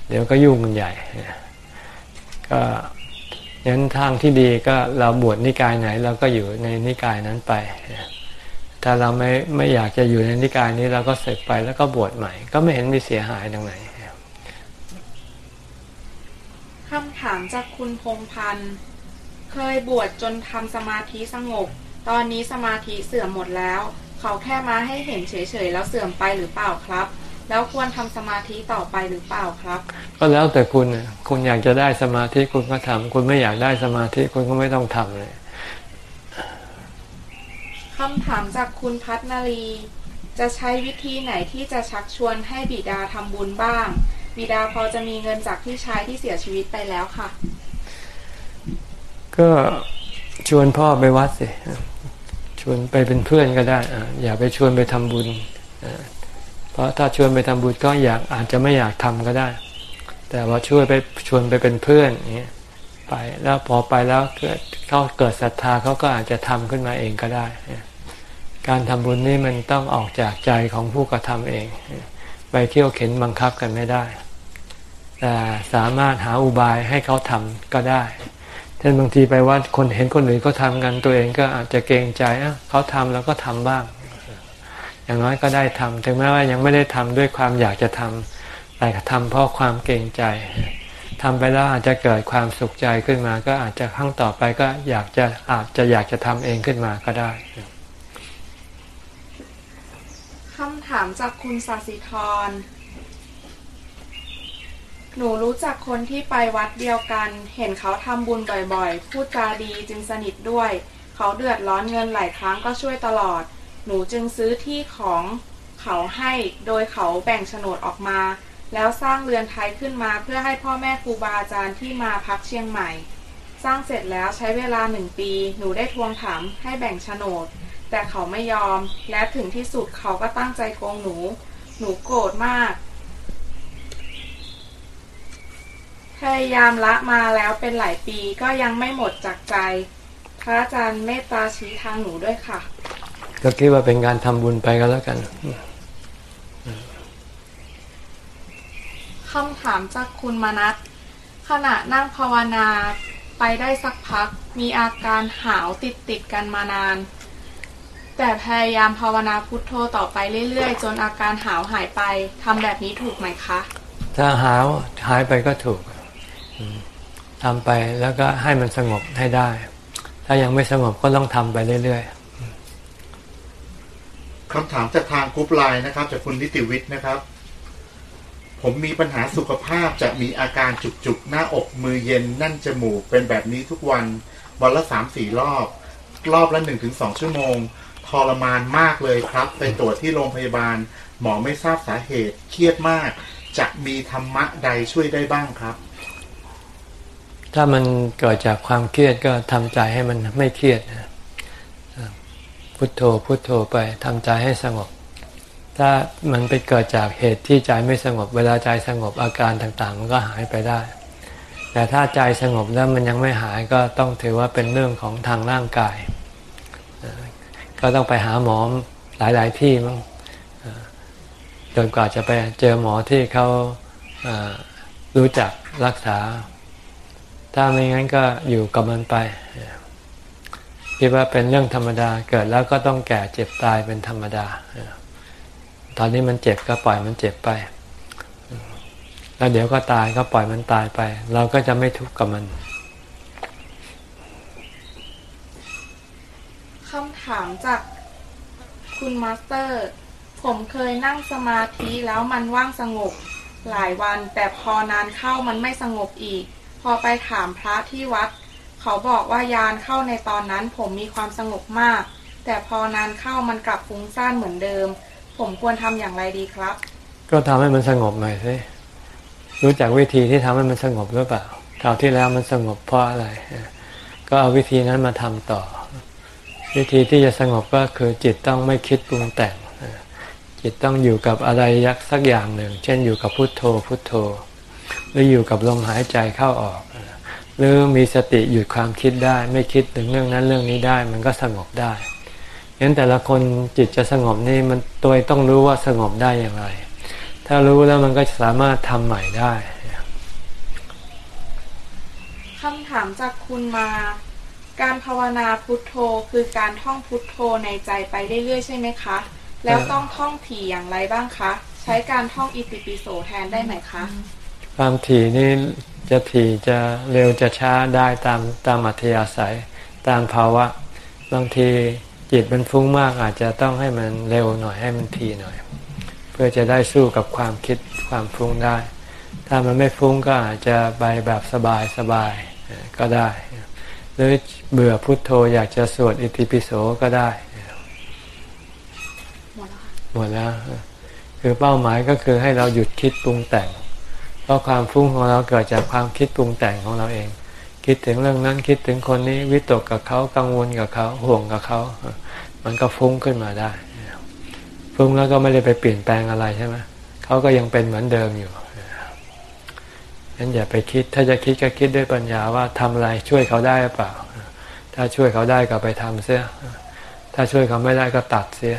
เดี๋ยวก็ยุ่งกันใหญ่ก็ยันทางที่ดีก็เราบวชนิกายไหนเราก็อยู่ในนิกายนั้นไป ถ้าเราไม่ไม่อยากจะอยู่ในนิกายนี้เราก็เสกไปแล้วก็บวชใหม่ ก็ไม่เห็นมีเสียหายตรงไหนคำถามจากคุณพงพันธ์เคยบวชจนทำสมาธิสงบ ตอนนี้สมาธิเสื่อมหมดแล้ว เขาแค่มาให้เห็นเฉยๆแล้วเสื่อมไปหรือเปล่าครับ แล้วควรทำสมาธิต่อไปหรือเปล่าครับ ก็แล้วแต่คุณน่ะคุณอยากจะได้สมาธิคุณก็ทำคุณไม่อยากได้สมาธิคุณก็ไม่ต้องทำเลยคำถามจากคุณพัฒนาลีจะใช้วิธีไหนที่จะชักชวนให้บิดาทำบุญบ้าง บิดาพอจะมีเงินจากพี่ชายที่เสียชีวิตไปแล้วค่ะ ก็ชวนพ่อไปวัดสิช วนไปเป็นเพื่อนก็ได้อย่าไปชวนไปทำบุญเพราะถ้าชวนไปทำบุญก็อยากอาจจะไม่อยากทำก็ได้ แต่ว่าช่วยไปชวนไปเป็นเพื่อนอย่างเงี้ยไปแล้วพอไปแล้วเกิดเขาเกิดศรัทธาเขาก็อาจจะทำขึ้นมาเองก็ได้ การทำบุญนี่มันต้องออกจากใจของผู้กระทำเอง ไปเที่ยวเข็นบังคับกันไม่ได้ แต่สามารถหาอุบายให้เขาทำก็ได้ เช่นบางทีไปว่าคนเห็นคนอื่นเขาทำกันตัวเองก็อาจจะเกรงใจอะเขาทำแล้วก็ทำบ้าง อย่างน้อยก็ได้ทำถึงแม้ว่ายังไม่ได้ทำด้วยความอยากจะทำแต่ทำเพราะความเกรงใจทำไปแล้วอาจจะเกิดความสุขใจขึ้นมา ก็อาจจะครั้งต่อไปก็อยากจะอาจจะอยากจะทำเองขึ้นมาก็ได้คำถามจากคุณสาสิธร หนูรู้จักคนที่ไปวัดเดียวกัน เห็นเขาทำบุญบ่อยๆ พูดจาดีจึงสนิทด้วย เขาเดือดร้อนเงินหลายครั้งก็ช่วยตลอด หนูจึงซื้อที่ของเขาให้โดยเขาแบ่งโฉนดออกมา แล้วสร้างเรือนไทยขึ้นมาเพื่อให้พ่อแม่ครูบาอาจารย์ที่มาพักเชียงใหม่ สร้างเสร็จแล้วใช้เวลาหนึ่งปี หนูได้ทวงถามให้แบ่งโฉนด แต่เขาไม่ยอม และถึงที่สุดเขาก็ตั้งใจโกงหนู หนูโกรธมาก พยายามละมาแล้วเป็นหลายปีก็ยังไม่หมดจากใจ พระอาจารย์เมตตาชี้ทางหนูด้วยค่ะ ก็คิดว่าเป็นการทำบุญไปก็แล้วกันคำถามจากคุณมนัสขณะนั่งภาวนาไปได้สักพักมีอาการหาวติดติดๆกันมานาน แต่พยายามภาวนาพุทโธต่อไปเรื่อยๆ จนอาการหาวหายไปทำแบบนี้ถูกไหมคะ ถ้าหาวหายไปก็ถูกอืม ทำไปแล้วก็ให้มันสงบให้ได้ ถ้ายังไม่สงบก็ต้องทำไปเรื่อยๆคำถามจากทางกรุ๊ปไลน์นะครับ จากคุณนิติวิทย์นะครับ ผมมีปัญหาสุขภาพจะมีอาการจุกๆ หน้าอกมือเย็นแน่นจมูก เป็นแบบนี้ทุกวันวันละสามสี่รอบ รอบละหนึ่งถึงสองชั่วโมงทรมานมากเลยครับ ไปตรวจที่โรงพยาบาล หมอไม่ทราบสาเหตุ เครียดมาก จะมีธรรมะใดช่วยได้บ้างครับ ถ้ามันเกิดจากความเครียดก็ทำใจให้มันไม่เครียดนะพุทโธพุทโธไปทำใจให้สงบ ถ้ามันไปเกิดจากเหตุที่ใจไม่สงบ เวลาใจสงบอาการต่างๆ มันก็หายไปได้ แต่ถ้าใจสงบแล้วมันยังไม่หายก็ต้องถือว่าเป็นเรื่องของทางร่างกาย ก็ต้องไปหาหมอหลายๆที่มั้งจนกว่าจะไปเจอหมอที่เขารู้จักรักษา ถ้าไม่งั้นก็อยู่กับมันไปคิดว่าเป็นเรื่องธรรมดาเกิดแล้วก็ต้องแก่เจ็บตายเป็นธรรมดา ตอนนี้มันเจ็บก็ปล่อยมันเจ็บไป แล้วเดี๋ยวก็ตายก็ปล่อยมันตายไป เราก็จะไม่ทุกข์กับมันคำถามจากคุณมาสเตอร์ ผมเคยนั่งสมาธิแล้วมันว่างสงบหลายวัน แต่พอนานเข้ามันไม่สงบอีก อไปถามพระที่วัด เขาบอกว่ายานเข้าในตอนนั้นผมมีความสงบมาก แต่พอนานเข้ามันกลับฟุ้งซ่านเหมือนเดิม ผมควรทำอย่างไรดีครับ ก็ทำให้มันสงบหน่อยสิรู้จักวิธีที่ทำให้มันสงบหรือเปล่าคราวที่แล้วมันสงบเพราะอะไร ก็เอาวิธีนั้นมาทำต่อ วิธีที่จะสงบก็คือจิตต้องไม่คิดปรุงแต่งจิตต้องอยู่กับอะไรยักสักอย่างหนึ่ง เช่นอยู่กับพุทโธพุทโธ หรืออยู่กับลมหายใจเข้าออก หรือมีสติหยุดความคิดได้ ไม่คิดถึงเรื่องนั้นเรื่องนี้ได้มันก็สงบได้งั้นแต่ละคนจิตจะสงบนี่มันตัวต้องรู้ว่าสงบได้อย่างไร ถ้ารู้แล้วมันก็สามารถทำใหม่ได้คำถามจากคุณมา การภาวนาพุทโธคือการท่องพุทโธในใจไปเรื่อยๆใช่ไหมคะ แล้วต้องท่องถี่อย่างไรบ้างคะ ใช้การท่องอิติปิโสแทนได้ไหมคะ ความถี่นี่จะถี่จะเร็วจะช้าได้ตามตามอัธยาศัยตามภาวะ บางทีจิตมันฟุ้งมากอาจจะต้องให้มันเร็วหน่อยให้มันทีหน่อย เพื่อจะได้สู้กับความคิดความฟุ้งได้ ถ้ามันไม่ฟุ้งก็อาจจะไปแบบสบายสบายก็ได้ หรือเบื่อพุทโธอยากจะสวดอิติปิโสก็ได้ หมดแล้วค่ะหมดแล้ว คือเป้าหมายก็คือให้เราหยุดคิดปรุงแต่ง เพราะความฟุ้งของเราเกิดจากความคิดปรุงแต่งของเราเอง คิดถึงเรื่องนั้นคิดถึงคนนี้วิตกกับเขากังวลกับเขาห่วงกับเขา มันก็ฟุ้งขึ้นมาได้ ฟุ้งแล้วก็ไม่ได้ไปเปลี่ยนแปลงอะไรใช่ไหมเขาก็ยังเป็นเหมือนเดิมอยู่งั้นอย่าไปคิดถ้าจะคิดก็คิดด้วยปัญญาว่าทำอะไรช่วยเขาได้หรือเปล่า ถ้าช่วยเขาได้ก็ไปทำเสีย ถ้าช่วยเขาไม่ได้ก็ตัดเสีย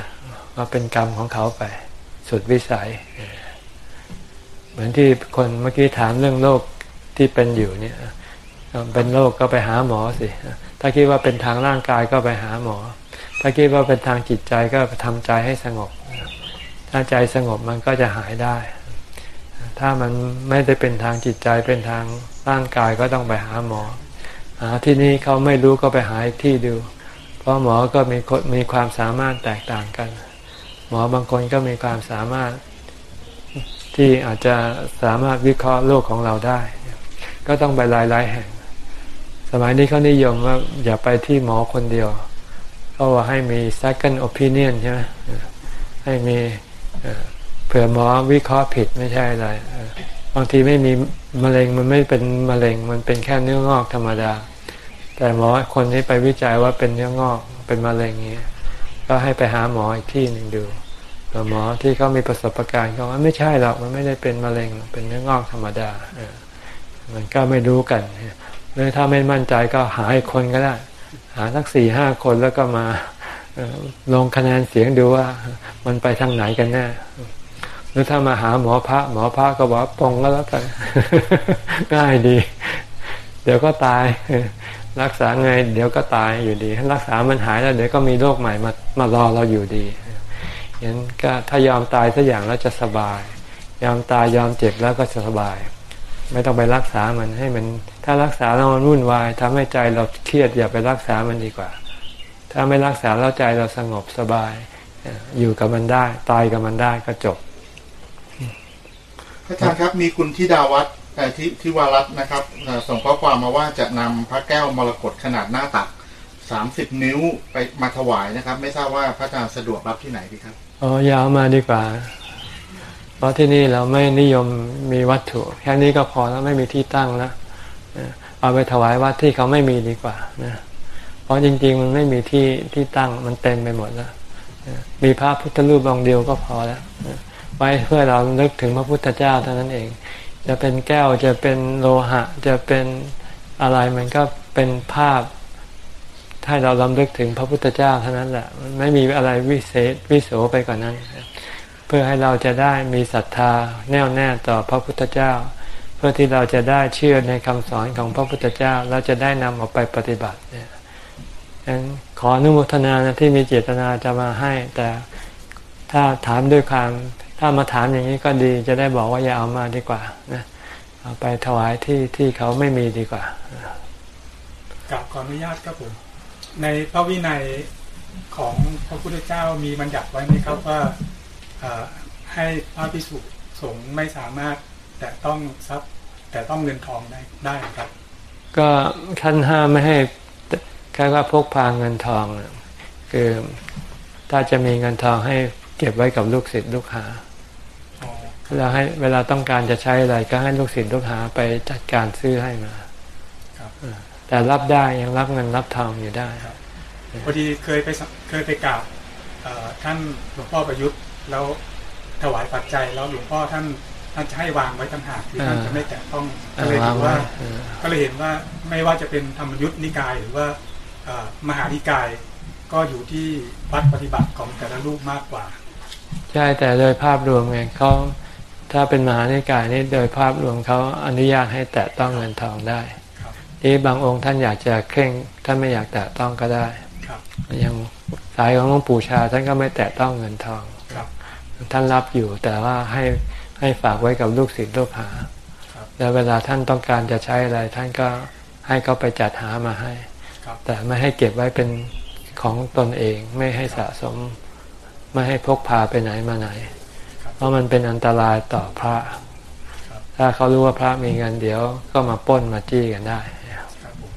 ว่าเป็นกรรมของเขาไป สุดวิสัยเมือนที่คนเมื่อกี้ถามเรื่องโรคที่เป็นอยู่เนี่ยเป็นโรคก็ไปหาหมอสิ ถ้าคิดว่าเป็นทางร่างกายก็ไปหาหมอ ถ้าคิดว่าเป็นทางจิตใจก็ทำใจให้สงบ ถ้าใจสงบมันก็จะหายได้ ถ้ามันไม่ได้เป็นทางจิตใจเป็นทางร่างกายก็ต้องไปหาหมอ หาที่นี่เขาไม่รู้ก็ไปหาที่ดู เพราะหมอก็มีมีความสามารถแตกต่างกัน หมอบางคนก็มีความสามารถ ที่อาจจะสามารถวิเคราะห์โลกของเราได้ ก็ต้องไปหลายๆแห่ง สมัยนี้เขานิยมว่าอย่าไปที่หมอคนเดียวเพราะว่าให้มี second opinion ใช่ไหมให้มีเผื่อหมอวิเคราะห์ผิดไม่ใช่อะไรบางทีไม่มีมะเร็งมันไม่เป็นมะเร็งมันเป็นแค่เนื้องอกธรรมดา แต่หมอคนนี้ไปวิจัยว่าเป็นเนื้องอกเป็นมะเร็งเงี้ยก็ให้ไปหาหมออีกที่หนึ่งดู หมอที่เขามีประสบการณ์เขาว่าไม่ใช่หรอกมันไม่ได้เป็นมะเร็งเป็นเนื้องอกธรรมดาอมันก็ไม่รู้กันหรือถ้าไม่มั่นใจก็หาอีกคนก็ได้ หาสักสี่ห้าคนแล้วก็มาลงคะแนนเสียงดูว่ามันไปทางไหนกันแน่หรือถ้ามาหาหมอพระหมอพระก็บอกปองก็แล้วกันง่ายดี เดี๋ยวก็ตาย รักษาไง เดี๋ยวก็ตายอยู่ดี รักษามันหายแล้ว เดี๋ยวก็มีโรคใหม่มามารอเราอยู่ดี ยันก็ถ้ายอมตายสักอย่างแล้วจะสบาย ยอมตายยอมเจ็บแล้วก็จะสบาย ไม่ต้องไปรักษามันให้มัน ถ้ารักษาแล้วมันวุ่นวายทำให้ใจเราเครียดอย่าไปรักษามันดีกว่า ถ้าไม่รักษาแล้วใจเราสงบสบาย อยู่กับมันได้ ตายกับมันได้ก็จบอาจารย์ครับมีคุณที่ดาวัตที่ที่วารัตนะครับส่งข้อความมาว่าจะนำพระแก้วมรกตขนาดหน้าตักสามสิบนิ้วไปมาถวายนะครับ ไม่ทราบว่าพระอาจารย์สะดวกรับที่ไหนดีครับ อ๋อยาวมาดีกว่า เพราะที่นี่เราไม่นิยมมีวัตถุ แค่นี้ก็พอแล้วไม่มีที่ตั้งแล้วเอาไปถวายวัดที่เขาไม่มีดีกว่านะเพราะจริง ๆ มันไม่มีที่ที่ตั้งมันเต็มไปหมดแล้วมีพระพุทธรูปองเดียวก็พอแล้วไว้เพื่อเราเลิกถึงพระพุทธเจ้าเท่านั้นเอง จะเป็นแก้วจะเป็นโลหะ จะเป็นอะไรมันก็เป็นภาพ ให้เราลำลึกถึงพระพุทธเจ้าเท่านั้นแหละไม่มีอะไรวิเศษวิโสไปกว่านนั้น เพื่อให้เราจะได้มีศรัทธาแน่วแน่ต่อพระพุทธเจ้า เพื่อที่เราจะได้เชื่อในคำสอนของพระพุทธเจ้าแล้วจะได้นำออกไปปฏิบัติเนี่ยขออนุโมทนานะที่มีเจตนาจะมาให้ แต่ถ้าถามด้วยความถ้ามาถามอย่างนี้ก็ดีจะได้บอกว่าอย่าเอามาดีกว่านะเอาไปถวายที่ที่เขาไม่มีดีกว่ากับขออนุญาตครับผม ในพระวินัยของพระพุทธเจ้ามีบัญญัติไว้ไหมครับว่าให้พระภิกษุสงฆ์ไม่สามารถแต่ต้องทรัพย์แต่ต้องเงินทองได้ได้ครับ ก็ท่านห้ามไม่ให้แค่ว่าพกพาเงินทองคือถ้าจะมีเงินทองให้เก็บไว้กับลูกศิษย์ลูกหาเวลาให้เวลาต้องการจะใช้อะไรก็ให้ลูกศิษย์ลูกหาไปจัดการซื้อให้มา แต่รับได้ยังรับเงินรับทองอยู่ได้พอดีเคยไปเคยไปกราบท่านหลวงพ่อประยุทธ์แล้วถวายปัจจัยแล้วหลวงพ่อท่านท่านจะให้วางไว้ต่างหากที่ท่านจะไม่แตะต้องก็เลยเห็นว่า ก็เลยเห็นว่าไม่ว่าจะเป็นธรรมยุทธ์นิกายหรือว่ามหานิกายก็อยู่ที่วัดปฏิบัติของแต่ละรูปมากกว่า ใช่แต่โดยภาพรวมไงเขาถ้าเป็นมหานิกายนี่โดยภาพรวมเขาอนุญาตให้แตะต้องเงินทองได้ ที่บางองค์ท่านอยากจะเคร่งท่านไม่อยากแตะต้องก็ได้อย่างสายของหลวงปู่ชาท่านก็ไม่แตะต้องเงินทองท่านรับอยู่แต่ว่าให้ให้ฝากไว้กับลูกศิษย์ลูกหาแล้วเวลาท่านต้องการจะใช้อะไรท่านก็ให้เขาไปจัดหามาให้ครับแต่ไม่ให้เก็บไว้เป็นของตนเองไม่ให้สะสม ไม่ให้พกพาไปไหนมาไหนครับเพราะมันเป็นอันตรายต่อพระครับถ้าเขารู้ว่าพระมีเงินเดี๋ยวก็มาปล้นมาจี้กันได้ ครับผม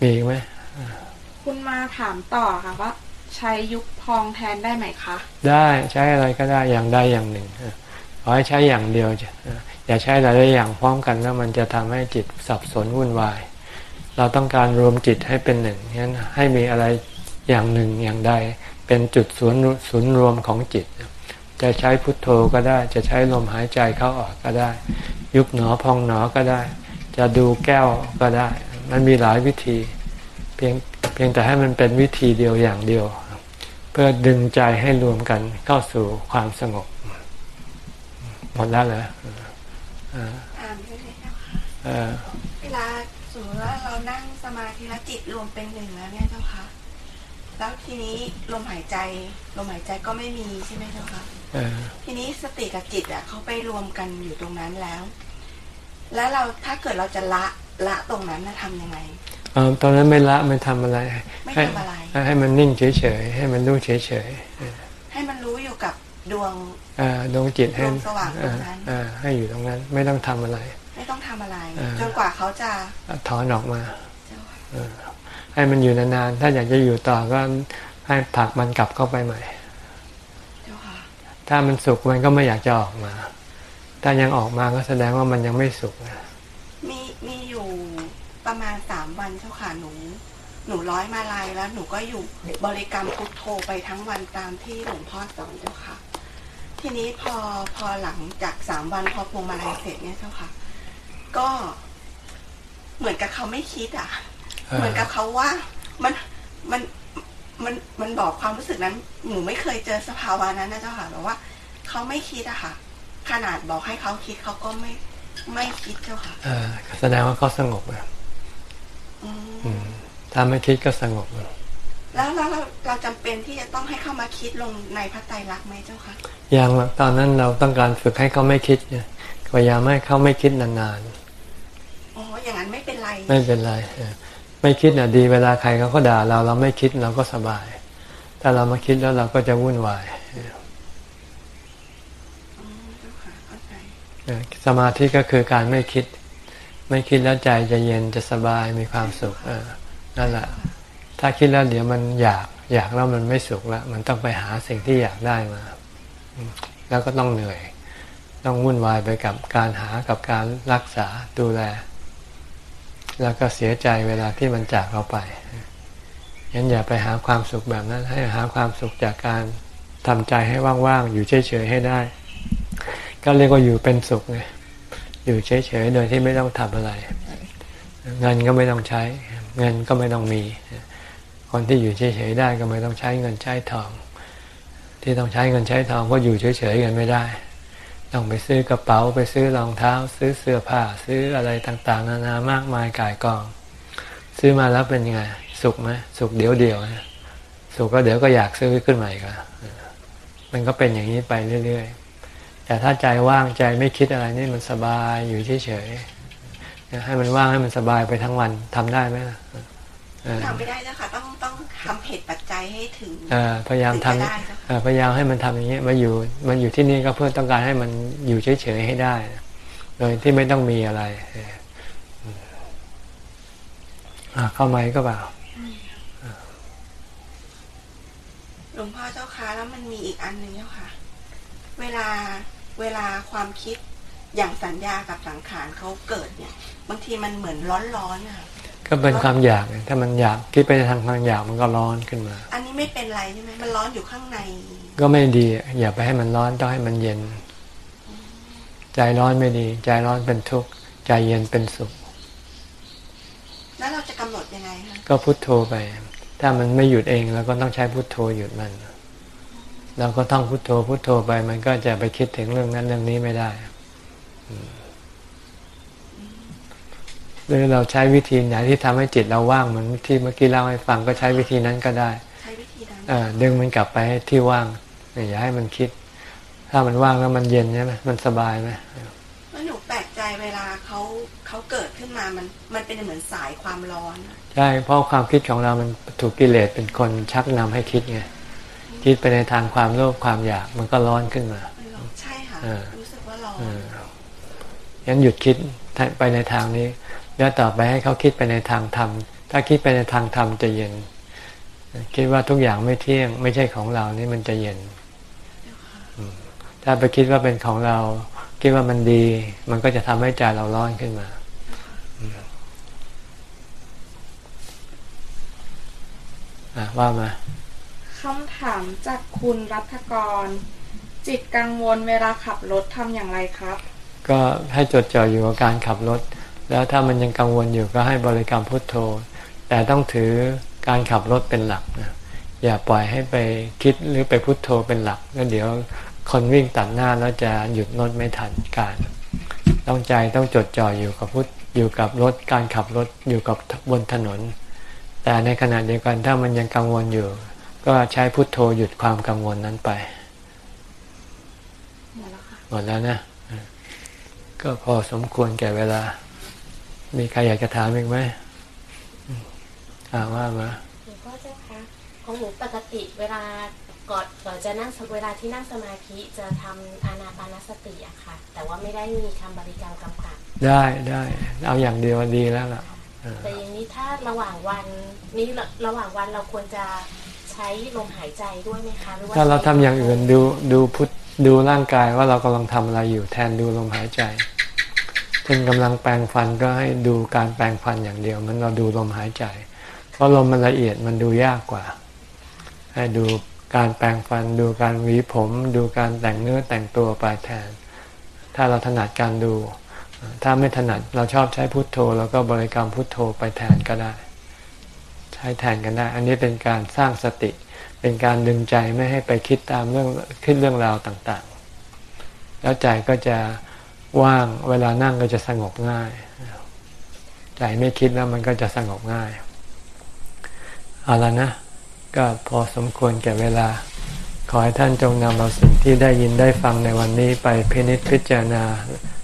มีอีกไหมคุณมาถามต่อค่ะว่า ใช้ยุคพองแทนได้ไหมคะ ได้ใช้อะไรก็ได้อย่างใดอย่างหนึ่งเออขอให้ใช้อย่างเดียวจะเอออย่าใช้หลายๆอย่างพร้อมกันแล้วมันจะทำให้จิตสับสนวุ่นวาย เราต้องการรวมจิตให้เป็นหนึ่งงั้นให้มีอะไรอย่างหนึ่งอย่างใด เป็นจุดศูนย์ศูนย์รวมของจิต จะใช้พุทโธก็ได้ จะใช้ลมหายใจเข้าออกก็ได้ ยุบหนอพองหนอก็ได้ จะดูแก้วก็ได้ มันมีหลายวิธี เพียงเพียงแต่ให้มันเป็นวิธีเดียวอย่างเดียว เพื่อดึงใจให้รวมกันเข้าสู่ความสงบ หมดแล้วเหรอเออถามด้วยเลยนะคะเออเวลาสมมติว่าเรานั่งสมาธิแล้วจิตรวมเป็นหนึ่งแล้วเนี่ยเจ้าคะแล้วทีนี้ลมหายใจลมหายใจก็ไม่มีใช่ไหมเจ้าคะเออทีนี้สติกับจิตอะเขาไปรวมกันอยู่ตรงนั้นแล้ว แล้วเราถ้าเกิดเราจะละ ละตรงนั้นนะทำยังไงเออตอนนั้นไม่ละไม่ทำอะไร ไม่ให้ทำอะไร ให้มันนิ่งเฉยๆ ให้มันรู้เฉยให้มันรู้อยู่กับดวงๆเออดวงจิตให้ดวงสว่างตรงนั้นเออเออให้อยู่ตรงนั้น ไม่ต้องทำอะไร ไม่ต้องทำอะไรอ่าจนกว่าเขาจะถอนออกมาเจ้าค่ะเออให้มันอยู่นานๆ ถ้าอยากจะอยู่ต่อก็ให้ผลักมันกลับเข้าไปใหม่เจ้าค่ะถ้ามันสุขมันก็ไม่อยากจะออกมา ถ้ายังออกมาก็แสดงว่ามันยังไม่สุขนะ มีมีอยู่ประมาณสาม วันเจ้าค่ะหนู หนูร้อยมาลายแล้ว หนูก็อยู่บริกรรมพุทโธไปทั้งวันตามที่หลวงพ่อสอนเจ้าค่ะ ทีนี้พอพอหลังจากสามวันพอพวงมาลัยเสร็จเนี่ยเจ้าค่ะ ก็เหมือนกับเขาไม่คิดอะเออเหมือนกับเขาว่ามันมันมันมันบอกความรู้สึกนั้น หนูไม่เคยเจอสภาวะนั้นนะเจ้าค่ะแบบว่าเขาไม่คิดอะค่ะ ขนาดบอกให้เขาคิดเขาก็ไม่ไม่คิดเจ้าค่ะเออแสดงว่าเขาสงบนะอืมอืม ถ้าไม่คิดก็สงบ แล้วแล้วเราเราจำเป็นที่จะต้องให้เข้ามาคิดลงในพระไตรลักษณ์ไหมเจ้าคะอย่างหรอกตอนนั้นเราต้องการฝึกให้เขาไม่คิดเนี่ยพยายามให้เขาไม่คิดนานอ๋ออย่างนั้นไม่เป็นไรๆไม่เป็นไรเออไม่คิดน่ะดีเวลาใครเขาก็ด่าเราเราไม่คิดเราก็สบาย ถ้าเรามาคิดแล้วเราก็จะวุ่นวายอืมเจ้าค่ะเข้าใจเออสมาธิก็คือการไม่คิด ไม่คิดแล้วใจจะเย็นจะสบายมีความสุขเออนั่นแหละ ถ้าคิดแล้วเดี๋ยวมันอยากอยากแล้วมันไม่สุขแล้วมันต้องไปหาสิ่งที่อยากได้มา แล้วก็ต้องเหนื่อย ต้องวุ่นวายไปกับการหากับการรักษาดูแล แล้วก็เสียใจเวลาที่มันจากเราไปงั้นอย่าไปหาความสุขแบบนั้น ให้หาความสุขจากการทำใจให้ว่างๆ อยู่เฉยๆให้ได้ ก็เรียกว่าอยู่เป็นสุขไง อยู่เฉยๆโดยที่ไม่ต้องทำอะไร เงินก็ไม่ต้องใช้ เงินก็ไม่ต้องมี คนที่อยู่เฉยๆได้ก็ไม่ต้องใช้เงินใช้ทอง ที่ต้องใช้เงินใช้ทองก็อยู่เฉยๆกันไม่ได้ ต้องไปซื้อกระเป๋าไปซื้อรองเท้า ซื้อเสื้อผ้า ซื้ออะไรต่างๆ นานามากมายก่ายกอง ซื้อมาแล้วเป็นยังไง สุขไหมสุขเดี๋ยวเดียวสุขก็เดี๋ยวก็อยากซื้อขึ้นมาอีกอะมันก็เป็นอย่างนี้ไปเรื่อยๆ แต่ถ้าใจว่างใจไม่คิดอะไรนี่มันสบายอยู่เฉยๆให้มันว่างให้มันสบายไปทั้งวันทำได้ไหมล่ะเออทำไม่ได้เจ้าค่ะต้องต้องทำเหตุปัจจัยให้ถึงเออพยายามทถึงจะได้เจ้าำค่ะเออพยายามให้มันทำอย่างเงี้ยมาอยู่มันอยู่ที่นี่ก็เพื่อต้องการให้มันอยู่เฉยๆให้ได้ โดยที่ไม่ต้องมีอะไรเอออะเข้าไหมก็เปล่าหลวงพ่อเจ้าค่ะแล้วมันมีอีกอันหนึ่งเจ้าค่ะ เวลา เวลาความคิดอย่างสัญญากับสังขารเขาเกิดเนี่ย บางทีมันเหมือนร้อนๆอะค่ะก็เป็นความอยากไงถ้ามันอยากคิดไปทางความอยากมันก็ร้อนขึ้นมา อันนี้ไม่เป็นไรใช่ไหมมันร้อนอยู่ข้างใน ก็ไม่ดี อย่าไปให้มันร้อนต้องให้มันเย็น ใจร้อนไม่ดี ใจร้อนเป็นทุกข์ ใจเย็นเป็นสุข แล้วเราจะกำหนดยังไงคะ ก็พุโทโธไป ถ้ามันไม่หยุดเองเราก็ต้องใช้พุโทโธหยุดมัน เราก็ต้องพุโทโธพุโทโธไป มันก็จะไปคิดถึงเรื่องนั้นเรื่องนี้ไม่ได้อืมหรือเราใช้วิธีไหนที่ทำให้จิตเราว่างเหมือนที่เมื่อกี้เล่าให้ฟังก็ใช้วิธีนั้นก็ได้ใช้วิธีนั้นเออดึงมันกลับไปให้ที่ว่างอย่าให้มันคิดพถ้ามันว่างแล้วมันเย็นใช่ไหมมันสบายไหมแล้วหนูแปลกใจเวลาเขาเขาเกิดขึ้นมามันมันเป็นเหมือนสายความร้อนอะใช่เพราะความคิดของเรามันถูกกิเลสเป็นคนชักนำให้คิดไง คิดไปในทางความโลภความอยากมันก็ร้อนขึ้นมามันร้อนใช่ค่ะเออรู้สึกว่าร้อนเอองั้นหยุดคิดไปในทางนี้แล้วต่อไปให้เขาคิดไปในทางธรรม ถ้าคิดไปในทางธรรมจะเย็น คิดว่าทุกอย่างไม่เที่ยง ไม่ใช่ของเรานี่มันจะเย็นอืมถ้าไปคิดว่าเป็นของเรา คิดว่ามันดี มันก็จะทำให้ใจเราร้อนขึ้นมาอืมอะว่ามาคำถามจากคุณรัฐกร จิตกังวลเวลาขับรถทำอย่างไรครับ ก็ให้จดจ่ออยู่กับการขับรถ แล้วถ้ามันยังกังวลอยู่ก็ให้บริกรรมพุทโธ แต่ต้องถือการขับรถเป็นหลักนะอย่าปล่อยให้ไปคิดหรือไปพุทโธเป็นหลักแล้วเดี๋ยวคนวิ่งตัดหน้าแล้วจะหยุดรถไม่ทันการ ต้องใจต้องจดจ่ออยู่กับพุทอยู่กับรถการขับรถอยู่กับบนถนน แต่ในขณะเดียวกันถ้ามันยังกังวลอยู่ ก็ใช้พุทโธหยุดความกังวลนั้นไปหมดแล้วค่ะหมดแล้วนะ ก็พอสมควรแก่เวลา มีใครอยากจะถามอีกไหมอืมอ่าว่ามาหลวงพ่อเจ้าคะของหนูปกติเวลาก่อนก่อนจะนั่งเวลาที่นั่งสมาธิจะทำอานาปานสติอะค่ะ แต่ว่าไม่ได้มีคำบริกรรมกำกับ ได้ได้เอาอย่างเดียวดีแล้วล่ะเออแต่อย่างนี้ถ้าระหว่างวันนี้ระระหว่างวันเราควรจะ ใช้ลมหายใจด้วยไหมคะหรือว่าถ้าเราทำอย่างอื่นดูดูพุทดูร่างกายว่าเรากำลังทำอะไรอยู่แทนดูลมหายใจเช่นกำลังแปรงฟันก็ให้ดูการแปรงฟันอย่างเดียว มันเราดูลมหายใจ เพราะลมมันละเอียดมันดูยากกว่า ให้ดูการแปรงฟัน ดูการหวีผม ดูการแต่งเนื้อแต่งตัวไปแทน ถ้าเราถนัดการดู ถ้าไม่ถนัดเราชอบใช้พุทโธ แล้วก็บริกรรมพุทโธไปแทนก็ได้ ใช้แทนกันได้ อันนี้เป็นการสร้างสติ เป็นการดึงใจไม่ให้ไปคิดตามเรื่องคิดเรื่องราวต่างๆ แล้วใจก็จะว่างเวลานั่งก็จะสงบง่าย ใจไม่คิดแล้วมันก็จะสงบง่าย เอาละนะ ก็พอสมควรแก่เวลา ขอให้ท่านจงนำเอาสิ่งที่ได้ยินได้ฟังในวันนี้ไปพินิจพิจารณา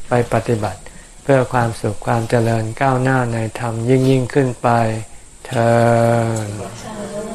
ไปปฏิบัติ เพื่อความสุขความเจริญก้าวหน้าในธรรมยิ่งยิ่งขึ้นไป เธอ